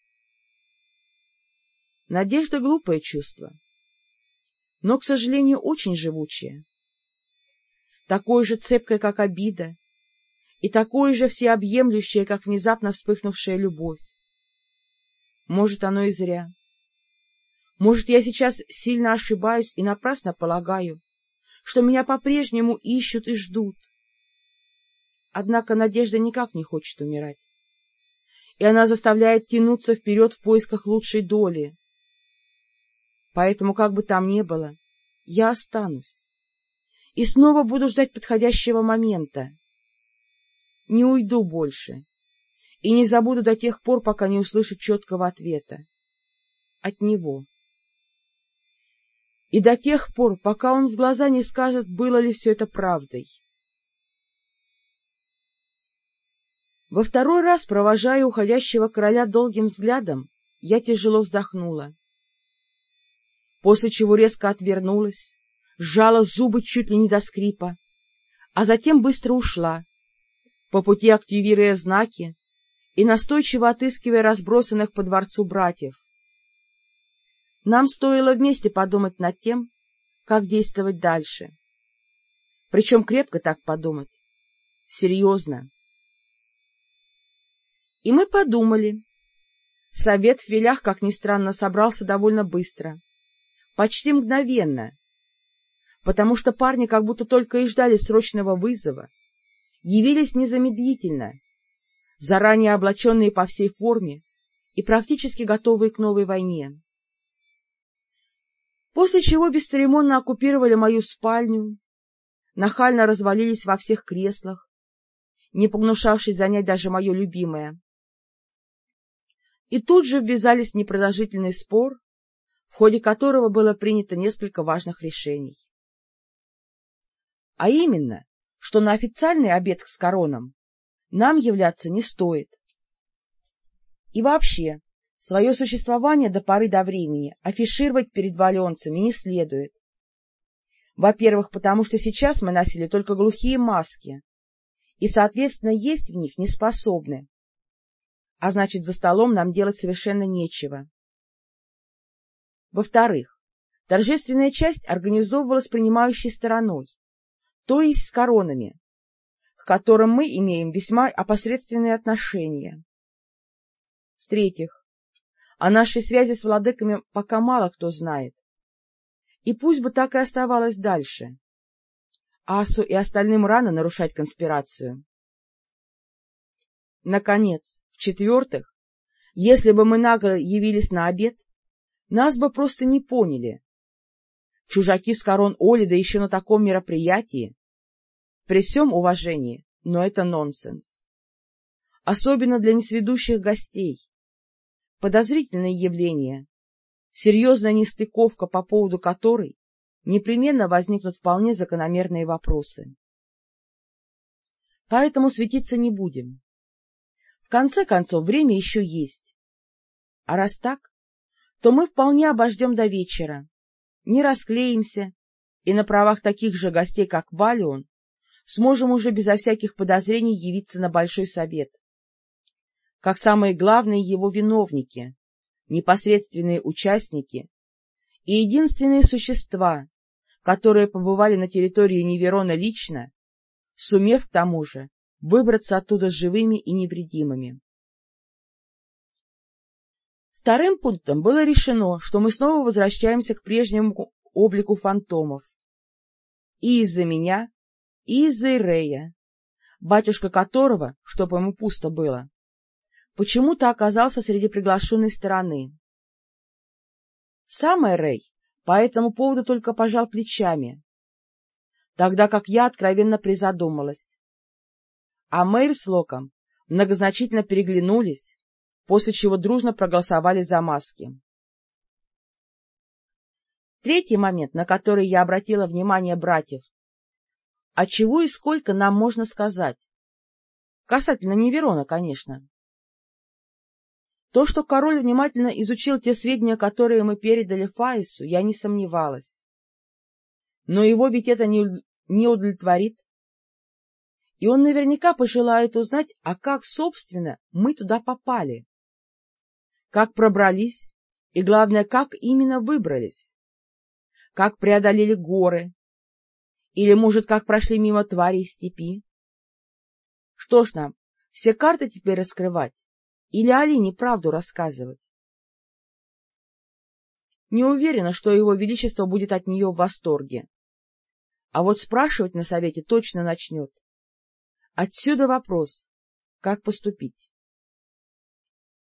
Надежда — глупое чувство но, к сожалению, очень живучее. Такое же цепкое, как обида, и такое же всеобъемлющее, как внезапно вспыхнувшая любовь. Может, оно и зря. Может, я сейчас сильно ошибаюсь и напрасно полагаю, что меня по-прежнему ищут и ждут. Однако надежда никак не хочет умирать, и она заставляет тянуться вперед в поисках лучшей доли, Поэтому, как бы там ни было, я останусь и снова буду ждать подходящего момента. Не уйду больше и не забуду до тех пор, пока не услышу четкого ответа. От него. И до тех пор, пока он в глаза не скажет, было ли все это правдой. Во второй раз, провожая уходящего короля долгим взглядом, я тяжело вздохнула после чего резко отвернулась, сжала зубы чуть ли не до скрипа, а затем быстро ушла, по пути активируя знаки и настойчиво отыскивая разбросанных по дворцу братьев. Нам стоило вместе подумать над тем, как действовать дальше. Причем крепко так подумать. Серьезно. И мы подумали. Совет в Велях, как ни странно, собрался довольно быстро почти мгновенно, потому что парни как будто только и ждали срочного вызова, явились незамедлительно, заранее облаченные по всей форме и практически готовые к новой войне. После чего бесцеремонно оккупировали мою спальню, нахально развалились во всех креслах, не погнушавшись занять даже мое любимое. И тут же ввязались в непродолжительный спор в ходе которого было принято несколько важных решений. А именно, что на официальный обед с короном нам являться не стоит. И вообще, свое существование до поры до времени афишировать перед валенцами не следует. Во-первых, потому что сейчас мы носили только глухие маски, и, соответственно, есть в них не способны. А значит, за столом нам делать совершенно нечего. Во-вторых, торжественная часть организовывалась принимающей стороной, то есть с коронами, к которым мы имеем весьма опосредственные отношения. В-третьих, о нашей связи с владыками пока мало кто знает. И пусть бы так и оставалось дальше. Асу и остальным рано нарушать конспирацию. Наконец, в-четвертых, если бы мы нагло явились на обед, нас бы просто не поняли. Чужаки с корон Оли, да еще на таком мероприятии. При всем уважении, но это нонсенс. Особенно для несведущих гостей. Подозрительное явление. серьезная нестыковка, по поводу которой непременно возникнут вполне закономерные вопросы. Поэтому светиться не будем. В конце концов, время еще есть. А раз так, то мы вполне обождем до вечера, не расклеимся, и на правах таких же гостей, как Валион, сможем уже безо всяких подозрений явиться на Большой Совет. Как самые главные его виновники, непосредственные участники и единственные существа, которые побывали на территории Неверона лично, сумев к тому же выбраться оттуда живыми и невредимыми. Вторым пунктом было решено, что мы снова возвращаемся к прежнему облику фантомов. И из-за меня, и из-за Ирея, батюшка которого, чтобы ему пусто было, почему-то оказался среди приглашенной стороны. Сам Эрей по этому поводу только пожал плечами, тогда как я откровенно призадумалась. А Мэйр с Локом многозначительно переглянулись, после чего дружно проголосовали за маски. Третий момент, на который я обратила внимание братьев. А чего и сколько нам можно сказать? Касательно Неверона, конечно. То, что король внимательно изучил те сведения, которые мы передали Фаису, я не сомневалась. Но его ведь это не, не удовлетворит. И он наверняка пожелает узнать, а как, собственно, мы туда попали. Как пробрались и, главное, как именно выбрались. Как преодолели горы. Или, может, как прошли мимо тварей степи. Что ж нам, все карты теперь раскрывать? Или Алине правду рассказывать? Не уверена, что его величество будет от нее в восторге. А вот спрашивать на совете точно начнет. Отсюда вопрос, как поступить.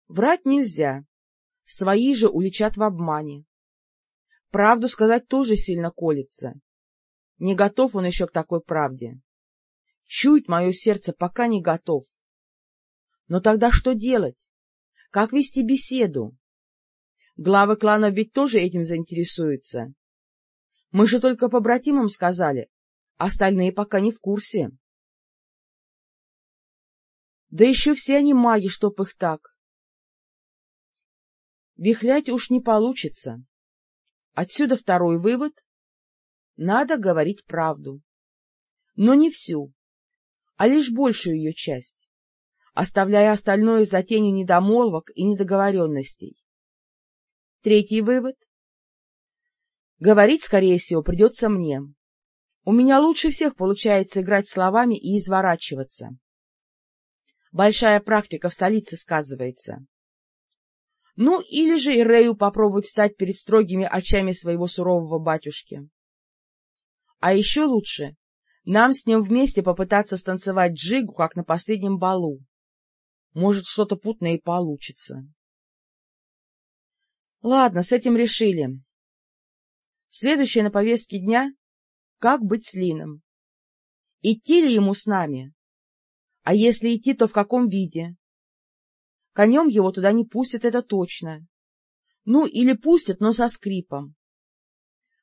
Врать нельзя, свои же уличат в обмане. Правду сказать тоже сильно колется. Не готов он еще к такой правде. Чует мое сердце, пока не готов. Но тогда что делать? Как вести беседу? Главы кланов ведь тоже этим заинтересуются. Мы же только по братимам сказали, остальные пока не в курсе. Да еще все они маги, чтоб их так. Вихлять уж не получится. Отсюда второй вывод. Надо говорить правду. Но не всю, а лишь большую ее часть оставляя остальное за тенью недомолвок и недоговоренностей. Третий вывод. Говорить, скорее всего, придется мне. У меня лучше всех получается играть словами и изворачиваться. Большая практика в столице сказывается. Ну, или же и Рэю попробовать стать перед строгими очами своего сурового батюшки. А еще лучше нам с ним вместе попытаться станцевать джигу, как на последнем балу. Может, что-то путное и получится. Ладно, с этим решили. Следующее на повестке дня — как быть с Лином. Идти ли ему с нами? А если идти, то в каком виде? Конем его туда не пустят, это точно. Ну, или пустят, но со скрипом.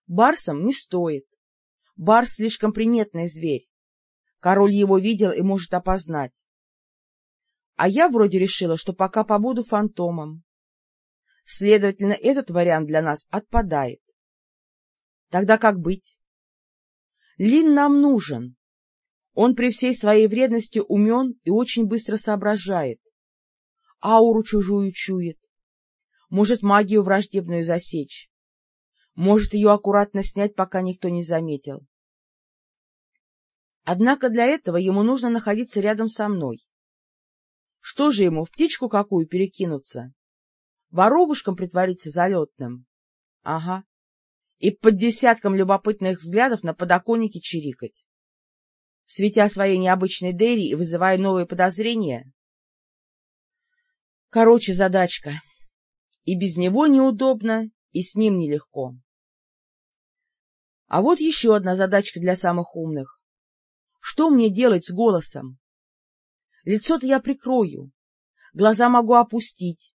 Барсом не стоит. Барс слишком приметный зверь. Король его видел и может опознать. А я вроде решила, что пока побуду фантомом. Следовательно, этот вариант для нас отпадает. Тогда как быть? Лин нам нужен. Он при всей своей вредности умен и очень быстро соображает. Ауру чужую чует. Может магию враждебную засечь. Может ее аккуратно снять, пока никто не заметил. Однако для этого ему нужно находиться рядом со мной. Что же ему, в птичку какую перекинуться? Воробушком притвориться залетным? Ага. И под десятком любопытных взглядов на подоконнике чирикать. Светя своей необычной Дерри и вызывая новые подозрения? Короче, задачка. И без него неудобно, и с ним нелегко. А вот еще одна задачка для самых умных. Что мне делать с голосом? Лицо-то я прикрою, глаза могу опустить,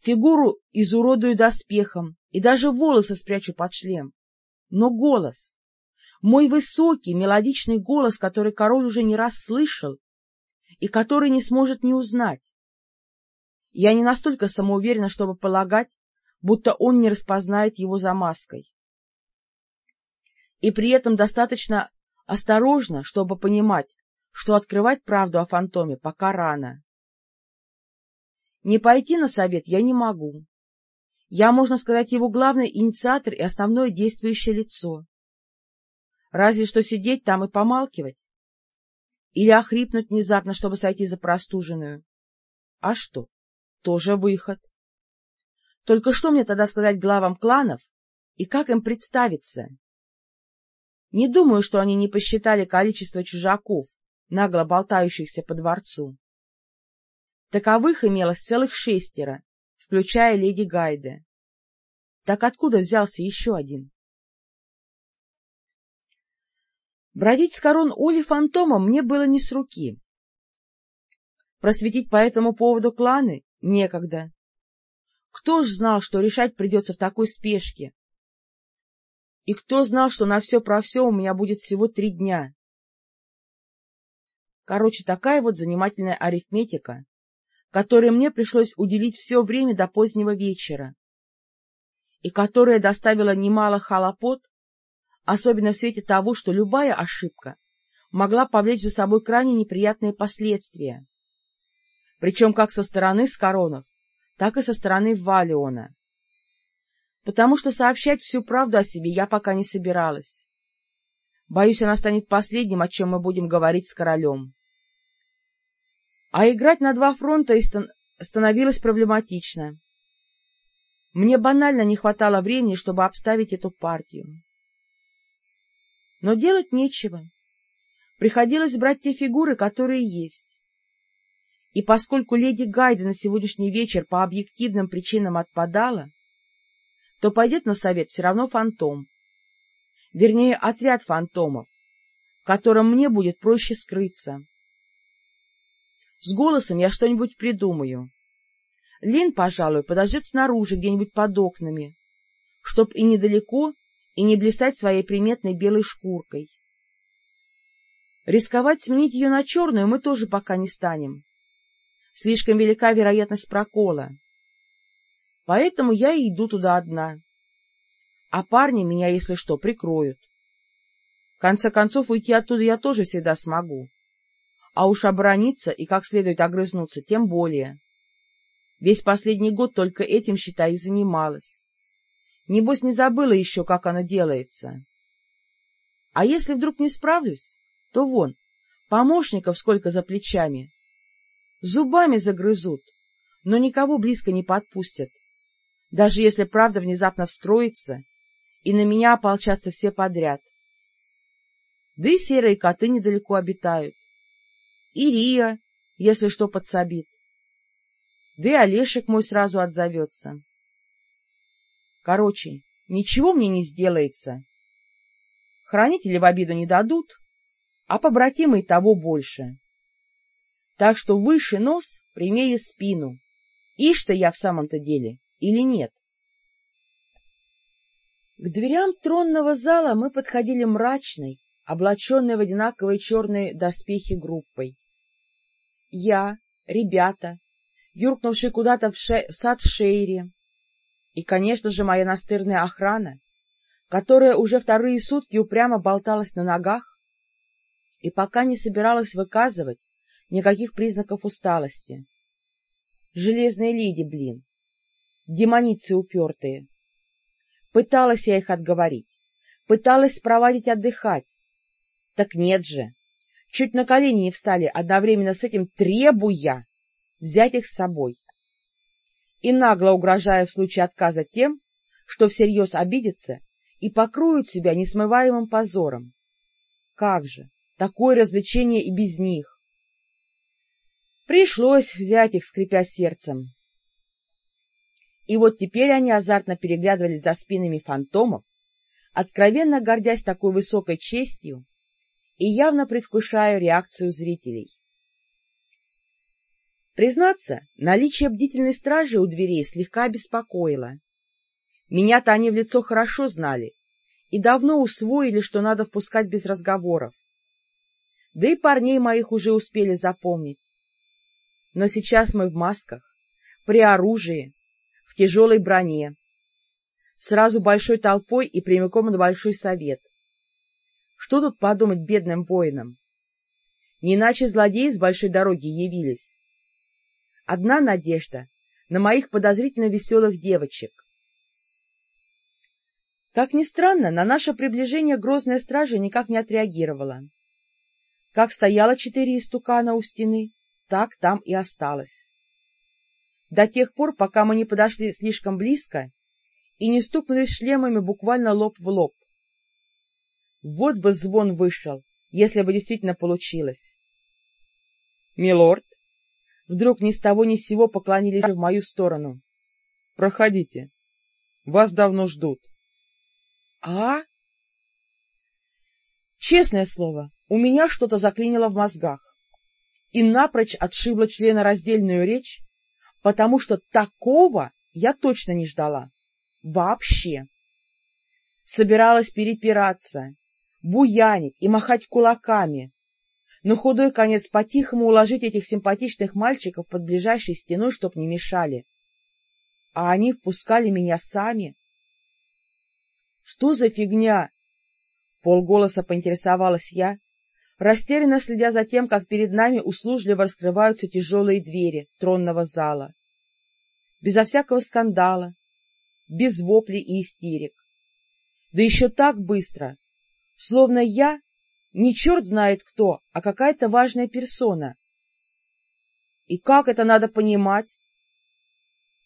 фигуру изуродую доспехом и даже волосы спрячу под шлем. Но голос, мой высокий, мелодичный голос, который король уже не раз слышал и который не сможет не узнать. Я не настолько самоуверена, чтобы полагать, будто он не распознает его за маской. И при этом достаточно осторожно, чтобы понимать, что открывать правду о фантоме пока рано. Не пойти на совет я не могу. Я, можно сказать, его главный инициатор и основное действующее лицо. Разве что сидеть там и помалкивать. Или охрипнуть внезапно, чтобы сойти за простуженную. А что? Тоже выход. Только что мне тогда сказать главам кланов и как им представиться? Не думаю, что они не посчитали количество чужаков, нагло болтающихся по дворцу. Таковых имелось целых шестеро, включая леди Гайде. Так откуда взялся еще один? Бродить с корон Оли фантомом мне было не с руки. Просветить по этому поводу кланы некогда. Кто ж знал, что решать придется в такой спешке? И кто знал, что на все про все у меня будет всего три дня? Короче, такая вот занимательная арифметика, которой мне пришлось уделить все время до позднего вечера, и которая доставила немало хлопот, особенно в свете того, что любая ошибка могла повлечь за собой крайне неприятные последствия, причем как со стороны Скоронов, так и со стороны Валиона. Потому что сообщать всю правду о себе я пока не собиралась. Боюсь, она станет последним, о чем мы будем говорить с королем. А играть на два фронта становилось проблематично. Мне банально не хватало времени, чтобы обставить эту партию. Но делать нечего. Приходилось брать те фигуры, которые есть. И поскольку леди Гайда на сегодняшний вечер по объективным причинам отпадала, то пойдет на совет все равно фантом. Вернее, отряд фантомов, в котором мне будет проще скрыться. С голосом я что-нибудь придумаю. Лин, пожалуй, подождет снаружи, где-нибудь под окнами, чтоб и недалеко, и не блистать своей приметной белой шкуркой. Рисковать сменить ее на черную мы тоже пока не станем. Слишком велика вероятность прокола. Поэтому я и иду туда одна. А парни меня, если что, прикроют. В конце концов, уйти оттуда я тоже всегда смогу а уж оборониться и как следует огрызнуться тем более. Весь последний год только этим, считай, и занималась. Небось, не забыла еще, как оно делается. А если вдруг не справлюсь, то вон, помощников сколько за плечами. Зубами загрызут, но никого близко не подпустят. Даже если правда внезапно встроится, и на меня ополчатся все подряд. Да и серые коты недалеко обитают и Рия, если что подсобит. Да и Олешек мой сразу отзовется. Короче, ничего мне не сделается. Хранители в обиду не дадут, а побратимы и того больше. Так что выше нос, прямее спину. И что я в самом-то деле или нет? К дверям тронного зала мы подходили мрачной, облаченной в одинаковые черные доспехи группой я, ребята, юркнувшие куда-то в, ше... в сад Шейри, и, конечно же, моя настырная охрана, которая уже вторые сутки упрямо болталась на ногах и пока не собиралась выказывать никаких признаков усталости. Железные леди, блин, демоницы упертые. Пыталась я их отговорить, пыталась спровадить отдыхать. Так нет же, чуть на колени не встали, одновременно с этим требуя взять их с собой. И нагло угрожая в случае отказа тем, что всерьез обидятся и покроют себя несмываемым позором. Как же, такое развлечение и без них! Пришлось взять их, скрипя сердцем. И вот теперь они азартно переглядывались за спинами фантомов, откровенно гордясь такой высокой честью, и явно предвкушаю реакцию зрителей. Признаться, наличие бдительной стражи у дверей слегка беспокоило. Меня-то они в лицо хорошо знали и давно усвоили, что надо впускать без разговоров. Да и парней моих уже успели запомнить. Но сейчас мы в масках, при оружии, в тяжелой броне, сразу большой толпой и прямиком на большой совет. Что тут подумать бедным воинам? Не иначе злодеи с большой дороги явились. Одна надежда на моих подозрительно веселых девочек. Как ни странно, на наше приближение грозная стража никак не отреагировала. Как стояло четыре истукана у стены, так там и осталось. До тех пор, пока мы не подошли слишком близко и не стукнулись шлемами буквально лоб в лоб. Вот бы звон вышел, если бы действительно получилось. — Милорд, вдруг ни с того ни с сего поклонились в мою сторону. — Проходите. Вас давно ждут. — А? Честное слово, у меня что-то заклинило в мозгах и напрочь отшибло членораздельную речь, потому что такого я точно не ждала. Вообще. Собиралась перепираться, буянить и махать кулаками, но худой конец по-тихому уложить этих симпатичных мальчиков под ближайшей стеной, чтоб не мешали. А они впускали меня сами. — Что за фигня? — полголоса поинтересовалась я, растерянно следя за тем, как перед нами услужливо раскрываются тяжелые двери тронного зала. Безо всякого скандала, без воплей и истерик. Да еще так быстро, словно я не черт знает кто, а какая-то важная персона. И как это надо понимать?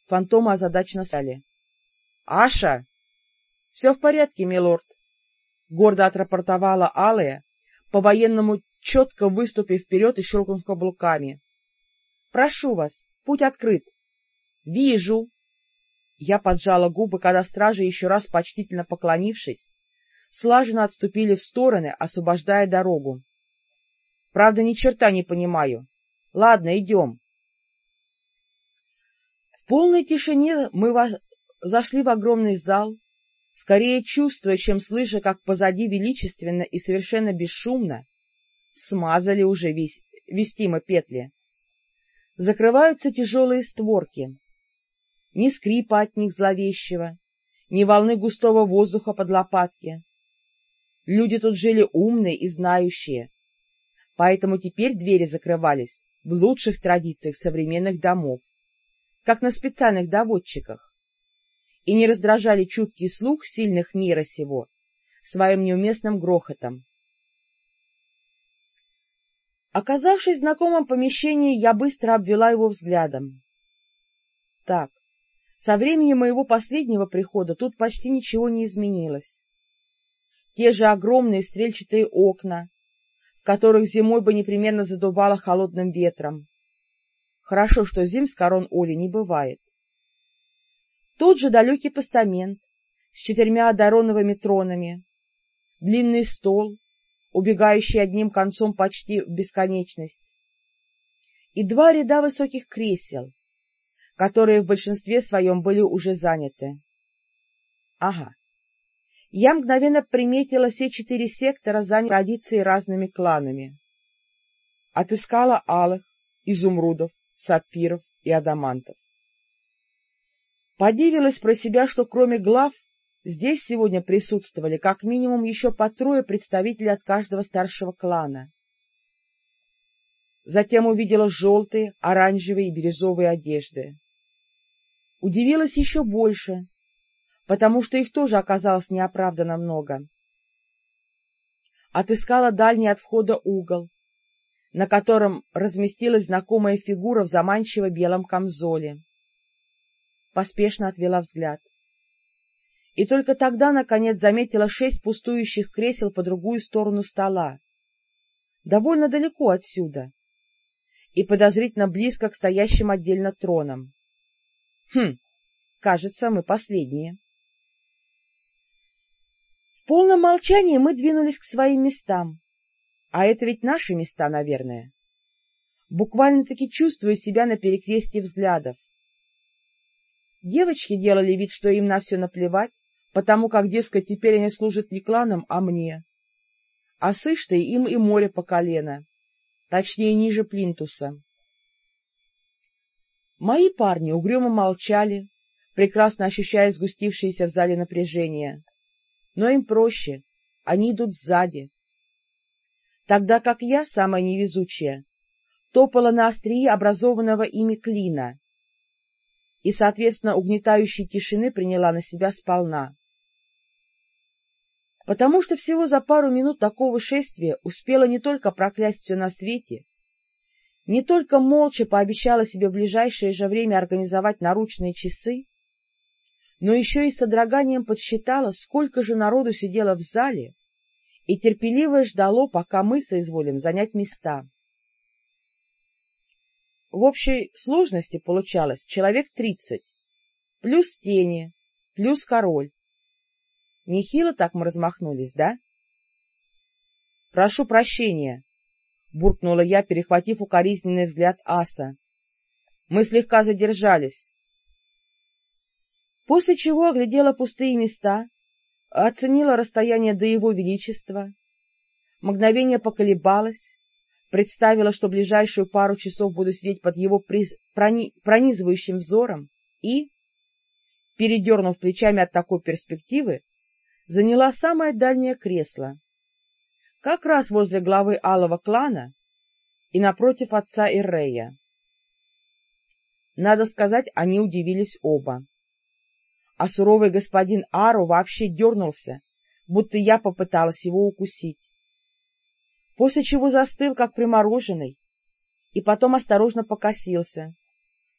Фантомы озадаченно стали. — Аша! — Все в порядке, милорд, — гордо отрапортовала Алая, по-военному четко выступив вперед и щелкнув каблуками. — Прошу вас, путь открыт. — Вижу. Я поджала губы, когда стражи, еще раз почтительно поклонившись, слаженно отступили в стороны, освобождая дорогу. Правда, ни черта не понимаю. Ладно, идем. В полной тишине мы зашли в огромный зал, скорее чувствуя, чем слыша, как позади величественно и совершенно бесшумно смазали уже весь вестимо петли. Закрываются тяжелые створки. Ни скрипа от них зловещего, ни волны густого воздуха под лопатки. Люди тут жили умные и знающие, поэтому теперь двери закрывались в лучших традициях современных домов, как на специальных доводчиках, и не раздражали чуткий слух сильных мира сего своим неуместным грохотом. Оказавшись в знакомом помещении, я быстро обвела его взглядом. Так, со времени моего последнего прихода тут почти ничего не изменилось те же огромные стрельчатые окна, в которых зимой бы непременно задувало холодным ветром. Хорошо, что зим с корон Оли не бывает. Тот же далекий постамент с четырьмя одароновыми тронами, длинный стол, убегающий одним концом почти в бесконечность, и два ряда высоких кресел, которые в большинстве своем были уже заняты. Ага, я мгновенно приметила все четыре сектора, занятые традицией разными кланами. Отыскала алых, изумрудов, сапфиров и адамантов. Подивилась про себя, что кроме глав здесь сегодня присутствовали как минимум еще по трое представителей от каждого старшего клана. Затем увидела желтые, оранжевые и бирюзовые одежды. Удивилась еще больше, потому что их тоже оказалось неоправданно много. Отыскала дальний от входа угол, на котором разместилась знакомая фигура в заманчиво белом камзоле. Поспешно отвела взгляд. И только тогда, наконец, заметила шесть пустующих кресел по другую сторону стола, довольно далеко отсюда, и подозрительно близко к стоящим отдельно тронам. Хм, кажется, мы последние. В полном молчании мы двинулись к своим местам. А это ведь наши места, наверное. Буквально-таки чувствую себя на перекрестье взглядов. Девочки делали вид, что им на все наплевать, потому как, дескать, теперь они служат не кланам, а мне. А сышь-то им и море по колено, точнее, ниже плинтуса. Мои парни угрюмо молчали, прекрасно ощущая сгустившееся в зале напряжение. Но им проще, они идут сзади. Тогда как я, самая невезучая, топала на острие образованного ими клина и, соответственно, угнетающей тишины приняла на себя сполна. Потому что всего за пару минут такого шествия успела не только проклясть все на свете, не только молча пообещала себе в ближайшее же время организовать наручные часы, но еще и с содроганием подсчитала, сколько же народу сидело в зале и терпеливо ждало, пока мы соизволим занять места. В общей сложности получалось человек тридцать, плюс тени, плюс король. Нехило так мы размахнулись, да? — Прошу прощения, — буркнула я, перехватив укоризненный взгляд аса. — Мы слегка задержались. После чего оглядела пустые места, оценила расстояние до его величества, мгновение поколебалась, представила, что ближайшую пару часов буду сидеть под его приз... прони... пронизывающим взором и, передернув плечами от такой перспективы, заняла самое дальнее кресло, как раз возле главы алого клана и напротив отца Иррея. Надо сказать, они удивились оба. А суровый господин Ару вообще дернулся, будто я попыталась его укусить после чего застыл, как примороженный, и потом осторожно покосился,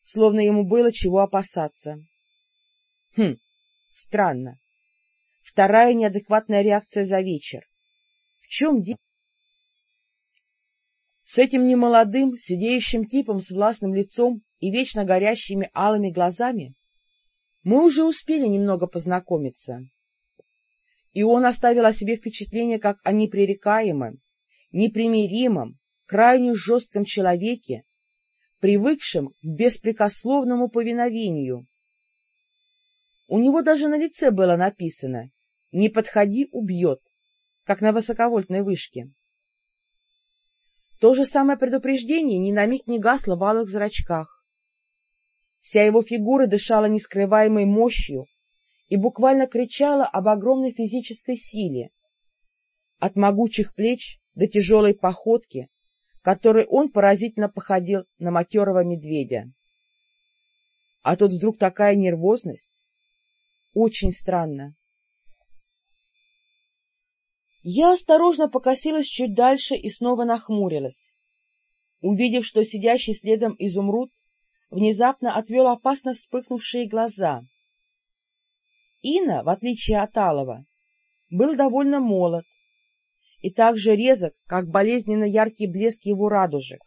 словно ему было чего опасаться. Хм, странно. Вторая неадекватная реакция за вечер. В чем дело? С этим немолодым, сидеющим типом с властным лицом и вечно горящими алыми глазами мы уже успели немного познакомиться. И он оставил о себе впечатление как о непререкаемом, непримиримом, крайне жестком человеке, привыкшем к беспрекословному повиновению. У него даже на лице было написано «Не подходи, убьет», как на высоковольтной вышке. То же самое предупреждение ни на миг не гасло в алых зрачках. Вся его фигура дышала нескрываемой мощью и буквально кричала об огромной физической силе. От могучих плеч до тяжелой походки, которой он поразительно походил на матерого медведя. А тут вдруг такая нервозность. Очень странно. Я осторожно покосилась чуть дальше и снова нахмурилась, увидев, что сидящий следом изумруд внезапно отвел опасно вспыхнувшие глаза. Ина, в отличие от Алова, был довольно молод, и так же резок, как болезненно яркий блеск его радужек.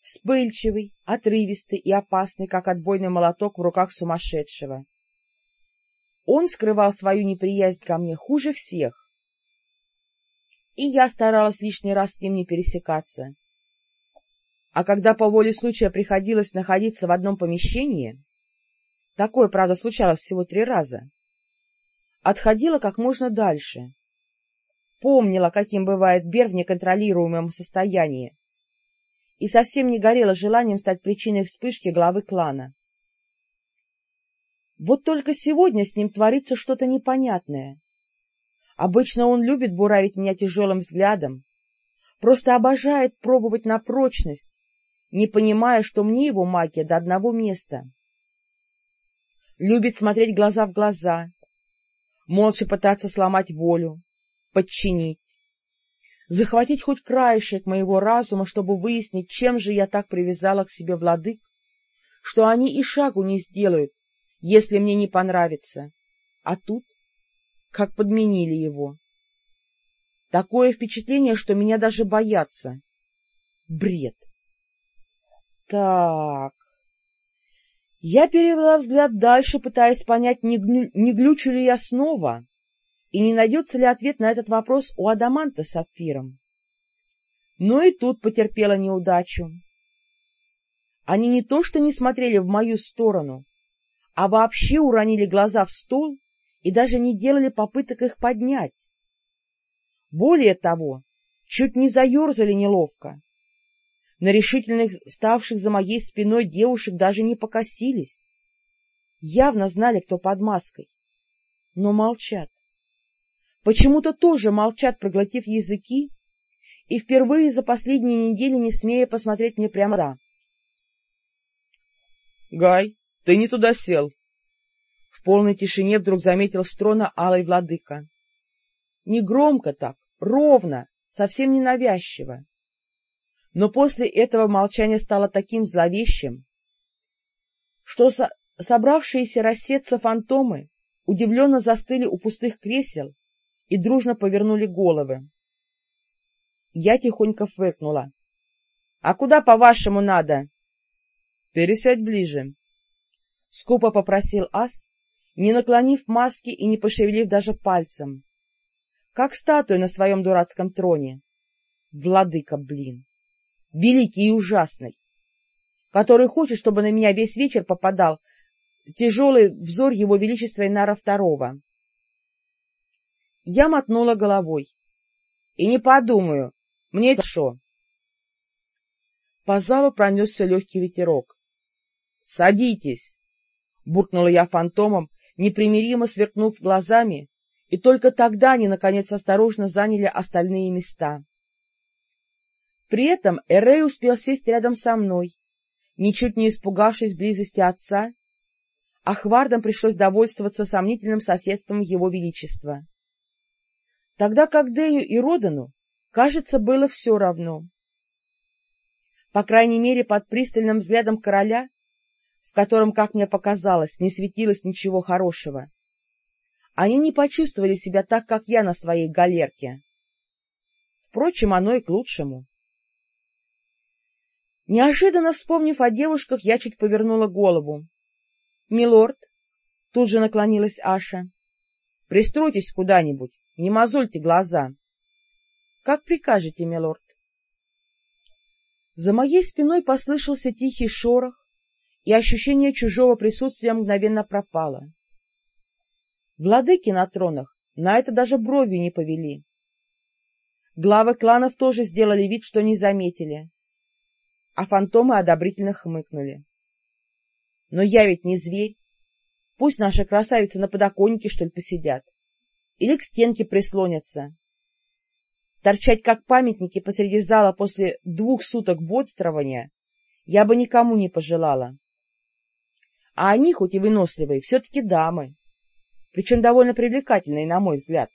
Вспыльчивый, отрывистый и опасный, как отбойный молоток в руках сумасшедшего. Он скрывал свою неприязнь ко мне хуже всех. И я старалась лишний раз с ним не пересекаться. А когда по воле случая приходилось находиться в одном помещении, такое, правда, случалось всего три раза, отходила как можно дальше, помнила, каким бывает Бер в неконтролируемом состоянии, и совсем не горела желанием стать причиной вспышки главы клана. Вот только сегодня с ним творится что-то непонятное. Обычно он любит буравить меня тяжелым взглядом, просто обожает пробовать на прочность, не понимая, что мне его магия до одного места. Любит смотреть глаза в глаза, молча пытаться сломать волю, подчинить, захватить хоть краешек моего разума, чтобы выяснить, чем же я так привязала к себе владык, что они и шагу не сделают, если мне не понравится. А тут как подменили его. Такое впечатление, что меня даже боятся. Бред. Так. Я перевела взгляд дальше, пытаясь понять, не, гню... не глючу ли я снова и не найдется ли ответ на этот вопрос у Адаманта с Сапфиром. Но и тут потерпела неудачу. Они не то что не смотрели в мою сторону, а вообще уронили глаза в стол и даже не делали попыток их поднять. Более того, чуть не заерзали неловко. На решительных, ставших за моей спиной девушек даже не покосились. Явно знали, кто под маской, но молчат. Почему-то тоже молчат, проглотив языки, и впервые за последние недели не смея посмотреть мне прямо в Гай, ты не туда сел. В полной тишине вдруг заметил строна алый владыка. Не громко так, ровно, совсем не навязчиво. Но после этого молчание стало таким зловещим, что со собравшиеся рассеться фантомы удивленно застыли у пустых кресел и дружно повернули головы. Я тихонько фыркнула. — А куда, по-вашему, надо? — Пересядь ближе. Скупо попросил ас, не наклонив маски и не пошевелив даже пальцем. Как статуя на своем дурацком троне. Владыка, блин. Великий и ужасный. Который хочет, чтобы на меня весь вечер попадал тяжелый взор его величества Инара Второго. Я мотнула головой. И не подумаю, мне хорошо. По залу пронесся легкий ветерок. — Садитесь! — буркнула я фантомом, непримиримо сверкнув глазами, и только тогда они, наконец, осторожно заняли остальные места. При этом Эрей успел сесть рядом со мной, ничуть не испугавшись близости отца, а Хвардам пришлось довольствоваться сомнительным соседством его величества. Тогда как Дею и Родану Кажется, было все равно. По крайней мере, под пристальным взглядом короля, в котором, как мне показалось, не светилось ничего хорошего, они не почувствовали себя так, как я на своей галерке. Впрочем, оно и к лучшему. Неожиданно вспомнив о девушках, я чуть повернула голову. — Милорд, — тут же наклонилась Аша, — пристройтесь куда-нибудь, не мозольте глаза. Как прикажете, милорд. За моей спиной послышался тихий шорох, и ощущение чужого присутствия мгновенно пропало. Владыки на тронах на это даже бровью не повели. Главы кланов тоже сделали вид, что не заметили, а фантомы одобрительно хмыкнули. Но я ведь не зверь. Пусть наши красавицы на подоконнике, что ли, посидят. Или к стенке прислонятся. Торчать как памятники посреди зала после двух суток бодствования я бы никому не пожелала. А они, хоть и выносливые, все-таки дамы, причем довольно привлекательные, на мой взгляд.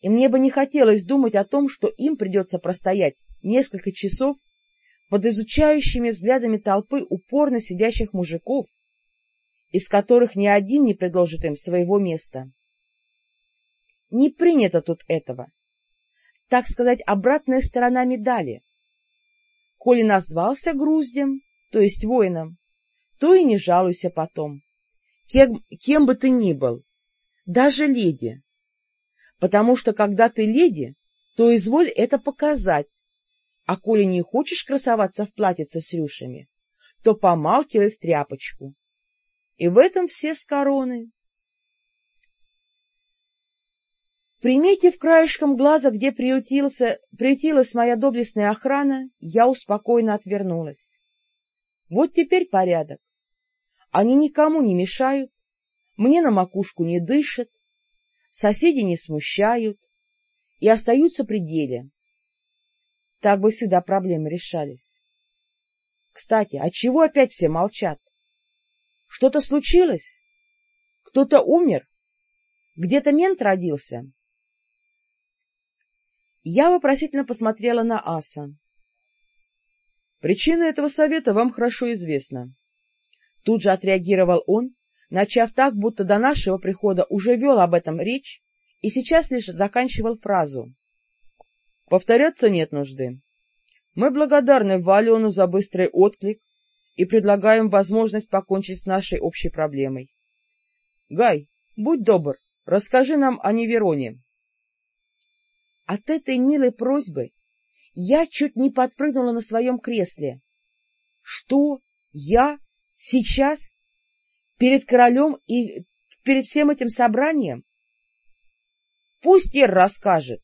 И мне бы не хотелось думать о том, что им придется простоять несколько часов под изучающими взглядами толпы упорно сидящих мужиков, из которых ни один не предложит им своего места. Не принято тут этого так сказать, обратная сторона медали. Коли назвался груздем, то есть воином, то и не жалуйся потом, кем, кем бы ты ни был, даже леди. Потому что, когда ты леди, то изволь это показать, а коли не хочешь красоваться в платьице с рюшами, то помалкивай в тряпочку. И в этом все с короны. Приметив краешком глаза, где приютился, приютилась моя доблестная охрана, я успокойно отвернулась. Вот теперь порядок. Они никому не мешают, мне на макушку не дышат, соседи не смущают и остаются при деле. Так бы всегда проблемы решались. Кстати, а чего опять все молчат? Что-то случилось? Кто-то умер? Где-то мент родился? Я вопросительно посмотрела на Аса. — Причина этого совета вам хорошо известна. Тут же отреагировал он, начав так, будто до нашего прихода уже вел об этом речь и сейчас лишь заканчивал фразу. Повторяться нет нужды. Мы благодарны Валиону за быстрый отклик и предлагаем возможность покончить с нашей общей проблемой. Гай, будь добр, расскажи нам о Невероне. От этой милой просьбы я чуть не подпрыгнула на своем кресле. Что? Я? Сейчас? Перед королем и перед всем этим собранием? Пусть Ир расскажет.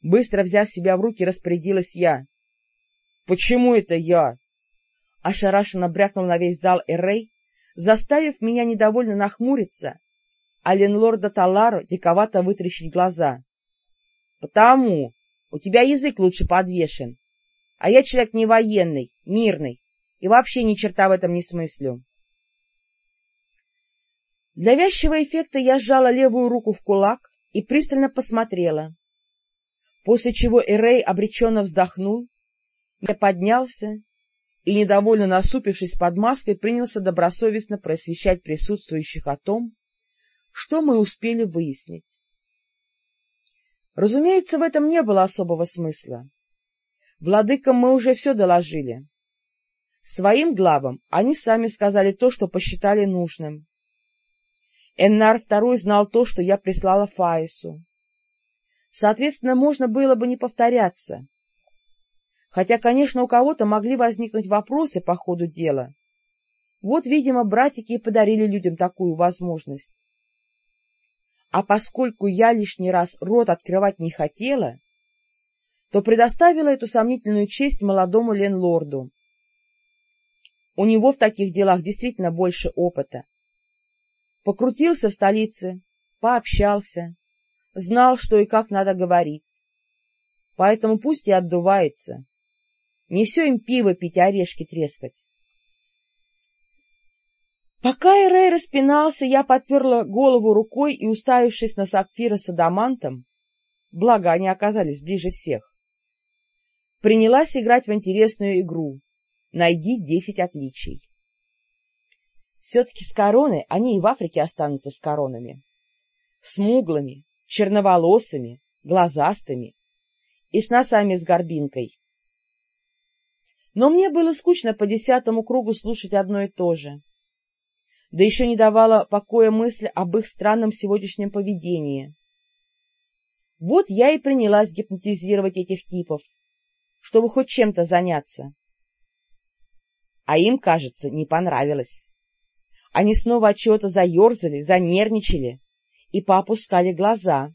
Быстро взяв себя в руки, распорядилась я. — Почему это я? Ошарашенно брякнул на весь зал Эрей, заставив меня недовольно нахмуриться, а ленлорда Талару диковато вытрящить глаза. — Потому. У тебя язык лучше подвешен. А я человек не военный, мирный, и вообще ни черта в этом не смыслю. Для вязчего эффекта я сжала левую руку в кулак и пристально посмотрела, после чего Эрей обреченно вздохнул, я поднялся и, недовольно насупившись под маской, принялся добросовестно просвещать присутствующих о том, что мы успели выяснить. Разумеется, в этом не было особого смысла. Владыкам мы уже все доложили. Своим главам они сами сказали то, что посчитали нужным. Эннар II знал то, что я прислала Фаису. Соответственно, можно было бы не повторяться. Хотя, конечно, у кого-то могли возникнуть вопросы по ходу дела. Вот, видимо, братики и подарили людям такую возможность. А поскольку я лишний раз рот открывать не хотела, то предоставила эту сомнительную честь молодому ленлорду. У него в таких делах действительно больше опыта. Покрутился в столице, пообщался, знал, что и как надо говорить. Поэтому пусть и отдувается. Не все им пиво пить, а орешки трескать. Пока Эрей распинался, я подперла голову рукой и, уставившись на сапфира с адамантом, благо они оказались ближе всех, принялась играть в интересную игру «Найди десять отличий». Все-таки с короной они и в Африке останутся с коронами. Смуглыми, черноволосыми, глазастыми и с носами с горбинкой. Но мне было скучно по десятому кругу слушать одно и то же. Да еще не давала покоя мысль об их странном сегодняшнем поведении. Вот я и принялась гипнотизировать этих типов, чтобы хоть чем-то заняться. А им, кажется, не понравилось. Они снова от чего-то заерзали, занервничали и поопускали глаза,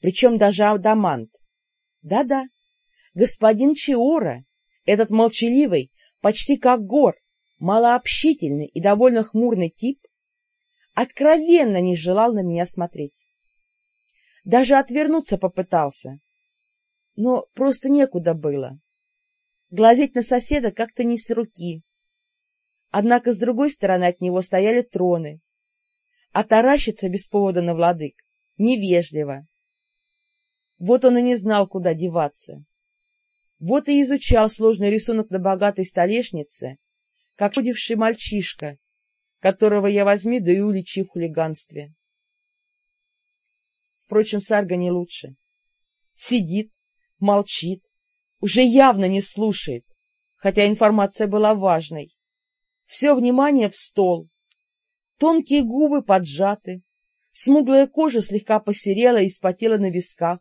причем даже Адамант. Да-да, господин Чиора, этот молчаливый, почти как гор, малообщительный и довольно хмурный тип, откровенно не желал на меня смотреть. Даже отвернуться попытался, но просто некуда было. Глазеть на соседа как-то не с руки, Однако с другой стороны от него стояли троны, а таращиться без повода на владык невежливо. Вот он и не знал, куда деваться. Вот и изучал сложный рисунок на богатой столешнице, как удивший мальчишка, которого я возьми да и уличи в хулиганстве. Впрочем, Сарга не лучше. Сидит, молчит, уже явно не слушает, хотя информация была важной все внимание в стол. Тонкие губы поджаты, смуглая кожа слегка посерела и спотела на висках.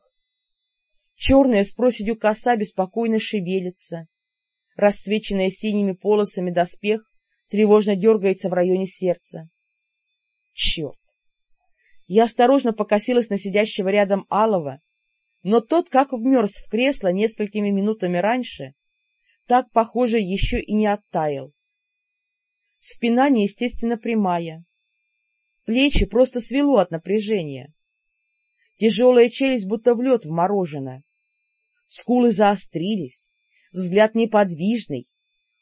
Черная с проседью коса беспокойно шевелится. Расцвеченная синими полосами доспех тревожно дергается в районе сердца. Черт! Я осторожно покосилась на сидящего рядом Алова, но тот, как вмерз в кресло несколькими минутами раньше, так, похоже, еще и не оттаял. Спина неестественно прямая. Плечи просто свело от напряжения. Тяжелая челюсть будто в лед вморожена. Скулы заострились, взгляд неподвижный,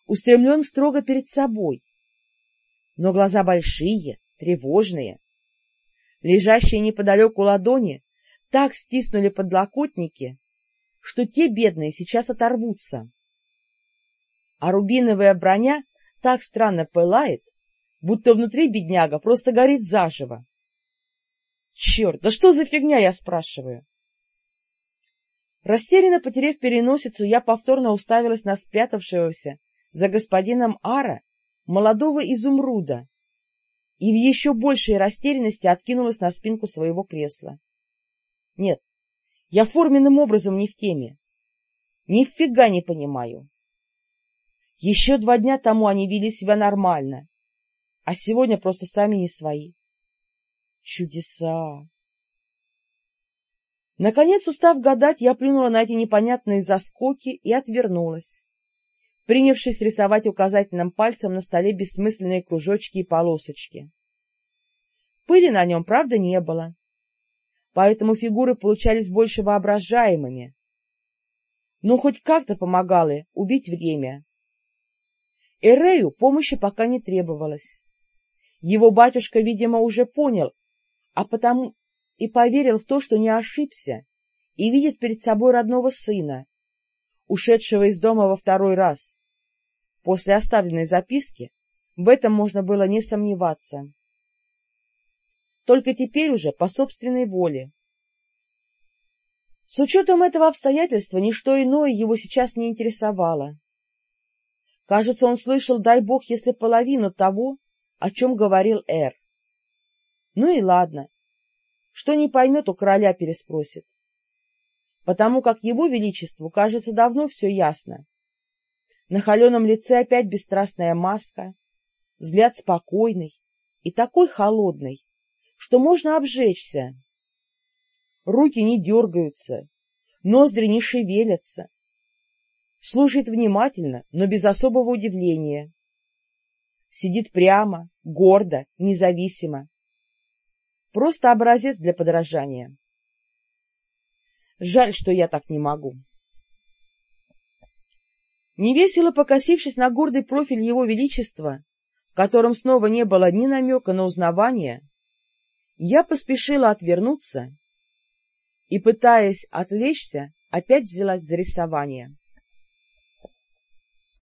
устремлен строго перед собой. Но глаза большие, тревожные. Лежащие неподалеку ладони так стиснули подлокотники, что те бедные сейчас оторвутся. А рубиновая броня так странно пылает, будто внутри бедняга просто горит заживо. Черт, да что за фигня, я спрашиваю? Растерянно потеряв переносицу, я повторно уставилась на спрятавшегося за господином Ара молодого изумруда и в еще большей растерянности откинулась на спинку своего кресла. Нет, я форменным образом не в теме. Ни фига не понимаю. Еще два дня тому они вели себя нормально. а сегодня просто сами не свои. Чудеса! Наконец, устав гадать, я плюнула на эти непонятные заскоки и отвернулась, принявшись рисовать указательным пальцем на столе бессмысленные кружочки и полосочки. Пыли на нем, правда, не было, поэтому фигуры получались больше воображаемыми, но хоть как-то помогало убить время. Эрею помощи пока не требовалось. Его батюшка, видимо, уже понял, а потому и поверил в то, что не ошибся, и видит перед собой родного сына, ушедшего из дома во второй раз. После оставленной записки в этом можно было не сомневаться. Только теперь уже по собственной воле. С учетом этого обстоятельства ничто иное его сейчас не интересовало. Кажется, он слышал, дай бог, если половину того, о чем говорил Эр. Ну и ладно, что не поймет, у короля переспросит. Потому как его величеству, кажется, давно все ясно. На холеном лице опять бесстрастная маска, взгляд спокойный и такой холодный, что можно обжечься. Руки не дергаются, ноздри не шевелятся. Слушает внимательно, но без особого удивления. Сидит прямо, гордо, независимо. Просто образец для подражания. Жаль, что я так не могу. Невесело покосившись на гордый профиль его величества, в котором снова не было ни намека на узнавание, я поспешила отвернуться и, пытаясь отвлечься, опять взялась за рисование.